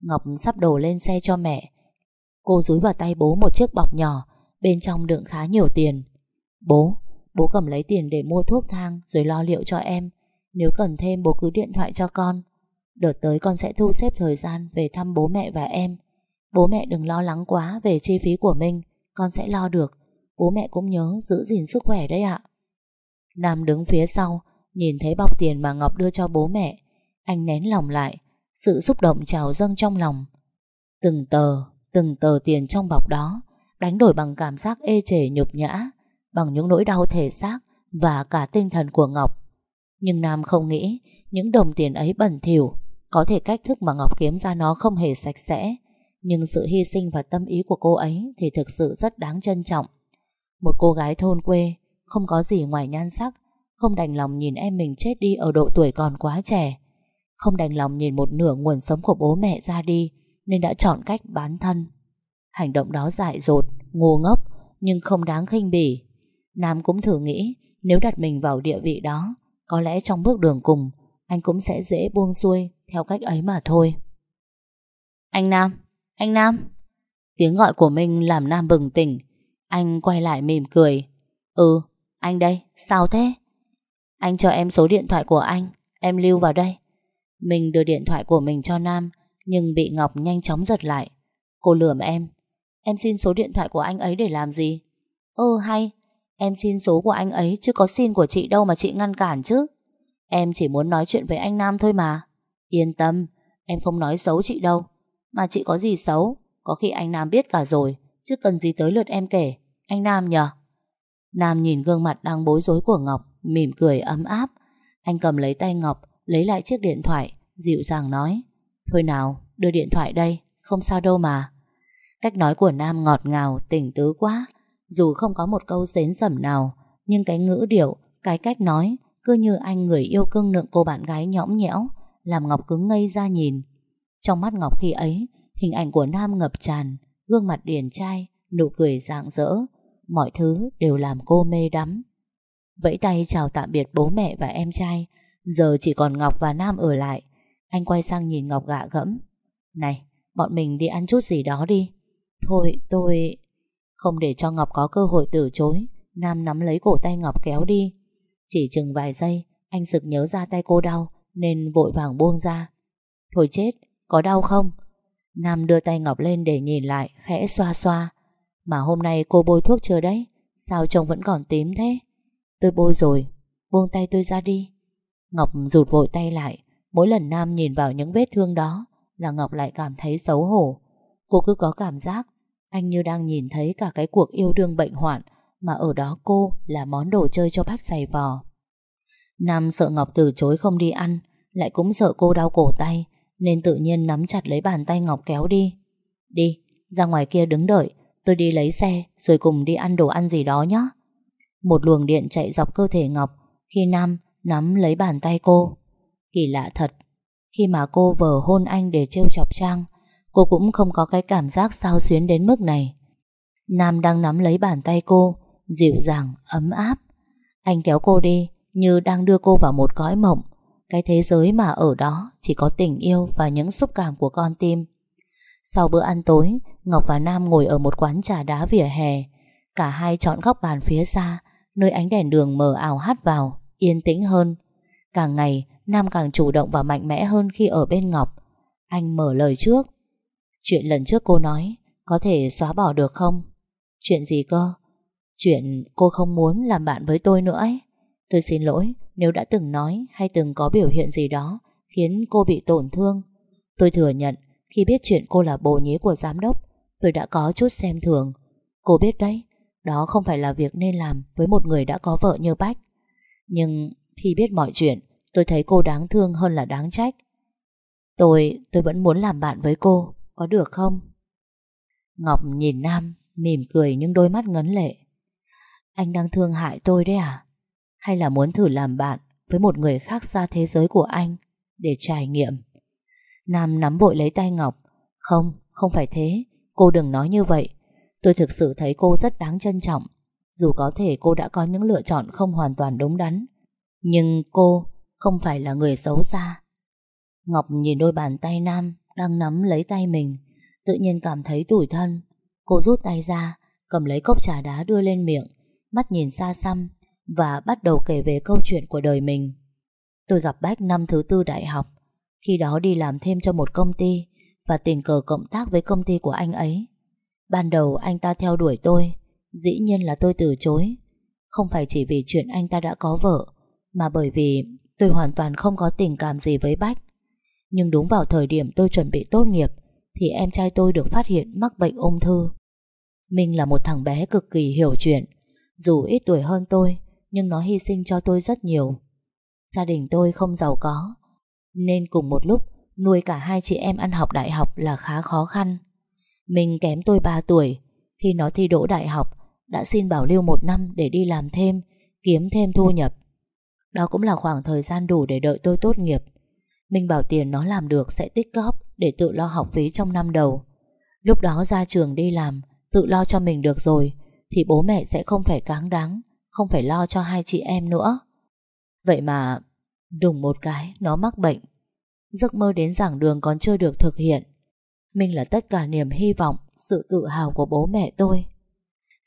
Ngọc sắp đồ lên xe cho mẹ. Cô dúi vào tay bố một chiếc bọc nhỏ Bên trong đựng khá nhiều tiền. Bố, bố cầm lấy tiền để mua thuốc thang Rồi lo liệu cho em. Nếu cần thêm bố cứ điện thoại cho con. Đợt tới con sẽ thu xếp thời gian Về thăm bố mẹ và em. Bố mẹ đừng lo lắng quá về chi phí của mình Con sẽ lo được. Bố mẹ cũng nhớ giữ gìn sức khỏe đấy ạ. Nam đứng phía sau Nhìn thấy bọc tiền mà Ngọc đưa cho bố mẹ. Anh nén lòng lại Sự xúc động trào dâng trong lòng. Từng tờ, từng tờ tiền trong bọc đó Đánh đổi bằng cảm giác ê chề nhục nhã Bằng những nỗi đau thể xác Và cả tinh thần của Ngọc. Nhưng Nam không nghĩ Những đồng tiền ấy bẩn thỉu, Có thể cách thức mà Ngọc kiếm ra nó không hề sạch sẽ. Nhưng sự hy sinh và tâm ý của cô ấy Thì thực sự rất đáng trân trọng. Một cô gái thôn quê, Không có gì ngoài nhan sắc, Không đành lòng nhìn em mình chết đi Ở độ tuổi còn quá trẻ. Không đành lòng nhìn một nửa nguồn sống của bố mẹ ra đi Nên đã chọn cách bán thân. Hành động đó dại dột, Ngu ngốc, Nhưng không đáng khinh bỉ. Nam cũng thử nghĩ Nếu đặt mình vào địa vị đó có lẽ trong bước đường cùng, Anh cũng sẽ dễ buông xuôi Theo cách ấy mà thôi. Anh Nam Anh Nam. Tiếng gọi của mình làm Nam bừng tỉnh. Anh quay lại mỉm cười. Ừ anh đây, sao thế? Anh cho em số điện thoại của anh, Em lưu vào đây. Mình đưa điện thoại của mình cho Nam, Nhưng bị Ngọc nhanh chóng giật lại. Cô lườm em. Em xin số điện thoại của anh ấy để làm gì? Ừ hay. Em xin số của anh ấy, chứ có xin của chị đâu mà chị ngăn cản chứ. Em chỉ muốn nói chuyện với anh Nam thôi mà. Yên tâm, Em không nói xấu chị đâu. Mà chị có gì xấu? Có khi anh Nam biết cả rồi, Chứ cần gì tới lượt em kể. Anh Nam nhờ. Nam nhìn gương mặt đang bối rối của Ngọc, Mỉm cười ấm áp. Anh cầm lấy tay Ngọc, Lấy lại chiếc điện thoại, Dịu dàng nói, Thôi nào, đưa điện thoại đây, Không sao đâu mà. Cách nói của Nam ngọt ngào, tỉnh tứ quá. Dù không có một câu xến sẩm nào, Nhưng cái ngữ điệu, Cái cách nói Cứ như anh người yêu cưng nượng cô bạn gái nhõm nhẽo, Làm Ngọc cứng ngây ra nhìn. Trong mắt Ngọc khi ấy, Hình ảnh của Nam ngập tràn, Gương mặt điển trai, Nụ cười rạng rỡ, Mọi thứ đều làm cô mê đắm. Vẫy tay chào tạm biệt bố mẹ và em trai, Giờ chỉ còn Ngọc và Nam ở lại. Anh quay sang nhìn Ngọc gạ gẫm. Này, Bọn mình đi ăn chút gì đó đi. Thôi, tôi không để cho Ngọc có cơ hội từ chối. Nam nắm lấy cổ tay Ngọc kéo đi. Chỉ chừng vài giây Anh sực nhớ ra tay cô đau Nên vội vàng buông ra. Thôi chết, có đau không? Nam đưa tay Ngọc lên để nhìn lại Khẽ xoa xoa. Mà hôm nay cô bôi thuốc chưa đấy? Sao trông vẫn còn tím thế? Tôi bôi rồi, buông tay tôi ra đi. Ngọc rụt vội tay lại. Mỗi lần Nam nhìn vào những vết thương đó Là Ngọc lại cảm thấy xấu hổ. Cô cứ có cảm giác anh như đang nhìn thấy cả cái cuộc yêu đương bệnh hoạn Mà ở đó cô là món đồ chơi cho bác giày vò. Nam sợ Ngọc từ chối không đi ăn Lại cũng sợ cô đau cổ tay Nên tự nhiên nắm chặt lấy bàn tay Ngọc kéo đi. Đi, ra ngoài kia đứng đợi Tôi đi lấy xe Rồi cùng đi ăn đồ ăn gì đó nhé Một luồng điện chạy dọc cơ thể Ngọc Khi Nam nắm lấy bàn tay cô. Kỳ lạ thật Khi mà cô vờ hôn anh để trêu chọc Trang Cô cũng không có cái cảm giác sao xuyến đến mức này. Nam đang nắm lấy bàn tay cô Dịu dàng, ấm áp. Anh kéo cô đi Như đang đưa cô vào một cõi mộng. Cái thế giới mà ở đó Chỉ có tình yêu và những xúc cảm của con tim. Sau bữa ăn tối Ngọc và Nam ngồi ở một quán trà đá vỉa hè. Cả hai chọn góc bàn phía xa Nơi ánh đèn đường mờ ảo hắt vào Yên tĩnh hơn. Càng ngày Nam càng chủ động và mạnh mẽ hơn khi ở bên Ngọc. Anh mở lời trước. Chuyện lần trước cô nói Có thể xóa bỏ được không? Chuyện gì cơ? Chuyện cô không muốn làm bạn với tôi nữa ấy. Tôi xin lỗi nếu đã từng nói Hay từng có biểu hiện gì đó Khiến cô bị tổn thương. Tôi thừa nhận khi biết chuyện cô là bồ nhí của giám đốc Tôi đã có chút xem thường. Cô biết đấy Đó không phải là việc nên làm với một người đã có vợ như Bách. Nhưng khi biết mọi chuyện Tôi thấy cô đáng thương hơn là đáng trách. Tôi, tôi vẫn muốn làm bạn với cô. Có được không? Ngọc nhìn Nam Mỉm cười nhưng đôi mắt ngấn lệ. Anh đang thương hại tôi đấy à? Hay là muốn thử làm bạn Với một người khác xa thế giới của anh Để trải nghiệm? Nam nắm vội lấy tay Ngọc. Không, không phải thế. Cô đừng nói như vậy. Tôi thực sự thấy cô rất đáng trân trọng. Dù có thể cô đã có những lựa chọn không hoàn toàn đúng đắn Nhưng cô không phải là người xấu xa. Ngọc nhìn đôi bàn tay Nam đang nắm lấy tay mình. Tự nhiên cảm thấy tủi thân. Cô rút tay ra, Cầm lấy cốc trà đá đưa lên miệng, Mắt nhìn xa xăm Và bắt đầu kể về câu chuyện của đời mình. Tôi gặp Bách năm thứ tư đại học. Khi đó đi làm thêm cho một công ty Và tình cờ cộng tác với công ty của anh ấy. Ban đầu anh ta theo đuổi tôi, Dĩ nhiên là tôi từ chối. Không phải chỉ vì chuyện anh ta đã có vợ, Mà bởi vì tôi hoàn toàn không có tình cảm gì với Bách. Nhưng đúng vào thời điểm tôi chuẩn bị tốt nghiệp, Thì em trai tôi được phát hiện mắc bệnh ung thư. Minh là một thằng bé cực kỳ hiểu chuyện. Dù ít tuổi hơn tôi, Nhưng nó hy sinh cho tôi rất nhiều. Gia đình tôi không giàu có, Nên cùng một lúc Nuôi cả hai chị em ăn học đại học là khá khó khăn. Minh kém tôi 3 tuổi, Khi nó thi đỗ đại học, Đã xin bảo lưu một năm để đi làm thêm, Kiếm thêm thu nhập. Đó cũng là khoảng thời gian đủ để đợi tôi tốt nghiệp. Minh bảo tiền nó làm được sẽ tích góp Để tự lo học phí trong năm đầu. Lúc đó ra trường đi làm, Tự lo cho mình được rồi, Thì bố mẹ sẽ không phải cáng đáng, Không phải lo cho hai chị em nữa. Vậy mà, Đùng một cái, nó mắc bệnh. Giấc mơ đến giảng đường còn chưa được thực hiện. Mình là tất cả niềm hy vọng, Sự tự hào của bố mẹ tôi.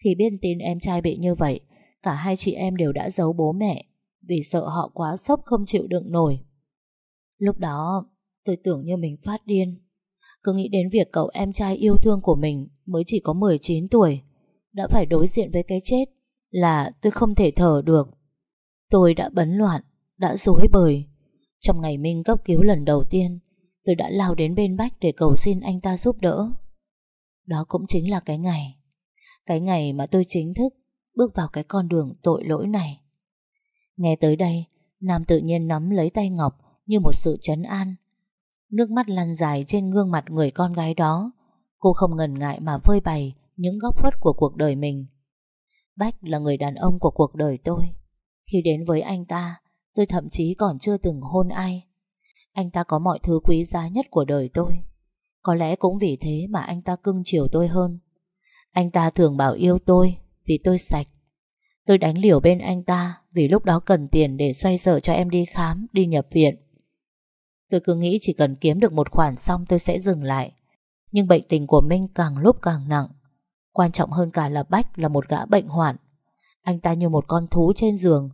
Khi biết tin em trai bị như vậy, Cả hai chị em đều đã giấu bố mẹ, Vì sợ họ quá sốc không chịu đựng nổi. Lúc đó, Tôi tưởng như mình phát điên. Cứ nghĩ đến việc cậu em trai yêu thương của mình Mới chỉ có 19 tuổi, Đã phải đối diện với cái chết Là tôi không thể thở được. Tôi đã bấn loạn, Đã dối bời. Trong ngày Minh cấp cứu lần đầu tiên, Tôi đã lao đến bên Bách để cầu xin anh ta giúp đỡ. Đó cũng chính là cái ngày Cái ngày mà tôi chính thức Bước vào cái con đường tội lỗi này. Nghe tới đây, Nam tự nhiên nắm lấy tay Ngọc như một sự trấn an. Nước mắt lăn dài trên gương mặt người con gái đó, Cô không ngần ngại mà phơi bày Những góc khuất của cuộc đời mình. Bách là người đàn ông của cuộc đời tôi. Khi đến với anh ta, Tôi thậm chí còn chưa từng hôn ai. Anh ta có mọi thứ quý giá nhất của đời tôi. Có lẽ cũng vì thế mà anh ta cưng chiều tôi hơn. Anh ta thường bảo yêu tôi Vì tôi sạch. Tôi đánh liều bên anh ta Vì lúc đó cần tiền để xoay sở cho em đi khám, Đi nhập viện. Tôi cứ nghĩ chỉ cần kiếm được một khoản xong tôi sẽ dừng lại. Nhưng bệnh tình của Minh càng lúc càng nặng. Quan trọng hơn cả là Bách là một gã bệnh hoạn. Anh ta như một con thú trên giường,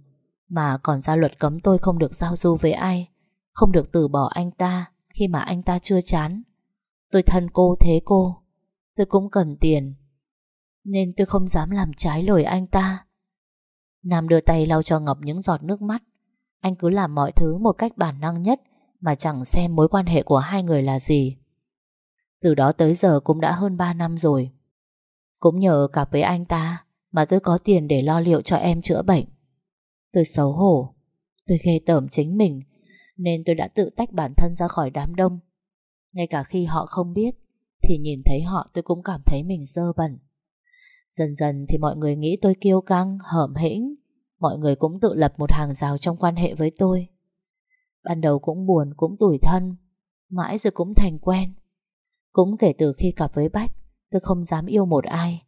Mà còn ra luật cấm tôi không được giao du với ai, Không được từ bỏ anh ta Khi mà anh ta chưa chán. Tôi thân cô thế cô, Tôi cũng cần tiền, Nên tôi không dám làm trái lời anh ta. Nam đưa tay lau cho Ngọc những giọt nước mắt. Anh cứ làm mọi thứ một cách bản năng nhất mà chẳng xem mối quan hệ của hai người là gì. Từ đó tới giờ cũng đã hơn 3 năm rồi. Cũng nhờ cặp với anh ta Mà tôi có tiền để lo liệu cho em chữa bệnh. Tôi xấu hổ Tôi ghê tởm chính mình Nên tôi đã tự tách bản thân ra khỏi đám đông. Ngay cả khi họ không biết Thì nhìn thấy họ tôi cũng cảm thấy mình dơ bẩn. Dần dần thì mọi người nghĩ tôi kiêu căng, hởm hĩnh. Mọi người cũng tự lập một hàng rào trong quan hệ với tôi. Ban đầu cũng buồn, cũng tủi thân Mãi rồi cũng thành quen. Cũng kể từ khi cặp với Bách Tôi không dám yêu một ai.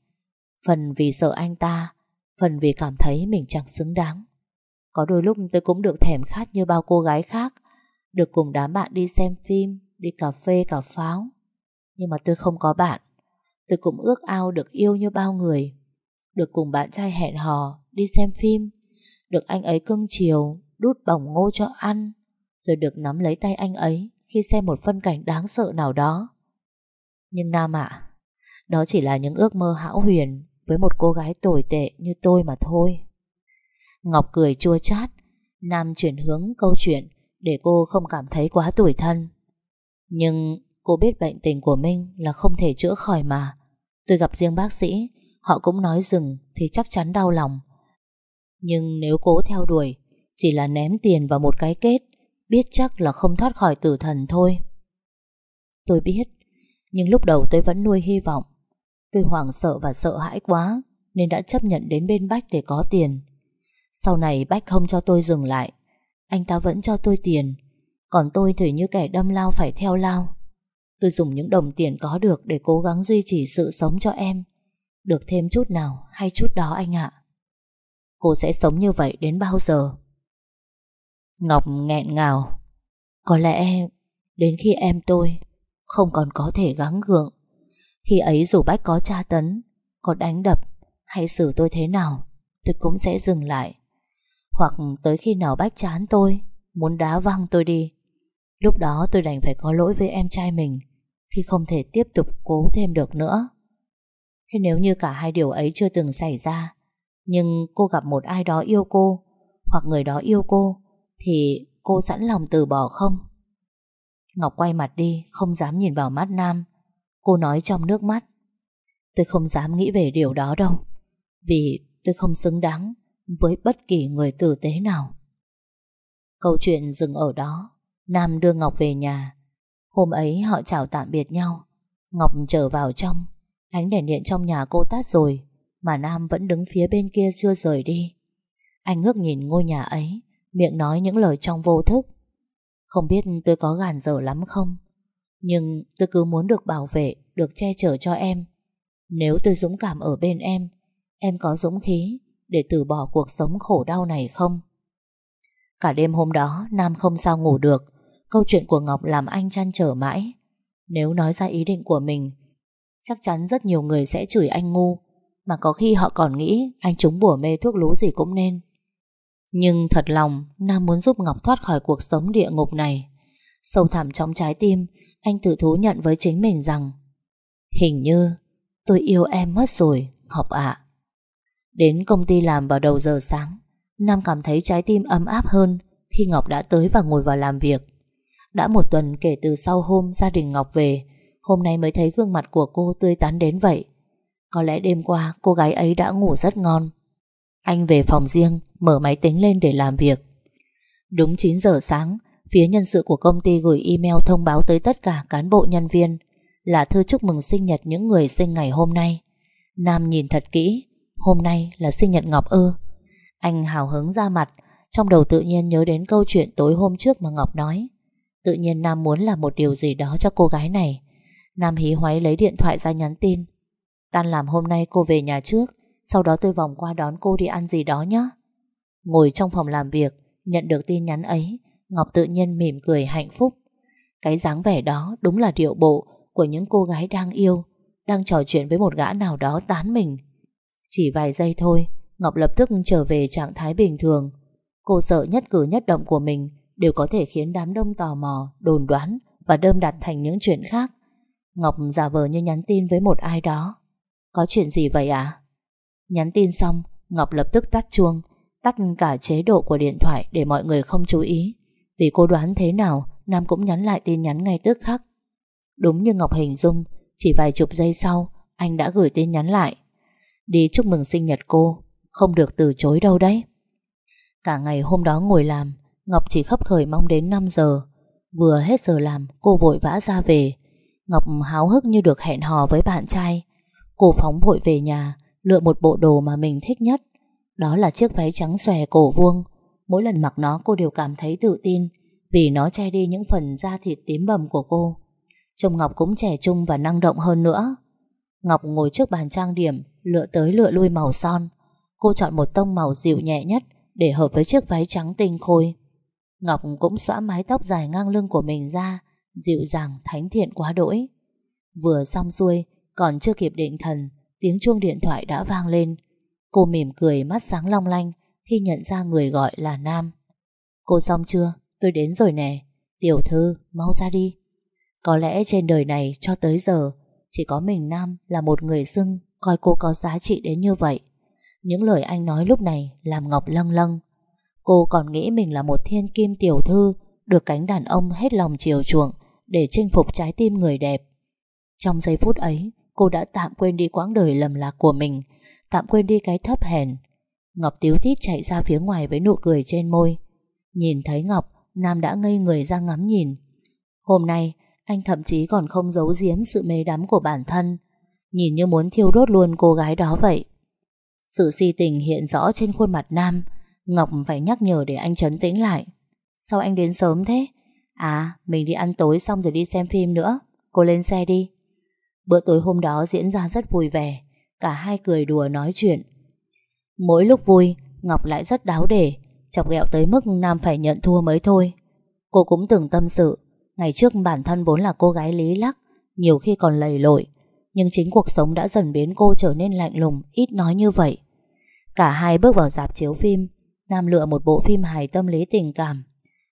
Phần vì sợ anh ta Phần vì cảm thấy mình chẳng xứng đáng. Có đôi lúc tôi cũng được thèm khát như bao cô gái khác Được cùng đám bạn đi xem phim Đi cà phê cà pháo. Nhưng mà tôi không có bạn. Tôi cũng ước ao được yêu như bao người. Được cùng bạn trai hẹn hò Đi xem phim. Được anh ấy cưng chiều Đút bỏng ngô cho ăn. Rồi được nắm lấy tay anh ấy Khi xem một phân cảnh đáng sợ nào đó. Nhưng Nam ạ Đó chỉ là những ước mơ hão huyền Với một cô gái tồi tệ như tôi mà thôi. Ngọc cười chua chát, Nam chuyển hướng câu chuyện Để cô không cảm thấy quá tủi thân. Nhưng cô biết bệnh tình của Minh Là không thể chữa khỏi mà. Tôi gặp riêng bác sĩ, Họ cũng nói dừng thì chắc chắn đau lòng. Nhưng nếu cố theo đuổi, Chỉ là ném tiền vào một cái kết Biết chắc là không thoát khỏi tử thần thôi. Tôi biết, Nhưng lúc đầu tôi vẫn nuôi hy vọng. Tôi hoảng sợ và sợ hãi quá, Nên đã chấp nhận đến bên Bách để có tiền. Sau này Bách không cho tôi dừng lại, Anh ta vẫn cho tôi tiền, Còn tôi thì như kẻ đâm lao phải theo lao. Tôi dùng những đồng tiền có được Để cố gắng duy trì sự sống cho em. Được thêm chút nào hay chút đó anh ạ. Cô sẽ sống như vậy đến bao giờ? Ngọc nghẹn ngào. Có lẽ Đến khi em tôi Không còn có thể gắng gượng, Khi ấy dù Bách có tra tấn, Có đánh đập Hay xử tôi thế nào, Tôi cũng sẽ dừng lại. Hoặc tới khi nào Bách chán tôi, Muốn đá văng tôi đi, Lúc đó tôi đành phải có lỗi với em trai mình, Khi không thể tiếp tục cố thêm được nữa. Thế nếu như cả hai điều ấy chưa từng xảy ra, Nhưng cô gặp một ai đó yêu cô, Hoặc người đó yêu cô thì cô sẵn lòng từ bỏ không? Ngọc quay mặt đi Không dám nhìn vào mắt Nam Cô nói trong nước mắt Tôi không dám nghĩ về điều đó đâu Vì tôi không xứng đáng với bất kỳ người tử tế nào. Câu chuyện dừng ở đó, Nam đưa Ngọc về nhà. Hôm ấy họ chào tạm biệt nhau. Ngọc trở vào trong, ánh đèn điện trong nhà cô tắt rồi, mà Nam vẫn đứng phía bên kia chưa rời đi. Anh ngước nhìn ngôi nhà ấy, miệng nói những lời trong vô thức. Không biết tôi có gàn dở lắm không? Nhưng tôi cứ muốn được bảo vệ, được che chở cho em. Nếu tôi dũng cảm ở bên em, em có dũng khí để từ bỏ cuộc sống khổ đau này không? Cả đêm hôm đó Nam không sao ngủ được Câu chuyện của Ngọc làm anh chăn trở mãi Nếu nói ra ý định của mình Chắc chắn rất nhiều người sẽ chửi anh ngu Mà có khi họ còn nghĩ Anh trúng bùa mê thuốc lú gì cũng nên nhưng thật lòng, Nam muốn giúp Ngọc thoát khỏi cuộc sống địa ngục này. Sâu thẳm trong trái tim, Anh tự thú nhận với chính mình rằng, Hình như Tôi yêu em mất rồi, Ngọc ạ. Đến công ty làm vào đầu giờ sáng, Nam cảm thấy trái tim ấm áp hơn Khi Ngọc đã tới và ngồi vào làm việc. Đã một tuần kể từ sau hôm Gia đình Ngọc về, Hôm nay mới thấy gương mặt của cô tươi tắn đến vậy. Có lẽ đêm qua cô gái ấy đã ngủ rất ngon. Anh về phòng riêng, Mở máy tính lên để làm việc. Đúng 9 giờ sáng, Phía nhân sự của công ty gửi email thông báo tới tất cả cán bộ nhân viên, Là thư chúc mừng sinh nhật những người sinh ngày hôm nay. Nam nhìn thật kỹ, Hôm nay là sinh nhật Ngọc ư. Anh hào hứng ra mặt, Trong đầu tự nhiên nhớ đến câu chuyện tối hôm trước mà Ngọc nói. Tự nhiên Nam muốn làm một điều gì đó cho cô gái này. Nam hí hoáy lấy điện thoại ra nhắn tin. Tan làm hôm nay cô về nhà trước sau đó tôi vòng qua đón cô đi ăn gì đó nhé Ngồi trong phòng làm việc Nhận được tin nhắn ấy Ngọc tự nhiên mỉm cười hạnh phúc Cái dáng vẻ đó đúng là điệu bộ Của những cô gái đang yêu Đang trò chuyện với một gã nào đó tán mình chỉ vài giây thôi Ngọc lập tức trở về trạng thái bình thường Cô sợ nhất cử nhất động của mình đều có thể khiến đám đông tò mò, đồn đoán và đơm đặt thành những chuyện khác. Ngọc giả vờ như nhắn tin với một ai đó. Có chuyện gì vậy à? Nhắn tin xong, Ngọc lập tức tắt chuông, tắt cả chế độ của điện thoại để mọi người không chú ý. Vì cô đoán thế nào, Nam cũng nhắn lại tin nhắn ngay tức khắc. Đúng như Ngọc hình dung, chỉ vài chục giây sau, anh đã gửi tin nhắn lại. Đi chúc mừng sinh nhật cô, không được từ chối đâu đấy. Cả ngày hôm đó ngồi làm, Ngọc chỉ khấp khởi mong đến 5 giờ. Vừa hết giờ làm, cô vội vã ra về. Ngọc háo hức như được hẹn hò với bạn trai. Cô phóng vội về nhà, lựa một bộ đồ mà mình thích nhất. Đó là chiếc váy trắng xòe cổ vuông. Mỗi lần mặc nó cô đều cảm thấy tự tin vì nó che đi những phần da thịt tím bầm của cô. Trông Ngọc cũng trẻ trung và năng động hơn nữa. Ngọc ngồi trước bàn trang điểm, lựa tới lựa lui màu son. Cô chọn một tông màu dịu nhẹ nhất để hợp với chiếc váy trắng tinh khôi. Ngọc cũng xõa mái tóc dài ngang lưng của mình ra, dịu dàng thánh thiện quá đỗi. Vừa xong xuôi, còn chưa kịp định thần, tiếng chuông điện thoại đã vang lên. Cô mỉm cười mắt sáng long lanh khi nhận ra người gọi là Nam. Cô xong chưa? Tôi đến rồi nè. Tiểu thư, mau ra đi. Có lẽ trên đời này cho tới giờ, chỉ có mình Nam là một người xưng coi cô có giá trị đến như vậy. Những lời anh nói lúc này làm Ngọc lâng lâng. Cô còn nghĩ mình là một thiên kim tiểu thư được cánh đàn ông hết lòng chiều chuộng để chinh phục trái tim người đẹp. Trong giây phút ấy, cô đã tạm quên đi quãng đời lầm lạc của mình, tạm quên đi cái thấp hèn. Ngọc tiếu tít chạy ra phía ngoài với nụ cười trên môi. Nhìn thấy Ngọc, Nam đã ngây người ra ngắm nhìn. Hôm nay, anh thậm chí còn không giấu giếm sự mê đắm của bản thân, nhìn như muốn thiêu đốt luôn cô gái đó vậy. Sự si tình hiện rõ trên khuôn mặt Nam, Ngọc phải nhắc nhở để anh trấn tĩnh lại. Sao anh đến sớm thế? À, mình đi ăn tối xong rồi đi xem phim nữa. Cô lên xe đi. Bữa tối hôm đó diễn ra rất vui vẻ. Cả hai cười đùa nói chuyện. Mỗi lúc vui, Ngọc lại rất đáo để, chọc ghẹo tới mức Nam phải nhận thua mới thôi. Cô cũng từng tâm sự, ngày trước bản thân vốn là cô gái lý lắc, nhiều khi còn lầy lội, nhưng chính cuộc sống đã dần biến cô trở nên lạnh lùng, ít nói như vậy. Cả hai bước vào dạp chiếu phim, Nam lựa một bộ phim hài tâm lý tình cảm.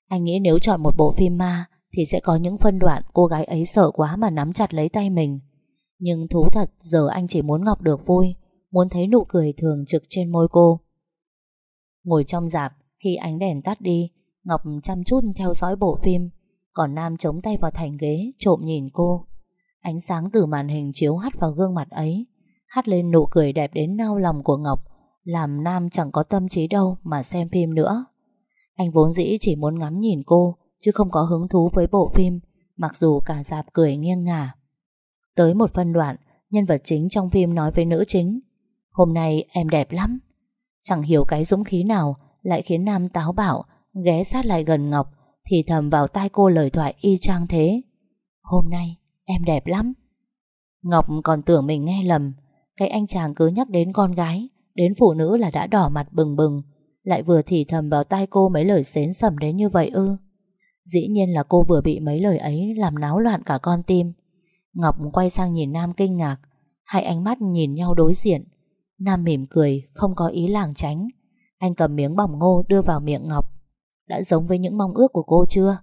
Anh nghĩ nếu chọn một bộ phim ma thì sẽ có những phân đoạn cô gái ấy sợ quá mà nắm chặt lấy tay mình. Nhưng thú thật giờ anh chỉ muốn Ngọc được vui, muốn thấy nụ cười thường trực trên môi cô. Ngồi trong dạp, khi ánh đèn tắt đi, Ngọc chăm chút theo dõi bộ phim, còn Nam chống tay vào thành ghế, trộm nhìn cô. Ánh sáng từ màn hình chiếu hắt vào gương mặt ấy, hắt lên nụ cười đẹp đến nao lòng của Ngọc, làm Nam chẳng có tâm trí đâu mà xem phim nữa. Anh vốn dĩ chỉ muốn ngắm nhìn cô, chứ không có hứng thú với bộ phim, mặc dù cả dạp cười nghiêng ngả. Tới một phân đoạn, nhân vật chính trong phim nói với nữ chính, Hôm nay em đẹp lắm. Chẳng hiểu cái dũng khí nào lại khiến Nam táo bạo, ghé sát lại gần Ngọc, thì thầm vào tai cô lời thoại y chang thế. Hôm nay, em đẹp lắm. Ngọc còn tưởng mình nghe lầm, cái anh chàng cứ nhắc đến con gái, đến phụ nữ là đã đỏ mặt bừng bừng, lại vừa thì thầm vào tai cô mấy lời xến sầm đến như vậy ư. Dĩ nhiên là cô vừa bị mấy lời ấy làm náo loạn cả con tim. Ngọc quay sang nhìn Nam kinh ngạc, hai ánh mắt nhìn nhau đối diện. Nam mỉm cười, không có ý làng tránh. Anh cầm miếng bỏng ngô đưa vào miệng Ngọc. Đã giống với những mong ước của cô chưa?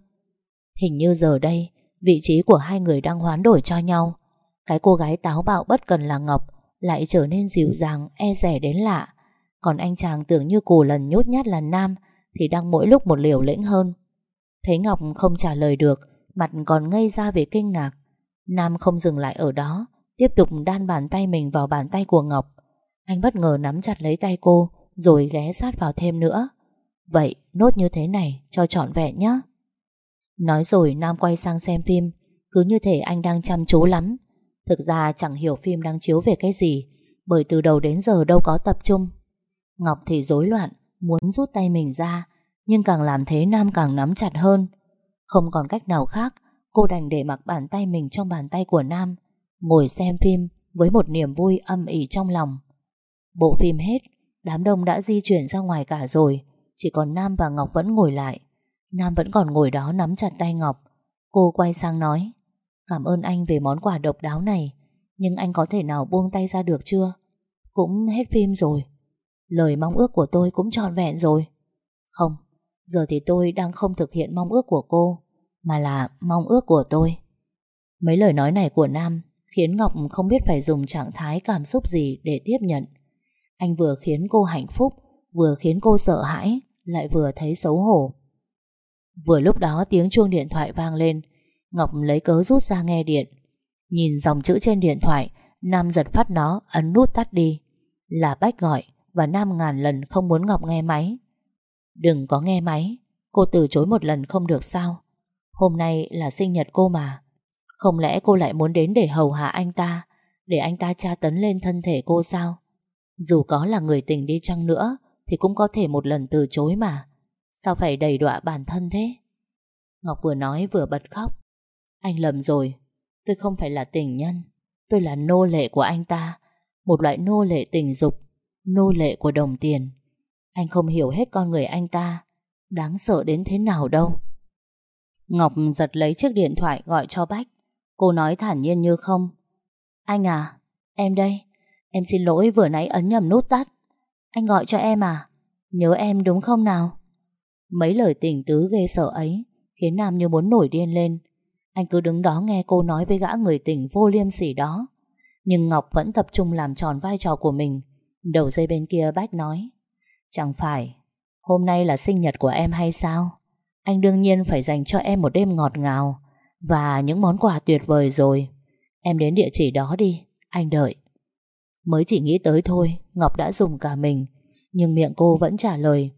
Hình như giờ đây, vị trí của hai người đang hoán đổi cho nhau. Cái cô gái táo bạo bất cần là Ngọc lại trở nên dịu dàng, e rẻ đến lạ. Còn anh chàng tưởng như cù lần nhút nhát là Nam thì đang mỗi lúc một liều lĩnh hơn. Thấy Ngọc không trả lời được, mặt còn ngây ra về kinh ngạc. Nam không dừng lại ở đó, tiếp tục đan bàn tay mình vào bàn tay của Ngọc. Anh bất ngờ nắm chặt lấy tay cô, rồi ghé sát vào thêm nữa. Vậy, nốt như thế này, cho trọn vẹn nhé. Nói rồi Nam quay sang xem phim, cứ như thể anh đang chăm chú lắm. Thực ra chẳng hiểu phim đang chiếu về cái gì, bởi từ đầu đến giờ đâu có tập trung. Ngọc thì rối loạn, muốn rút tay mình ra, nhưng càng làm thế Nam càng nắm chặt hơn. Không còn cách nào khác, cô đành để mặc bàn tay mình trong bàn tay của Nam, ngồi xem phim với một niềm vui âm ỉ trong lòng. Bộ phim hết, đám đông đã di chuyển ra ngoài cả rồi, chỉ còn Nam và Ngọc vẫn ngồi lại. Nam vẫn còn ngồi đó nắm chặt tay Ngọc. Cô quay sang nói, cảm ơn anh về món quà độc đáo này, nhưng anh có thể nào buông tay ra được chưa? Cũng hết phim rồi. Lời mong ước của tôi cũng trọn vẹn rồi. Không, giờ thì tôi đang không thực hiện mong ước của cô, mà là mong ước của tôi. Mấy lời nói này của Nam khiến Ngọc không biết phải dùng trạng thái cảm xúc gì để tiếp nhận. Anh vừa khiến cô hạnh phúc, vừa khiến cô sợ hãi, lại vừa thấy xấu hổ. Vừa lúc đó tiếng chuông điện thoại vang lên, Ngọc lấy cớ rút ra nghe điện. Nhìn dòng chữ trên điện thoại, Nam giật phát nó, ấn nút tắt đi. Là Bách gọi, và Nam ngàn lần không muốn Ngọc nghe máy. Đừng có nghe máy, cô từ chối một lần không được sao. Hôm nay là sinh nhật cô mà. Không lẽ cô lại muốn đến để hầu hạ anh ta, để anh ta tra tấn lên thân thể cô sao? Dù có là người tình đi chăng nữa, thì cũng có thể một lần từ chối mà. Sao phải đầy đọa bản thân thế? Ngọc vừa nói vừa bật khóc. Anh lầm rồi, tôi không phải là tình nhân, tôi là nô lệ của anh ta, một loại nô lệ tình dục, nô lệ của đồng tiền. Anh không hiểu hết con người anh ta, đáng sợ đến thế nào đâu. Ngọc giật lấy chiếc điện thoại gọi cho Bách. Cô nói thản nhiên như không. Anh à, em đây. Em xin lỗi vừa nãy ấn nhầm nút tắt. Anh gọi cho em à? Nhớ em đúng không nào? Mấy lời tình tứ ghê sợ ấy khiến Nam như muốn nổi điên lên. Anh cứ đứng đó nghe cô nói với gã người tình vô liêm sỉ đó. Nhưng Ngọc vẫn tập trung làm tròn vai trò của mình. Đầu dây bên kia Bách nói. Chẳng phải, hôm nay là sinh nhật của em hay sao? Anh đương nhiên phải dành cho em một đêm ngọt ngào và những món quà tuyệt vời rồi. Em đến địa chỉ đó đi, anh đợi. Mới chỉ nghĩ tới thôi, Ngọc đã dùng cả mình, nhưng miệng cô vẫn trả lời.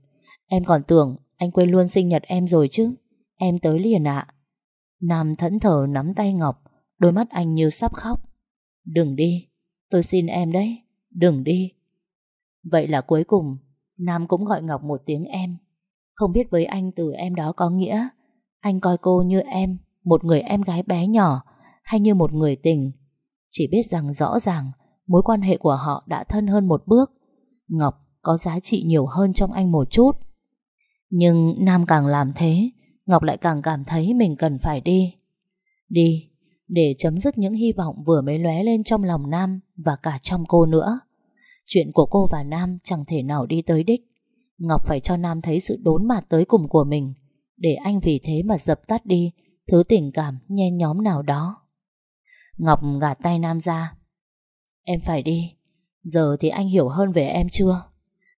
Em còn tưởng anh quên luôn sinh nhật em rồi chứ. Em tới liền ạ. Nam thẫn thờ nắm tay Ngọc, đôi mắt anh như sắp khóc. Đừng đi, tôi xin em đấy, đừng đi. Vậy là cuối cùng, Nam cũng gọi Ngọc một tiếng em. Không biết với anh từ em đó có nghĩa, Anh coi cô như em, Một người em gái bé nhỏ, Hay như một người tình. Chỉ biết rằng rõ ràng, Mối quan hệ của họ đã thân hơn một bước. Ngọc có giá trị nhiều hơn trong anh một chút. Nhưng Nam càng làm thế, Ngọc lại càng cảm thấy mình cần phải đi. Đi, Để chấm dứt những hy vọng vừa mới lóe lên trong lòng Nam Và cả trong cô nữa. Chuyện của cô và Nam chẳng thể nào đi tới đích. Ngọc phải cho Nam thấy sự đốn mạt tới cùng của mình. Để anh vì thế mà dập tắt đi, Thứ tình cảm nhen nhóm nào đó. Ngọc gạt tay Nam ra. Em phải đi. Giờ thì anh hiểu hơn về em chưa?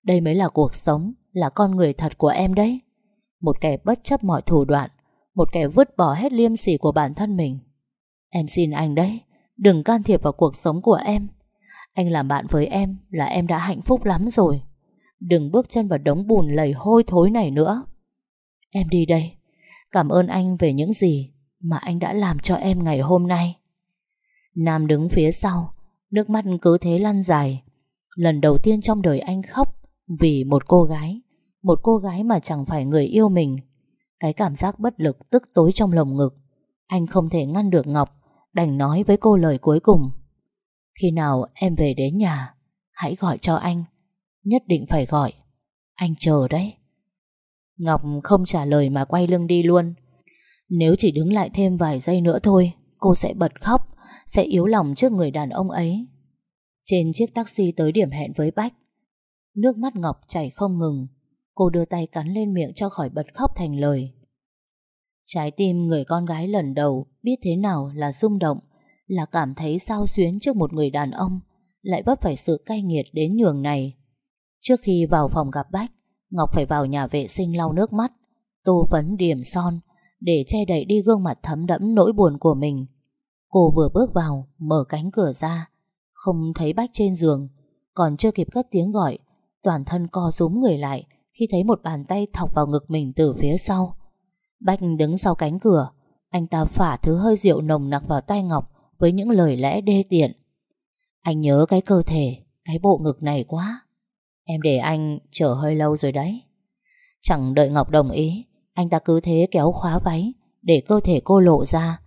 Đây mới là cuộc sống, Là con người thật của em đấy. Một kẻ bất chấp mọi thủ đoạn, Một kẻ vứt bỏ hết liêm sỉ của bản thân mình. Em xin anh đấy, Đừng can thiệp vào cuộc sống của em. Anh làm bạn với em Là em đã hạnh phúc lắm rồi. Đừng bước chân vào đống bùn lầy hôi thối này nữa. Em đi đây. Cảm ơn anh về những gì Mà anh đã làm cho em ngày hôm nay. Nam đứng phía sau. Nước mắt cứ thế lăn dài. Lần đầu tiên trong đời anh khóc Vì một cô gái. Một cô gái mà chẳng phải người yêu mình. Cái cảm giác bất lực tức tối trong lồng ngực. Anh không thể ngăn được Ngọc, Đành nói với cô lời cuối cùng. Khi nào em về đến nhà, Hãy gọi cho anh. Nhất định phải gọi. Anh chờ đấy. Ngọc không trả lời mà quay lưng đi luôn. Nếu chỉ đứng lại thêm vài giây nữa thôi, Cô sẽ bật khóc, Sẽ yếu lòng trước người đàn ông ấy. Trên chiếc taxi tới điểm hẹn với Bách, Nước mắt Ngọc chảy không ngừng. Cô đưa tay cắn lên miệng cho khỏi bật khóc thành lời. Trái tim người con gái lần đầu Biết thế nào là rung động, Là cảm thấy sao xuyến trước một người đàn ông, Lại vấp phải sự cay nghiệt đến nhường này. Trước khi vào phòng gặp Bách, Ngọc phải vào nhà vệ sinh lau nước mắt, Tô phấn điểm son, Để che đậy đi gương mặt thấm đẫm nỗi buồn của mình. Cô vừa bước vào, Mở cánh cửa ra, Không thấy Bách trên giường, Còn chưa kịp cất tiếng gọi, Toàn thân co rúm người lại Khi thấy một bàn tay thọc vào ngực mình từ phía sau. Bách đứng sau cánh cửa, Anh ta phả thứ hơi rượu nồng nặc vào tay Ngọc Với những lời lẽ đê tiện. Anh nhớ cái cơ thể, Cái bộ ngực này quá. Em để anh chờ hơi lâu rồi đấy. Chẳng đợi Ngọc đồng ý, Anh ta cứ thế kéo khóa váy, Để cơ thể cô lộ ra.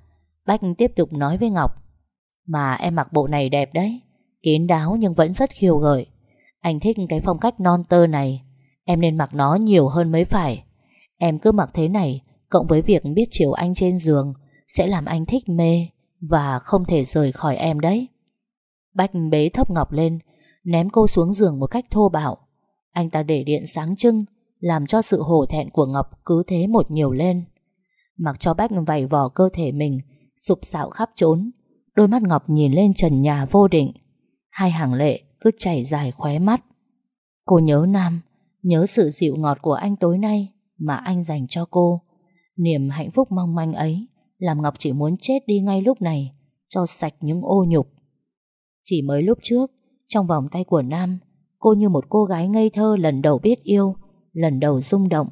Bách tiếp tục nói với Ngọc, Mà em mặc bộ này đẹp đấy, Kín đáo nhưng vẫn rất khiêu gợi. Anh thích cái phong cách non tơ này, Em nên mặc nó nhiều hơn mới phải. Em cứ mặc thế này, Cộng với việc biết chiều anh trên giường, Sẽ làm anh thích mê Và không thể rời khỏi em đấy. Bách bế thấp Ngọc lên Ném cô xuống giường một cách thô bạo Anh ta để điện sáng trưng làm cho sự hổ thẹn của Ngọc cứ thế một nhiều lên. Mặc cho Bách vảy vò cơ thể mình, sụp sạo khắp trốn, đôi mắt Ngọc nhìn lên trần nhà vô định. Hai hàng lệ cứ chảy dài khóe mắt. Cô nhớ Nam, nhớ sự dịu ngọt của anh tối nay mà anh dành cho cô. Niềm hạnh phúc mong manh ấy làm Ngọc chỉ muốn chết đi ngay lúc này cho sạch những ô nhục. Chỉ mới lúc trước, trong vòng tay của Nam, cô như một cô gái ngây thơ lần đầu biết yêu, lần đầu rung động.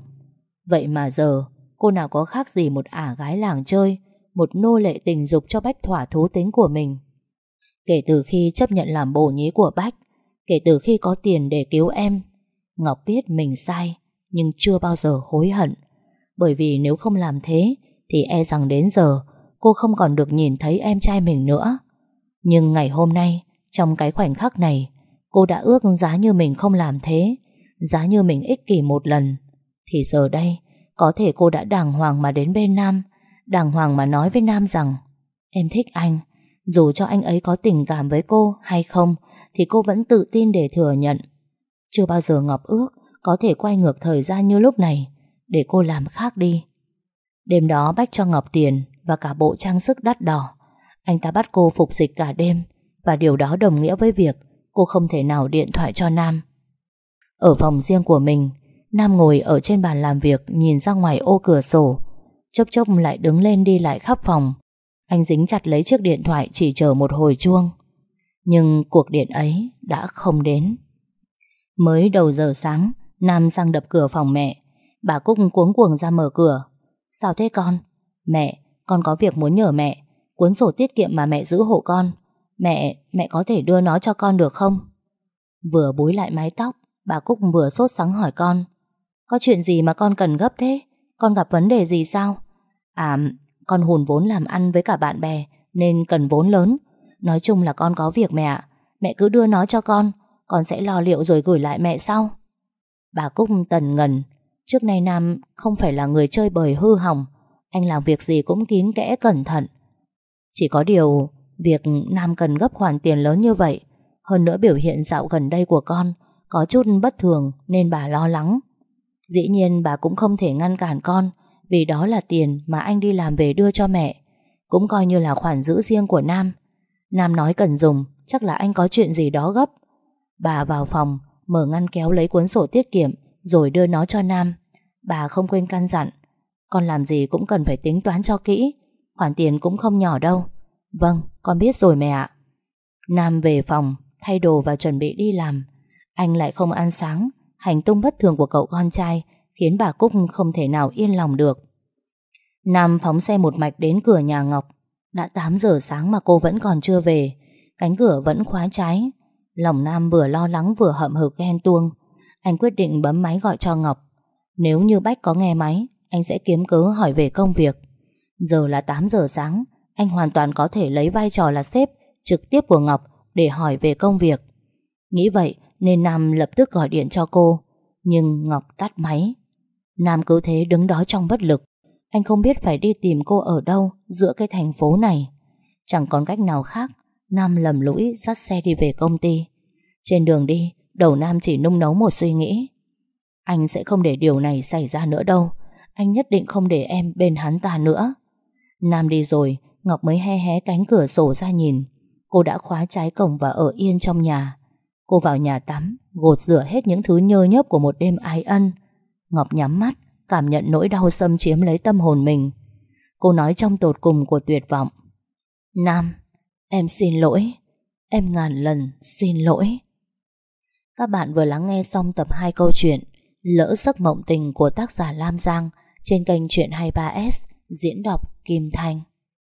Vậy mà giờ, cô nào có khác gì một ả gái làng chơi, một nô lệ tình dục cho Bách thỏa thú tính của mình. Kể từ khi chấp nhận làm bổ nhí của Bách, kể từ khi có tiền để cứu em, Ngọc biết mình sai, nhưng chưa bao giờ hối hận. Bởi vì nếu không làm thế, thì e rằng đến giờ cô không còn được nhìn thấy em trai mình nữa. Nhưng ngày hôm nay, trong cái khoảnh khắc này, cô đã ước giá như mình không làm thế, giá như mình ích kỷ một lần. Thì giờ đây, có thể cô đã đàng hoàng mà đến bên Nam, đàng hoàng mà nói với Nam rằng Em thích anh, dù cho anh ấy có tình cảm với cô hay không, thì cô vẫn tự tin để thừa nhận. Chưa bao giờ Ngọc ước có thể quay ngược thời gian như lúc này, để cô làm khác đi. Đêm đó Bách cho Ngọc tiền và cả bộ trang sức đắt đỏ. Anh ta bắt cô phục dịch cả đêm và điều đó đồng nghĩa với việc cô không thể nào điện thoại cho Nam. Ở phòng riêng của mình, Nam ngồi ở trên bàn làm việc nhìn ra ngoài ô cửa sổ. Chốc chốc lại đứng lên đi lại khắp phòng. Anh dính chặt lấy chiếc điện thoại chỉ chờ một hồi chuông. Nhưng cuộc điện ấy đã không đến. Mới đầu giờ sáng, Nam sang đập cửa phòng mẹ. Bà Cúc cuống cuồng ra mở cửa. Sao thế con? Mẹ, con có việc muốn nhờ mẹ. Cuốn sổ tiết kiệm mà mẹ giữ hộ con. Mẹ, mẹ có thể đưa nó cho con được không? Vừa búi lại mái tóc, bà Cúc vừa sốt sắng hỏi con. Có chuyện gì mà con cần gấp thế? Con gặp vấn đề gì sao? À, con hùn vốn làm ăn với cả bạn bè nên cần vốn lớn. Nói chung là con có việc mẹ ạ. Mẹ cứ đưa nó cho con, con sẽ lo liệu rồi gửi lại mẹ sau. Bà Cúc tần ngần. Trước nay Nam không phải là người chơi bời hư hỏng. Anh làm việc gì cũng kín kẽ cẩn thận. Chỉ có điều, việc Nam cần gấp khoản tiền lớn như vậy, hơn nữa biểu hiện dạo gần đây của con có chút bất thường nên bà lo lắng. Dĩ nhiên bà cũng không thể ngăn cản con vì đó là tiền mà anh đi làm về đưa cho mẹ. Cũng coi như là khoản giữ riêng của Nam. Nam nói cần dùng, chắc là anh có chuyện gì đó gấp. Bà vào phòng, mở ngăn kéo lấy cuốn sổ tiết kiệm rồi đưa nó cho Nam. Bà không quên căn dặn. Con làm gì cũng cần phải tính toán cho kỹ. Khoản tiền cũng không nhỏ đâu. Vâng, con biết rồi mẹ ạ. Nam về phòng, thay đồ và chuẩn bị đi làm. Anh lại không ăn sáng, hành tung bất thường của cậu con trai khiến bà Cúc không thể nào yên lòng được. Nam phóng xe một mạch đến cửa nhà Ngọc. Đã 8 giờ sáng mà cô vẫn còn chưa về. Cánh cửa vẫn khóa trái. Lòng Nam vừa lo lắng vừa hậm hực ghen tuông. Anh quyết định bấm máy gọi cho Ngọc. Nếu như Bách có nghe máy, anh sẽ kiếm cớ hỏi về công việc. Giờ là 8 giờ sáng, anh hoàn toàn có thể lấy vai trò là sếp trực tiếp của Ngọc để hỏi về công việc. Nghĩ vậy nên Nam lập tức gọi điện cho cô, nhưng Ngọc tắt máy. Nam cứ thế đứng đó trong bất lực. Anh không biết phải đi tìm cô ở đâu giữa cái thành phố này. Chẳng còn cách nào khác, Nam lầm lũi dắt xe đi về công ty. Trên đường đi, đầu Nam chỉ nung nấu một suy nghĩ. Anh sẽ không để điều này xảy ra nữa đâu. Anh nhất định không để em bên hắn ta nữa. Nam đi rồi, Ngọc mới he hé cánh cửa sổ ra nhìn. Cô đã khóa trái cổng và ở yên trong nhà. Cô vào nhà tắm, gột rửa hết những thứ nhơ nhớp của một đêm ái ân. Ngọc nhắm mắt, cảm nhận nỗi đau xâm chiếm lấy tâm hồn mình. Cô nói trong tột cùng của tuyệt vọng. Nam, em xin lỗi. Em ngàn lần xin lỗi. Các bạn vừa lắng nghe xong tập 2 câu chuyện Lỡ giấc mộng tình của tác giả Lam Giang trên kênh Chuyện 23S diễn đọc Kim Thanh.